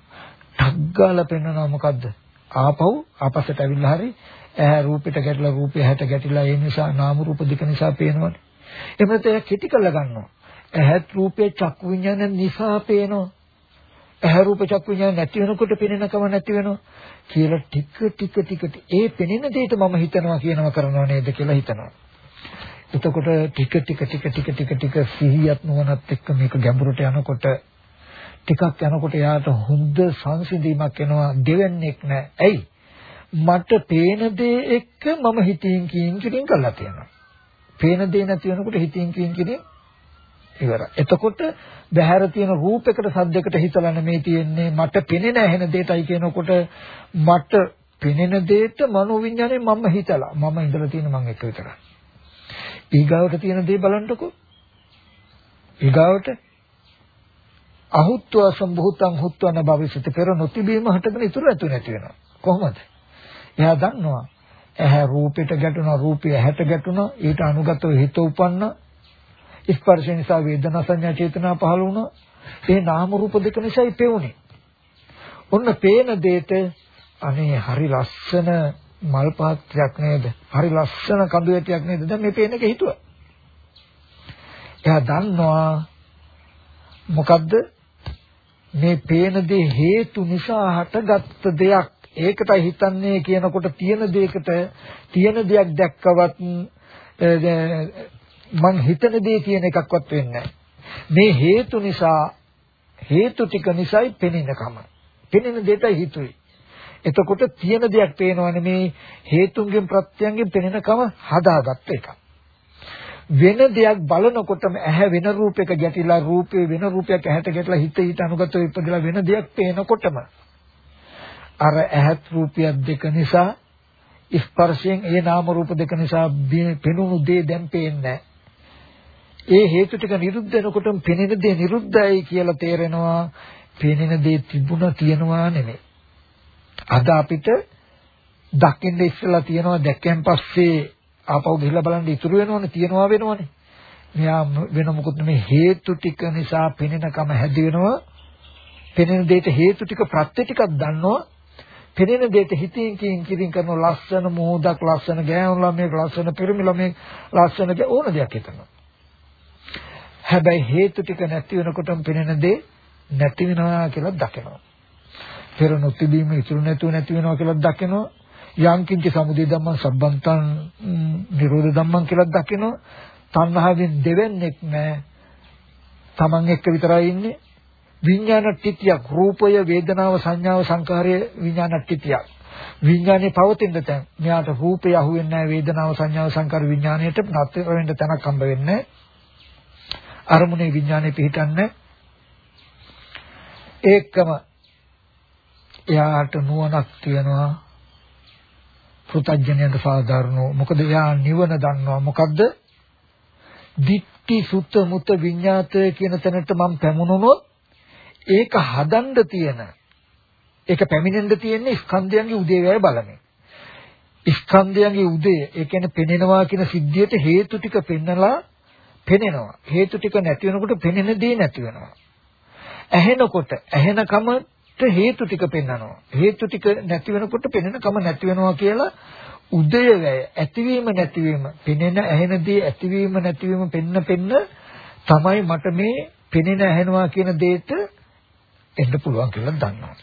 ටග්ගාලා පෙන්වනවා මොකද්ද? ආපහු ආපස්සට ඇවිල්ලා හරි ඇහැ රූපෙට ගැටලා රූපය ඇහැට ගැටිලා ඒ නිසා නාම රූප දෙක නිසා පේනවනේ. එහෙම නැත්නම් කෙටි කරලා ගන්නවා. ඇහත් රූපේ චක්කු විඥාන නිසා පේනවා. ඇහැ රූප චක්කු විඥාන නැති වෙනකොට පෙනෙනකම නැති වෙනවා. කියලා ටික ටික ටික ඒ පෙනෙන දෙයට මම හිතනවා කියනවා කරනවා නේද කියලා හිතනවා. එතකොට ටික ටික ටික ටික ටික ටික සිහියත් නුවණත් එක්ක මේක ගැඹුරට යනකොට ටිකක් යනකොට යාට හොඳ සංසිඳීමක් එනවා දෙවෙන්නේක් නෑ. ඇයි? මට පේන දේ එක්ක මම හිතින් කියින් කියින් කරලා තියෙනවා. පේන දේ නැති වෙනකොට හිතින් කියින් කියින් ඉවරයි. එතකොට බහැර තියෙන රූපයකට සද්දයකට හිතලා නෙමේ තියෙන්නේ මට පෙනෙන ඇහෙන දෙයටයි කියනකොට මට පෙනෙන දෙයට මනෝවිඤ්ඤාණය මම හිතලා මම ඉඳලා තියෙන මං එක විතරයි. ඊගාවට තියෙන දේ බලන්නකෝ. ඊගාවට අහුත්ව සම්භූතං හුත්වන භවිෂති පෙර නොතිබීම හටගෙන ඉතුරු නැතු නැති වෙනවා. කොහොමද? එයා දන්නවා ඇහැ රූපෙට ගැටුණා රූපය ඇහැට ගැටුණා ඊට අනුගතව හිත උපන්න ස්පර්ශ නිසා වේදනා සංඥා චේතනා පහළ වුණා. ඒ නාම රූප දෙක නිසායි පෙවුනේ. ඔන්න පේන දෙයට අනේ හරි ලස්සන මල් පාත්‍රයක් නේද? හරි ලස්සන කඳු ඇටයක් නේද? දැන් මේ පේන එක හිතුවා. එයා දන්නවා මොකද්ද? මේ පේන දේ හේතු නිසා හටගත්ත දෙයක්. ඒකටයි හිතන්නේ කියනකොට තියෙන දෙයකට තියෙන දෙයක් දැක්කවත් මං හිතන දේ කියන එකක්වත් වෙන්නේ මේ හේතු නිසා හේතු ටික නිසායි පෙනෙනකම. පෙනෙන දෙයටයි හිතුවේ. එතකොට තියෙන දෙයක් පේනවනේ මේ හේතුන්ගෙන් ප්‍රත්‍යයෙන් පෙනෙනකම හදාගත්ත එකක්. වෙන දෙයක් බලනකොටම ඇහැ වෙන රූපයක ගැටිලා රූපේ වෙන රූපයක් ඇහැට ගැටලා හිත හිත අනුගතව ඉපදලා වෙන දෙයක් පේනකොටම අර ඇහත් රූපයක් දෙක නිසා ස්පර්ශයෙන් ඒ නාම රූප දෙක නිසා පෙනුණු දේ දැන් පේන්නේ ඒ හේතු ටික නිරුද්ධ වෙනකොටම පෙනෙන දේ නිරුද්ධයි කියලා තේරෙනවා. පෙනෙන දේ තිබුණා තියනවා නෙමෙයි. අද අපිට දකින්න ඉස්සලා තියනවා දැක්කන් පස්සේ ආපහු ගිහිල්ලා බලන්න ඉතුරු වෙනවනේ තියනවා වෙනවනේ. මෙයා වෙන මොකුත් මේ හේතු ටික නිසා පෙනෙනකම හැදි වෙනවා. පෙනෙන දෙයට හේතු ටික ප්‍රත්‍ය ටිකක් දන්නවා. පෙනෙන දෙයට හිතින් කින් කිරින් කරන ලස්සන මෝදක් ලස්සන ගෑනු ළමයෙක් ලස්සන පිරිමි ළමයෙක් ලස්සන ඕන දෙයක් හිතනවා. හැබැයි හේතු ටික නැති වෙනකොටම පෙනෙන දේ නැති වෙනවා කියලා දකිනවා. පෙර නොතිබීම ඉතුරු නැතුව නැති වෙනවා කියලා දකිනවා. යංකින්ච සමුදය ධම්මං සම්බන්තං නිරෝධ ධම්මං කියලා දකිනවා. තණ්හාවෙන් දෙවෙන්නේක් නැහැ. Taman එක්ක විතරයි ඉන්නේ. විඥාන ටිතියක් රූපය වේදනාව සංඥාව සංකාරය විඥාන ටිතියක්. විඥානේ පවතින තැන මෙයාට රූපය අහුවෙන්නේ නැහැ වේදනාව සංඥාව සංකාර විඥාණයට නතර වෙන්න තැනක් හම්බ වෙන්නේ නැහැ. අරමුණේ විඥානේ පිහිටන්නේ. ඒකම එයාට නුවණක් තියනවා. පෘතජ්ජනයට සාධාරණෝ. මොකද එයා නිවන දන්නවා. මොකද්ද? දිට්ටි සුත්ත මුත විඤ්ඤාත කියන තැනට මම පැමුණුනොත් ඒක හදන්න තියෙන. ඒක පැමිණෙන්න තියෙන්නේ ස්කන්ධයන්ගේ උදේවැය බලමින්. ස්කන්ධයන්ගේ උදේ ඒ කියන්නේ පෙනෙනවා කියන සිද්ධියට හේතු ටික පෙන්නලා පෙනෙනවා. හේතු ටික නැති වෙනකොට පෙනෙන දේ නැති වෙනවා. ඇහෙනකොට ඇහෙනකමට හේතු ටික පෙන්නනවා. හේතු ටික නැති වෙනකොට පෙනෙනකම නැති වෙනවා කියලා උදය වැය ඇතිවීම නැතිවීම පෙනෙන ඇහෙන දේ ඇතිවීම නැතිවීම පෙන්න පෙන්න තමයි මට මේ පෙනෙන ඇහෙනවා කියන දෙයට එන්න පුළුවන් කියලා දන්නවා.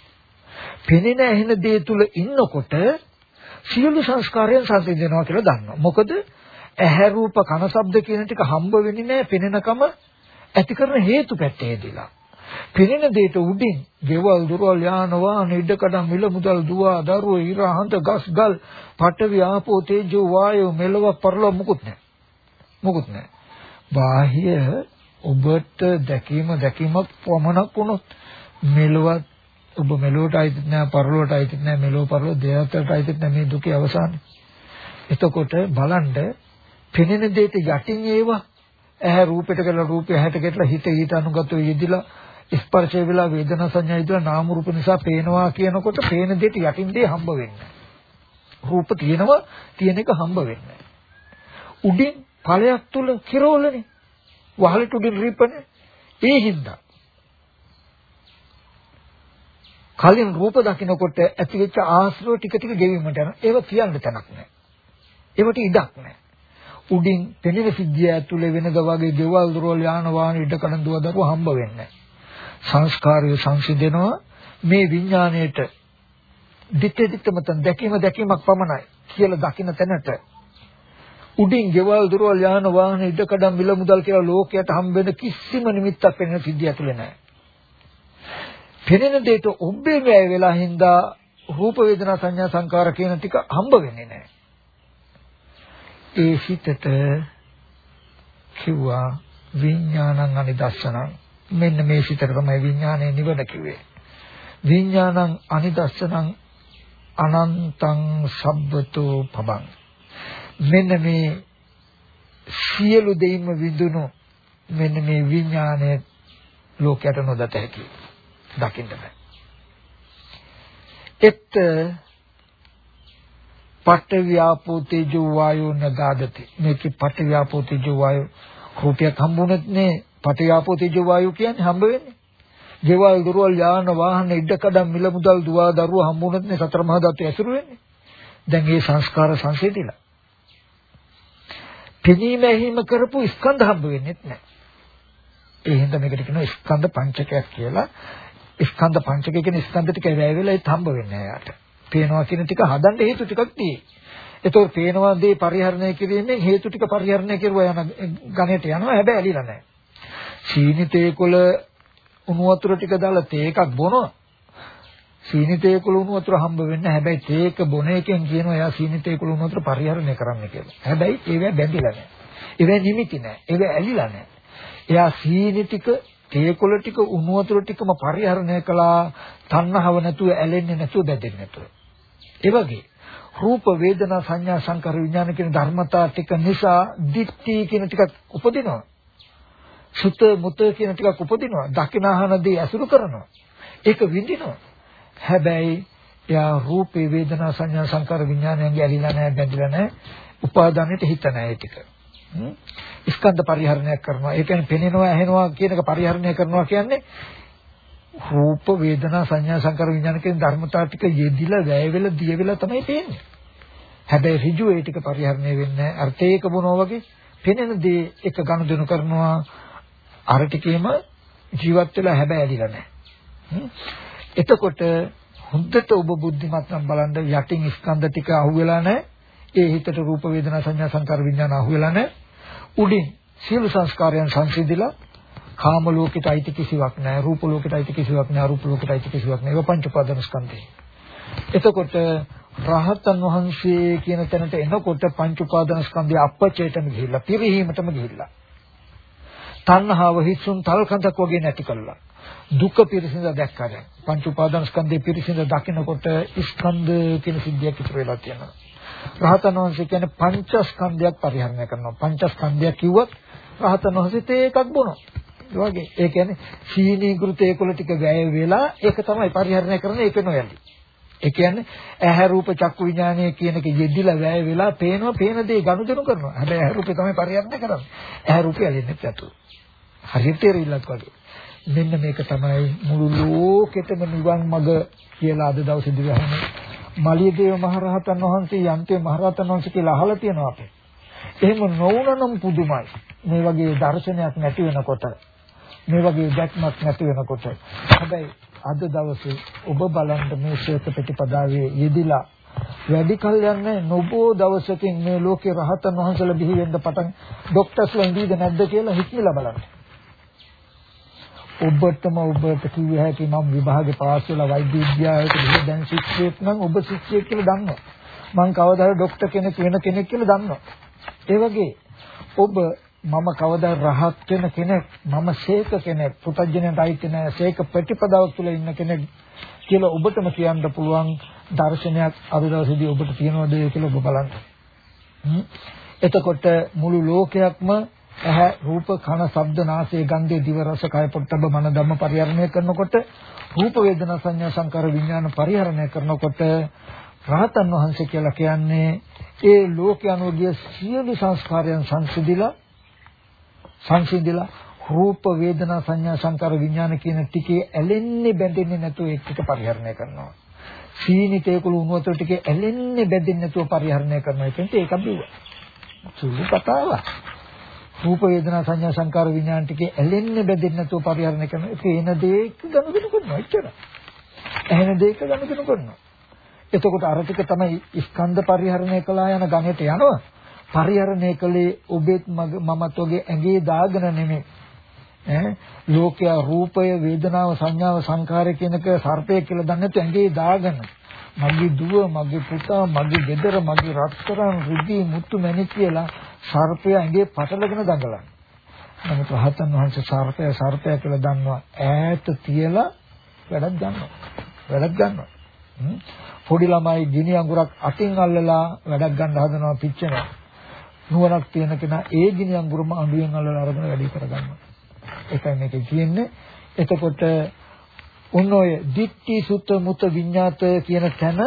පෙනෙන ඇහෙන දේ තුල ඉන්නකොට සියලු සංස්කාරයන් සංසිඳනවා කියලා දන්නවා. මොකද ඇහැ රූප කන ශබ්ද කියන ටික හම්බ වෙන්නේ නැහැ පෙනෙනකම ඇති කරන හේතු පැත්තේදීලා. පෙනෙන දෙයට උඩින් ගෙවල් දොරවල් යාන වාහන ඉඩකඩම් මිල මුදල් දුව දරුවෝ ඉර හඳ ගස් ගල් පඨවි ආපෝ තේජෝ වායෝ මෙලව පරලොව මුකුත් නැහැ. මුකුත් නැහැ. බාහ්‍ය ඔබට දැකීම දැකීමක් පමණක් වුණොත් මෙලවත් ඔබ මෙලොවට අයිතිත් නැහැ පරලොවට අයිතිත් නැහැ මෙලොව පරලොව දෙයතරට අයිතිත් නැහැ මේ දුකේ අවසානය. එතකොට බලන්න පෙනෙන දෙයට යටින් ඒවා ඇහැ රූපෙට කියලා රූපය ඇහැට ගැටලා හිත ඊට අනුගතව යෙදිලා ස්පර්ශය වෙලා වේදනා සංඥා ඉදලා නාම රූප නිසා පේනවා කියනකොට පේන දෙයට යටින් දේ හම්බ වෙන්නේ. රූප තියෙනවා තියෙන එක හම්බ වෙන්නේ. උඩින් ඵලයක් තුල කිරෝලනේ. වහලට උඩින් රීපනේ. ඒ හින්දා කලින් රූප දකිනකොට ඇතිවෙච්ච ආශ්‍රව ටික ටික ගෙවීමට යනවා. ඒව කියන්න තැනක් නැහැ. ඒවට ඉඩක් නැහැ. උඩින් පෙනෙන සිද්ධිය ඇතුලේ වෙනද වගේ ගෙවල් දොරවල් යාන වාහන ඉඩ කඩන් දුව දරුව හම්බ වෙන්නේ සංස්කාරය සංසිඳෙනවා මේ විඥාණයට දිත්තේ දිත්තමතන් දැකීම දැකීමක් පමණයි කියලා දකින්න තැනට උඩින් ගෙවල් දොරවල් යාන වාහන ඉඩ කඩන් මිල මුදල් කියලා ලෝකයට හම්බ වෙන කිසිම නිමිත්තක් වෙන සිද්ධිය ඇතුලේ නැහැ. පෙනෙන දෙයට ඔබ්බේ වැය වෙලා හින්දා රූප වේදනා සංඥා සංකාර කියන ටික හම්බ වෙන්නේ නැහැ. ඒ හිතට කිව්වා විඥානං අනිදස්සනං මෙන්න මේ සිතට තමයි විඥානය නිවන කිව්වේ. විඥානං අනිදස්සනං අනන්තං සබ්බතෝ පබං මෙන්න මේ සියලු දෙයින්ම විඳුණු මෙන්න මේ විඥානය ලෝකයට නොදත හැකි දකින්න බෑ. එත් පඨ ව්‍යාපෝ තේජෝ වායෝ නගාදති මේකේ පඨ ව්‍යාපෝ තේජෝ වායෝ රූපයක් හම්බුනොත් නේ පඨ ව්‍යාපෝ තේජෝ වායෝ කියන්නේ හම්බ වෙන්නේ. ගෙවල් දොරවල් යාන වාහන ඉඩකඩම් මිල මුදල් දුවා දරුවා හම්බුනොත් නේ සතර මහා ධාතු ඇසුරු වෙන්නේ. දැන් මේ සංස්කාර සංසිඳිලා. පෙනීම ඇහිම කරපු ස්කන්ධ හම්බ වෙන්නේ නැහැ. ඒ හින්දා මේකට කියනවා ස්කන්ධ පංචකයක් කියලා. ස්කන්ධ පංචකය කියන ස්කන්ධ ටික වැය වෙලා ඒත් හම්බ වෙන්නේ නැහැ යාට. පේනවා කියන ටික හදන්න හේතු ටිකක් තියෙයි. ඒතකොට පේනවා දේ පරිහරණය කිරීමෙන් හේතු ටික පරිහරණය කරුවා යන ගණයට යනවා හැබැයි ඇලිලා නැහැ. සීනි තේකොළ උණු වතුර ටික දාලා තේ එකක් බොනවා. සීනි තේකොළ උණු වතුර හම්බ වෙන්නේ හැබැයි තේක බොන එකෙන් කියනවා එයා සීනි තේකොළ උණු වතුර පරිහරණය කරන්න කියලා. හැබැයි ඒවා බැඳිලා නැහැ. ඒවා නිමිති නැහැ. ඒවා ඇලිලා නැහැ. එයා සීනි ටික තේකොළ ටික උණු වතුර ටිකම පරිහරණය කළා තණ්හාව නැතුව ඇලෙන්නේ නැතුව බැඳෙන්නේ නැතුව. ඒ වගේ රූප වේදනා සංඥා සංකාර විඥාන කියන ධර්මතා ටික නිසා දිට්ඨි කියන ටිකක් උපදිනවා. සුත මුත කියන ටිකක් උපදිනවා. දකිනහනදී ඇසුරු කරනවා. ඒක විඳිනවා. හැබැයි යා රූපේ වේදනා සංඥා සංකාර විඥානයන්ගේ ඇලිලා නැහැ බැඳිලා නැහැ. උපාදානෙට හිත නැහැ ටික. ස්කන්ධ පරිහරණයක් කරනවා. ඒ කියන්නේ පෙනෙනවා ඇහෙනවා කියන එක පරිහරණය කරනවා කියන්නේ රූප වේදනා සංඥා සංකාර විඥාන කියන ධර්මතා ටික යෙදිලා වැය වෙලා දිය වෙලා තමයි පේන්නේ. හැබැයි ඍජු ඒ ටික පරිහරණය වෙන්නේ අර්ථයක බොනවා වගේ පෙනෙන දේ එක ගනුදෙනු කරනවා අර ටිකේම ජීවත් වෙලා හැබැයි ඇලිලා නැහැ. එතකොට හොඳට ඔබ බුද්ධිමත් නම් බලන්න යටින් ස්කන්ධ ටික අහුවෙලා නැහැ. ඒ හිතට රූප වේදනා සංඥා සංකාර විඥාන අහුවෙලා නැහැ. උඩින් සියලු සංස්කාරයන් සංසිඳිලා කාම ලෝකෙට අයිති කිසිවක් නැහැ රූප ලෝකෙට අයිති කිසිවක් නැහැ අරූප ලෝකෙට අයිති කිසිවක් නැහැ. ඒක පංච උපාදාන ස්කන්ධය එතකොට රහතන් වහන්සේ කියන තැනට එනකොට පංච උපාදාන ස්කන්ධය අපචේතන ගිහිල්ලා පිරිහීමටම ගිහිල්ලා. තණ්හාව හිස්සුන් තල්කඳක් වගේ නැති කළා. දුක පිරිසිඳ දැක්කා දැන් පංච උපාදාන ස්කන්ධේ පිරිසිඳ දකිනකොට ස්කන්ධ කියන සිද්ධියක් ඉතුරු වෙලා තියෙනවා. රහතන් වහන්සේ කියන්නේ පංචස්කන්ධයක් පරිහරණය කරනවා. පංචස්කන්ධයක් කිව්වොත් රහතන් වහන්සේ තේ එකක් බොනවා. වගේ. ඒ කියන්නේ සීනීකృత ඒකොල ටික වැය වෙලා ඒක තමයි පරිහරණය කරන ඒක නොයලි. ඒ කියන්නේ ඇහැ රූප චක්කු විඥානය කියන එක යෙදිලා වැය වෙලා පේනවා පේන දේ ගනුදෙනු කරනවා. හැබැයි ඇහැ රූපේ තමයි පරිහරණය කරන්නේ. ඇහැ රූපය ඇලෙන්නේ නැතු. හරියට තේරිල්ලක් වගේ. මෙන්න මේක තමයි මුළු ලෝකෙටම නිවන් මඟ කියලා අද දවසේ දිවහන්නේ. මලියදේව මහරහතන් වහන්සේ යන්තේ මහරහතන් වහන්සේ කියලා අහලා තියෙනවා අපේ. එහෙම නොවුනනම් පුදුමයි. මේ වගේ දර්ශනයක් නැති වෙනකොට මේ වගේ දැක්මක් නැති වෙනකොට හැබැයි අද දවසේ ඔබ බලන්න මේ ශේත ප්‍රතිපදාවේ යෙදිලා වැඩි කල යන්නේ නොබෝ දවසකින් මේ ලෝකේ රහතන් වහන්සේලා බිහි වෙන්න පටන් ડોක්ටර්ස්ලා ඉඳීද නැද්ද කියලා හිතමිලා බලන්න. ඔබටම ඔබට කිව්ව හැකි මම විභාගේ පාස් වෙලා වෛද්‍ය විද්‍යාවට ගිහින් දැන් ශිෂ්‍යයෙක් නම් ඔබ ශිෂ්‍යයෙක් කියලා දන්නවා. මං කවදා හරි ડોක්ටර් කෙනෙක් වෙන කෙනෙක් කියලා දන්නවා. ඒ වගේ ඔබ මම කවදා රහත් වෙන කෙනෙක් මම ශේක කෙනෙක් පුතඥයට අයිති නැහැ ශේක ප්‍රතිපදාව තුළ ඉන්න කෙනෙක් කියලා ඔබටම කියන්න පුළුවන් දර්ශනයක් අද දවසේදී ඔබට තියෙනවද කියලා ඔබ බලන්න. එතකොට මුළු ලෝකයක්ම ඇහැ රූප කන ශබ්ද නාසය ගන්ධය දිව රස කය පොට්ටබ මන ධම්ම පරිහරණය කරනකොට රූප වේදනා සංඥා සංකාර විඥාන පරිහරණය කරනකොට රහතන් වහන්සේ කියලා කියන්නේ ඒ ලෝක අනුගිය සියලු සංස්කාරයන් සංසිඳිලා සංසිඳිලා රූප වේදනා සංඥා සංකාර විඥාන කියන ටිකේ ඇලෙන්නේ බැඳෙන්නේ නැතුව ඒක ටික පරිහරණය කරනවා. සීනි තේකුළු උණු වතුර ටිකේ ඇලෙන්නේ බැඳෙන්නේ නැතුව පරිහරණය කරනවා කියන්නේ ඒක බිව්ව. සුළු කතාවක්. රූප වේදනා සංඥා සංකාර විඥාන ටිකේ ඇලෙන්නේ බැඳෙන්නේ නැතුව පරිහරණය කරනවා. ඒක එන දෙයක ගනුදෙනු කරනවා එච්චරයි. ඇහෙන දෙයක ගනුදෙනු කරනවා. එතකොට අර ටික තමයි ස්කන්ධ පරිහරණය කළා යන ගණයට යනවා. පරිහරණය කළේ ඔබෙත් මමත් වගේ ඇඟේ දාගෙන නෙමෙයි. ඈ ලෝකයා රූපය වේදනාව සංඥාව සංඛාරය කියනක සර්පය කියලා දන්නේ නැත්නම් ඇඟේ දාගෙන මගේ දුව මගේ පුතා මගේ ගෙදර මගේ රත්තරන් රිදී මුතු මැණික් කියලා සර්පය ඇඟේ පටලගෙන දඟලන. නමුත් රහතන් වහන්සේ සර්පය සර්පය කියලා දන්නවා ඈත තියලා වැඩක් ගන්නවා. වැඩක් ගන්නවා. පොඩි ළමයි ගිනි අඟුරක් අතින් අල්ලලා වැඩක් ගන්න හදනවා පිච්චෙනවා. නුවණක් තියෙන කෙනා ඒ ගිනි අඟුරම අඬුවෙන් අල්ලලා අරගෙන වැඩි කරගන්නවා. ඒකයි මේකේ කියන්නේ. එතකොට උන් ඔය දිට්ටි සුත මුත විඤ්ඤාත කියන තැන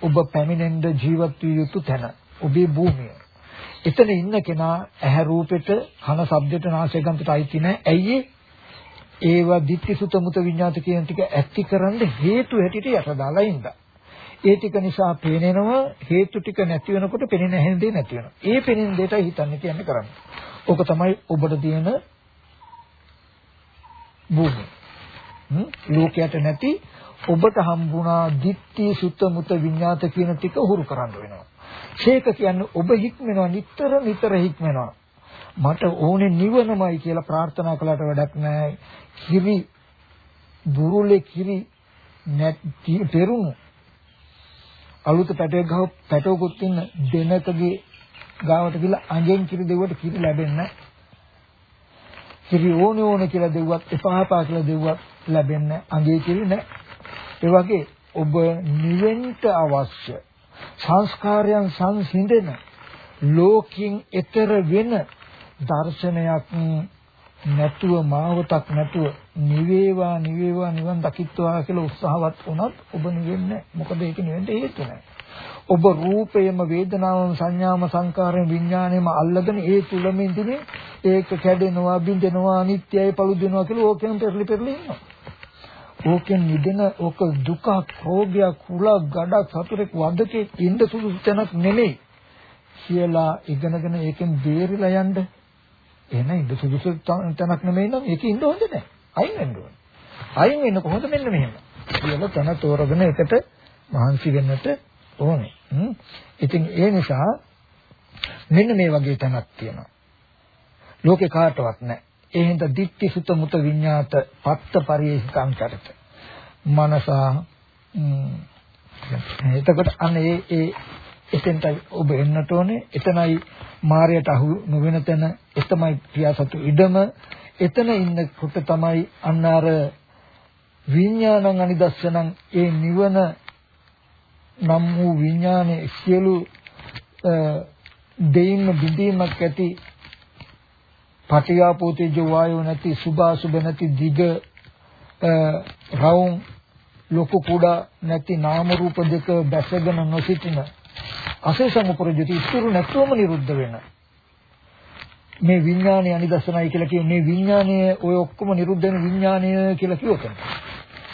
ඔබ පැමිණෙන්න ජීවත් විය යුතු තැන. ඔබේ භූමිය. එතන ඉන්න කෙනා ඇහැ රූපෙට කන ශබ්දෙට නාසය ගන්ධට අයිති නැහැ. ඇයි ඒවා දිට්ටි සුත මුත විඤ්ඤාත කියන ටික ඇති කරන්න හේතු හැටියට යට දාලා ඉඳා. ඒ ටික නිසා පේනෙනවා හේතු ටික නැති වෙනකොට පෙනෙන හැෙන් දෙයක් නැති වෙනවා. ඒ පෙනෙන දෙයටයි හිතන්නේ කියන්නේ කරන්නේ. ඕක තමයි ඔබට තියෙන භූමිය. ලෝකයට නැති ඔබට හම්බුණා දිට්ඨි සුත්ත මුත විඤ්ඤාත කියන ටික උහුරු කරන්න වෙනවා. ශේක කියන්නේ ඔබ හික්මනවා නිතර නිතර හික්මනවා. මට ඕනේ නිවනමයි කියලා ප්‍රාර්ථනා කළාට වැඩක් නැහැ. කිරි බුරුලේ කිරි නැති පෙරුණු අලුත පැටවෙක් ගහව පැටවකුත් ඉන්න දෙනකගේ ගාවට ගිහලා අඟෙන් කිරි දෙව්වට කිරි ලැබෙන්නේ නැහැ. කිරි ඕනේ ඕනේ කියලා දෙව්වත් එපා එපා කියලා දෙව්වත් ලැබෙන්නේ අඟේ කිරි නෑ. ඒ වගේ ඔබ නිවෙන්න අවශ්‍ය සංස්කාරයන් සංසිඳෙන ලෝකින් ඈතර වෙන දර්ශනයක් නැතුව මාවතක් නැතුව නිවේවා නිවේවා නිවන් දකිත්වා කියලා උත්සාහවත් වුණත් ඔබ නිවෙන්නේ මොකද ඒක නිවෙන්න හේතු නැහැ. ඔබ රූපයම වේදනාවම සංඥාම සංකාරම විඥාණයම අල්ලගෙන ඒ තුලම ඉඳිනේ ඒක කැඩෙනවා බිඳෙනවා අනිත්‍යයි පළුදිනවා කියලා ඕකෙන් පෙරලි පෙරලි ඉන්නවා. ඕකෙන් නිදෙන ඕක දුක රෝගයක් කුලක් ගඩක් සතුරෙක් වදකේ ඉන්න සුදුසු තැනක් නෙමෙයි කියලා ඉගෙනගෙන ඒකෙන් බේරිලා යන්න එහෙනම් ඉන්න සුදුසු තැනක් නෙමෙයි නම් ඒක ඉන්න හොඳ නැහැ. අයින් වෙන්න ඕනේ. අයින් වෙන්න කොහොමද මෙන්න මෙහෙම. කියලා තන තෝරගෙන එකට මහන්සි වෙන්නට ඕනේ. ඉතින් ඒ නිසා මෙන්න මේ වගේ තැනක් තියෙනවා. ලෝකේ කාටවත් නැහැ. ඒ හින්දා දික්ටි සුත මුත විඤ්ඤාත පත්ත පරිේෂිකාංකරත. මනසා එතකොට අනේ ඒ එතෙන්ට ඔබ එන්නට ඕනේ. එතනයි මායයට අහු නොවන තැන එතමයි ක්‍රියාසතු ඉඩම. එතන ඉන්නකොට තමයි අන්න අර විඥානං අනිදස්සනං ඒ නිවන නම් වූ විඥානයේ සියලු දෙයින්ම බිඳීමක් ඇති පටියාපෝතේජ වායෝ නැති සුභාසුභ නැති දිග රවුම් ලොකු කුඩා නැති නාම රූප දෙක දැසගෙන නොසිටින අසේසම ප්‍රජිත ඉතුරු නැතුවම නිරුද්ධ වෙන මේ විඥානය අනිදස්සනයි කියලා කියන්නේ මේ විඥානය ඔය ඔක්කොම නිරුද්ධ වෙන විඥානය කියලා කිව්වොත්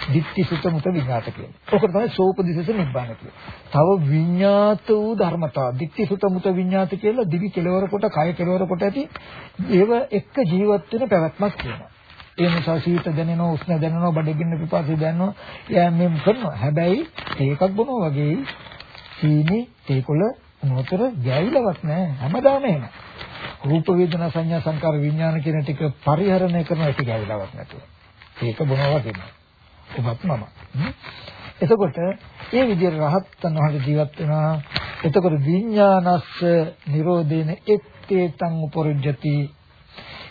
දික්ටි සුත මුත විඥාත කියන්නේ. ඔක තමයි සෝපදිසස නිබ්බාන කියන්නේ. තව විඥාත වූ ධර්මතා දික්ටි සුත මුත විඥාත කියලා දිවි කෙලවර කොට කය කෙලවර කොට ඇති ඒව එක්ක ජීවත් වෙන පැවැත්මක් කියනවා. ඒ නිසා සීත දැනෙනවා උෂ්ණ දැනෙනවා බඩගින්න පිපාසය දැනෙනවා යෑමෙන් කරනවා. හැබැයි ඒකක් බොනවා වගේ සීනි ඒකොල මොතර ගැවිලවත් නෑ හැමදාම එහෙම. රූප වේදනා සංඥා සංකාර විඥාන කියන ටික පරිහරණය කරන එක ගැවිලවත් නැතුව. ඒක බොනවා වගේ. ඔබත් මම. එතකොට ඒ විදිහට රහතන් වහන්සේ ජීවත් වෙනවා. එතකොට විඥානස්ස නිරෝධේන එත්තේතං උපරිජ්ජති.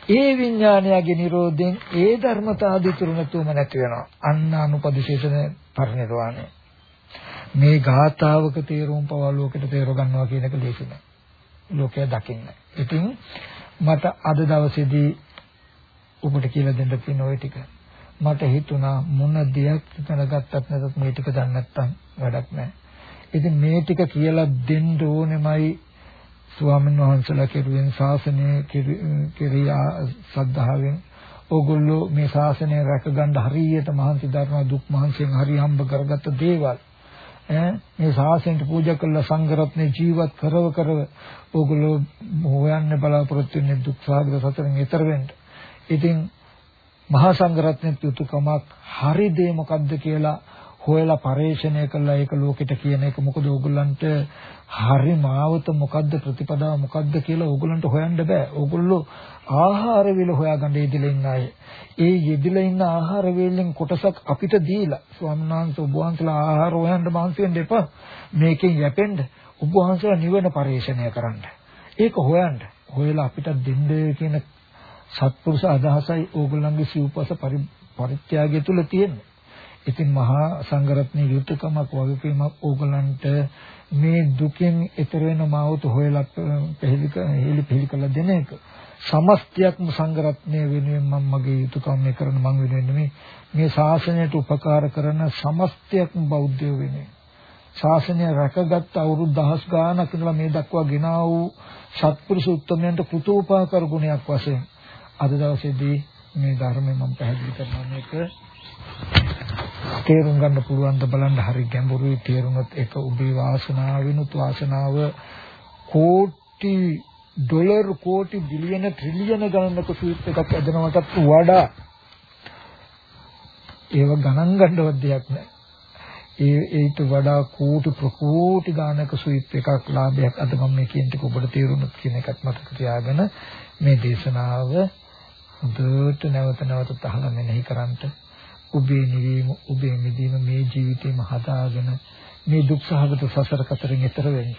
ඒ විඥානයගේ නිරෝධයෙන් ඒ ධර්මතා දිතුරු නැතුවම නැති වෙනවා. අන්න අනුපදිශේෂණ පරිණිරවාණය. මේ ගාථාවක තේරුම් පවා ලෝකෙට තේර ගන්නවා කියන එක ලේසි නෑ. ලෝකය දකින්න. ඉතින් මට අද දවසේදී ඔබට කියලා දෙන්න තියෙන ওই ටික මට හිතුණා මොන දෙයක් දැනගත්තත් නැතත් මේ ටික දන්නේ නැත්තම් වැඩක් නැහැ. ඉතින් මේ ටික කියලා දෙන්න ඕනෙමයි ස්වාමීන් වහන්සේලා කෙරුවෙන් ශාසනය කෙරියා සද්ධාවෙන් ඕගොල්ලෝ මේ ශාසනය රැකගන්න හරියට මහන්සි දරන දුක් මහන්සියෙන් හරි හම්බ කරගත්ත දේවල් ඈ මේ ශාසනයට පූජා කළ සංඝරත්නේ ජීවත් කරව කරව ඕගොල්ලෝ හොයන්න බලාපොරොත්තු වෙන්නේ දුක් සාගර සතරෙන් ඈතර වෙන්න. ඉතින් මහා සංඝරත්නයේ යුතුයකමක් හරි දේ මොකද්ද කියලා හොයලා පරේක්ෂණය කළා ඒක ලෝකෙට කියන එක මොකද ඕගොල්ලන්ට හරි මාවත මොකද්ද ප්‍රතිපදාව මොකද්ද කියලා ඕගොල්ලන්ට හොයන්න බෑ. ඕගොල්ලෝ ආහාර වේල හොයාගන්න ඉදිරිය ඉන්න අය. ඒ යෙදිලා ඉන්න ආහාර වේලෙන් කොටසක් අපිට දීලා ස්වාමීන් වහන්සේ ඔබ වහන්සේලා ආහාර හොයන්න මහන්සි වෙන්න එපා. මේකෙන් යැපෙන්න ඔබ වහන්සේලා නිවන පරේක්ෂණය කරන්න. ඒක හොයන්න. හොයලා අපිට දෙන්න කියන සත්පුරුෂ අදහසයි ඕගොල්ලන්ගේ සිව්පස පරිත්‍යාගය තුල තියෙන්නේ. ඉතින් මහා සංඝරත්නයේ යුතුයකමක් වගකීමක් ඕගලන්ට මේ දුකෙන් ඈතර වෙන මාවත හොයලා පෙහෙලි හෙලි පෙහෙලි කළ දෙන එක. සමස්තයක්ම සංඝරත්නයේ වෙනුවෙන් මම මගේ යුතුයකම් මේ කරන මං වෙනුවෙන් මේ මේ ශාසනයට උපකාර කරන සමස්තයක්ම බෞද්ධයෝ වෙනුවෙන්. ශාසනය රැකගත් අවුරුදු දහස් ගාණක් ඉඳලා මේ දක්වා ගෙනා වූ සත්පුරුෂ උත්තමයන්ට කෘතෝපකාර ගුණයක් වශයෙන් අද දවසේදී මේ ධර්මය මම පැහැදිලි කරනවා. මේක තේරුම් ගන්න පුළුවන් ද බලන්න හරි ගැඹුරුයි. තේරුමත් එක ඔබේ වාසනාව වෙනුත් වාසනාව. කෝටි ඩොලර් කෝටි බිලියන ට්‍රිලියන ගණනක ස්වීප් එකක් ඇදනවටත් වඩා ඒව ගණන් ගන්නවත් දෙයක් නැහැ. ඒ ඒට වඩා කෝටි ප්‍රකෝටි ගානක ස්වීප් එකක් ලාභයක් අද මම මේ කියන ටික ඔබට තේරුණොත් කියන එකත් මතක තියාගෙන මේ දේශනාව හොඳට නැවත නැවත අහලා මෙනෙහි කරන්ට ඔබේ නිවීම ඔබේ මිදීම මේ ජීවිතේම හදාගෙන මේ දුක් සහගත සසර කතරින් එතර වෙන්න.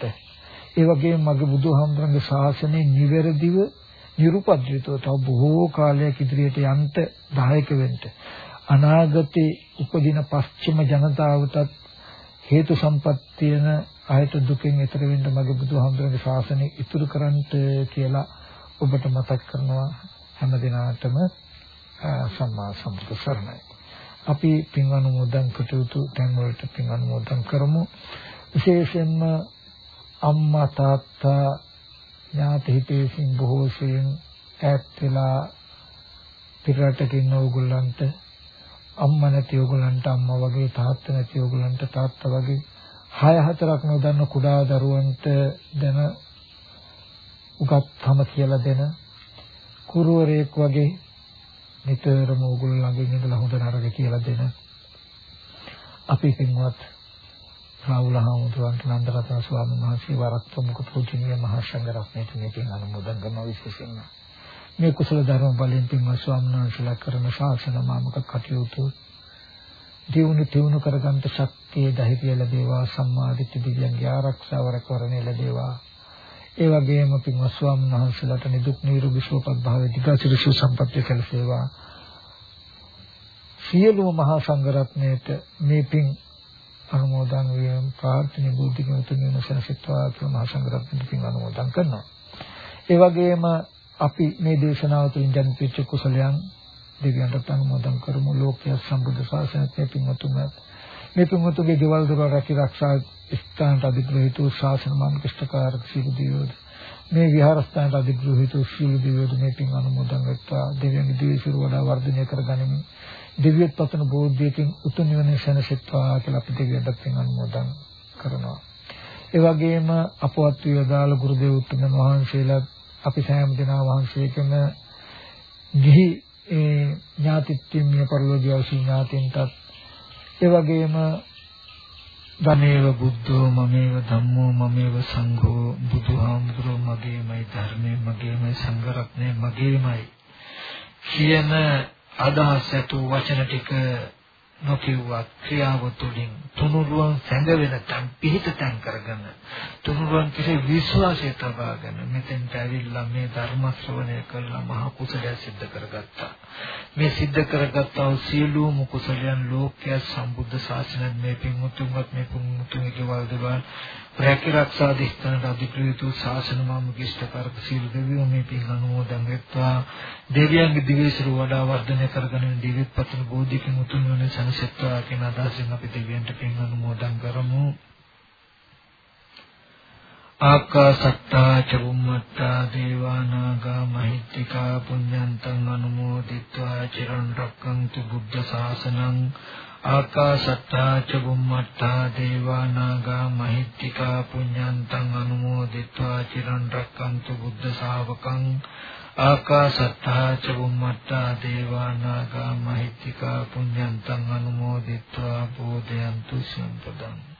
ඒ වගේම මගේ බුදුහාමුදුරන්ගේ ශාසනය නිවැරදිව නිරුපද්‍රිතව තව බොහෝ කාලයක් ඉදිරියට යන්න දායක වෙන්න. අනාගතේ උපදින පස්චිම ජනතාවටත් හේතු සම්පත්තියන ආයත දුකෙන් එතර වෙන්න මගේ බුදුහාමුදුරන්ගේ ශාසනය ඉතුරු කරන්ට කියලා ඔබට මතක් කරනවා හැම දිනාටම සම්මා සම්බුදු සරණයි අපි පින් අනුමෝදන් කටයුතු තැන් වලට පින් අනුමෝදන් කරමු. විශේෂයෙන්ම අම්මා තාත්තා ඥාති හිතේසින් බොහෝ සෙයින් ඈත් වෙලා පිටරටක ඉන්න ඕගොල්ලන්ට අම්මා නැති ඕගොල්ලන්ට අම්මා වගේ තාත්තා නැති ඕගොල්ලන්ට තාත්තා වගේ හය හතරක් නොදන්න කුඩා දරුවන්ට දැන උගත්කම කියලා දෙන කුරුවරයෙක් වගේ නිතරම ඕගොල්ලෝ ළඟින් ඉඳලා හොඳ නරක කියලා දෙන. අපි පින්වත් රාහුල හාමුදුරන්ට නන්දරතන ස්වාමීන් වහන්සේ වරක් ප්‍රමුඛ පූජනීය මහා සංඝරත්නයට මේ පින් අනුමෝදන් කරන විශේෂයෙන්ම. මේ කුසල ධර්ම බලෙන් පින්වත් ස්වාමීන් වහන්සේලා කරන ශාසන මාමක කටයුතු දියුණු දියුණු කරගන්න ශක්තිය ධෛර්යය ලැබේවා සම්මාදිට්ඨි දිව්‍යංගය ආරක්ෂාව රැකවරණය ලැබේවා. ඒ වගේම පින්වත් ස්වාමීන් වහන්සේලාට නිදුක් නිරෝගී සුවපත් භාවය දිගසිරි සු සම්පත්තිය සැලසේවා. සියලුම මහා සංඝරත්නයට මේ පින් අනුමෝදන් වීම ප්‍රාර්ථනා බුද්ධික උතුම් වෙන සනසිතවා කියලා මහා සංඝරත්නයට පින් අනුමෝදන් කරනවා. ඒ වගේම අපි මේ දේශනාව තුළින් ජනිත කුසලයන් දෙවියන්ට අනුමෝදන් කරමු ලෝකයේ සම්බුද්ධ ශාසනයේ මේ පින්වතුන් මේ පින්වතුන්ගේ දේවල් දොර රැකී ආරක්ෂා ස්ථානට අධිග්‍රහිත වූ ශාසන මාර්ගිෂ්ඨකාරක සියලු දියෝද මේ විහාරස්ථානට අධිග්‍රහිත වූ සියලු දියෝද මේ පින් අනුමෝදන් වෙත්වා. දෙවියන්ගේ දිවිසිරු වඩා වර්ධනය කරගනිමින් දිව්‍යත් පතන බෝධියකින් උතුම් නිවන සැනසෙත්වා කියලා අපි දෙවියන්ට පින් අනුමෝදන් කරනවා. ඒ වගේම අපවත් වියදාල ගුරු දේවෝත්තම වහන්සේලා අපි සෑම දෙනා වහන්සේකම ගිහි ඒ ඥාතිත්වයෙන් මිය පරලෝකීය ඥාතින්ටත් ඒ වගේම ධනේව බුද්ධෝ මමේව ධම්මෝ මමේව සංඝෝ බුදුහාමුදුරුවෝ මගේමයි ධර්මයේ මගේමයි සංඝරත්නය මගේමයි කියන අදහස් ඇතු වචන ටික නොකියුවත් ක්‍රියාව තුළින් තුනුරුවන් සැඟවෙන තන් පිහිට තන් කරගෙන තුනුරුවන් කෙරේ විශ්වාසය තබාගෙන මෙතෙන්ට ඇවිල්ලා මේ ධර්ම ශ්‍රවණය කළා. මහ කුසලය සිද්ධ කරගත්තා. මේ සිද්ධ කරගත්තා වූ සියලුම කුසලයන් ලෝකයේ සම්බුද්ධ ශාසනයෙන් මේ පින්මුතුන්වත් මේ පින්මුතුන්ගේ වලදවල් රැකිරක්ෂා දිස්ත්‍රාන්ත අධිකෘතු ශාසන මාමුකිෂ්ඨකාරක සීල දෙවියෝ මේ පින් අනුමෝදන් වෙත්වා. දෙවියන්ගේ දිවිසිරු වඩා වර්ධනය කරගෙන දිවිත් පතන බෝධිකින් උතුම් වන සංසෙත්වා කියන අදහසින් අපි දෙවියන්ට පින් අනුමෝදන් කරමු. ආකාසත්තා චුම්මත්තා දේවානාගා මහිත්‍ති මහිත්‍තිකා පුඤ්ඤන්තං අනුමෝදිත්වා. චිරන් රැක්කන්තු බුද්ධ ශාසනං ආකාශත්තා ච බුම්මත්තා දේවා නාග මහිත්‍තිකා පුඤ්ඤන්තං අනුමෝදිත්වා චිරන් රැක්කන්තු බුද්ධ ශාවකං. ආකාශත්තා ච බුම්මත්තා දේවා නාග මහිත්‍තිකා පුඤ්ඤන්තං අනුමෝදිත්වා. බෝධයන්තු සම්පදං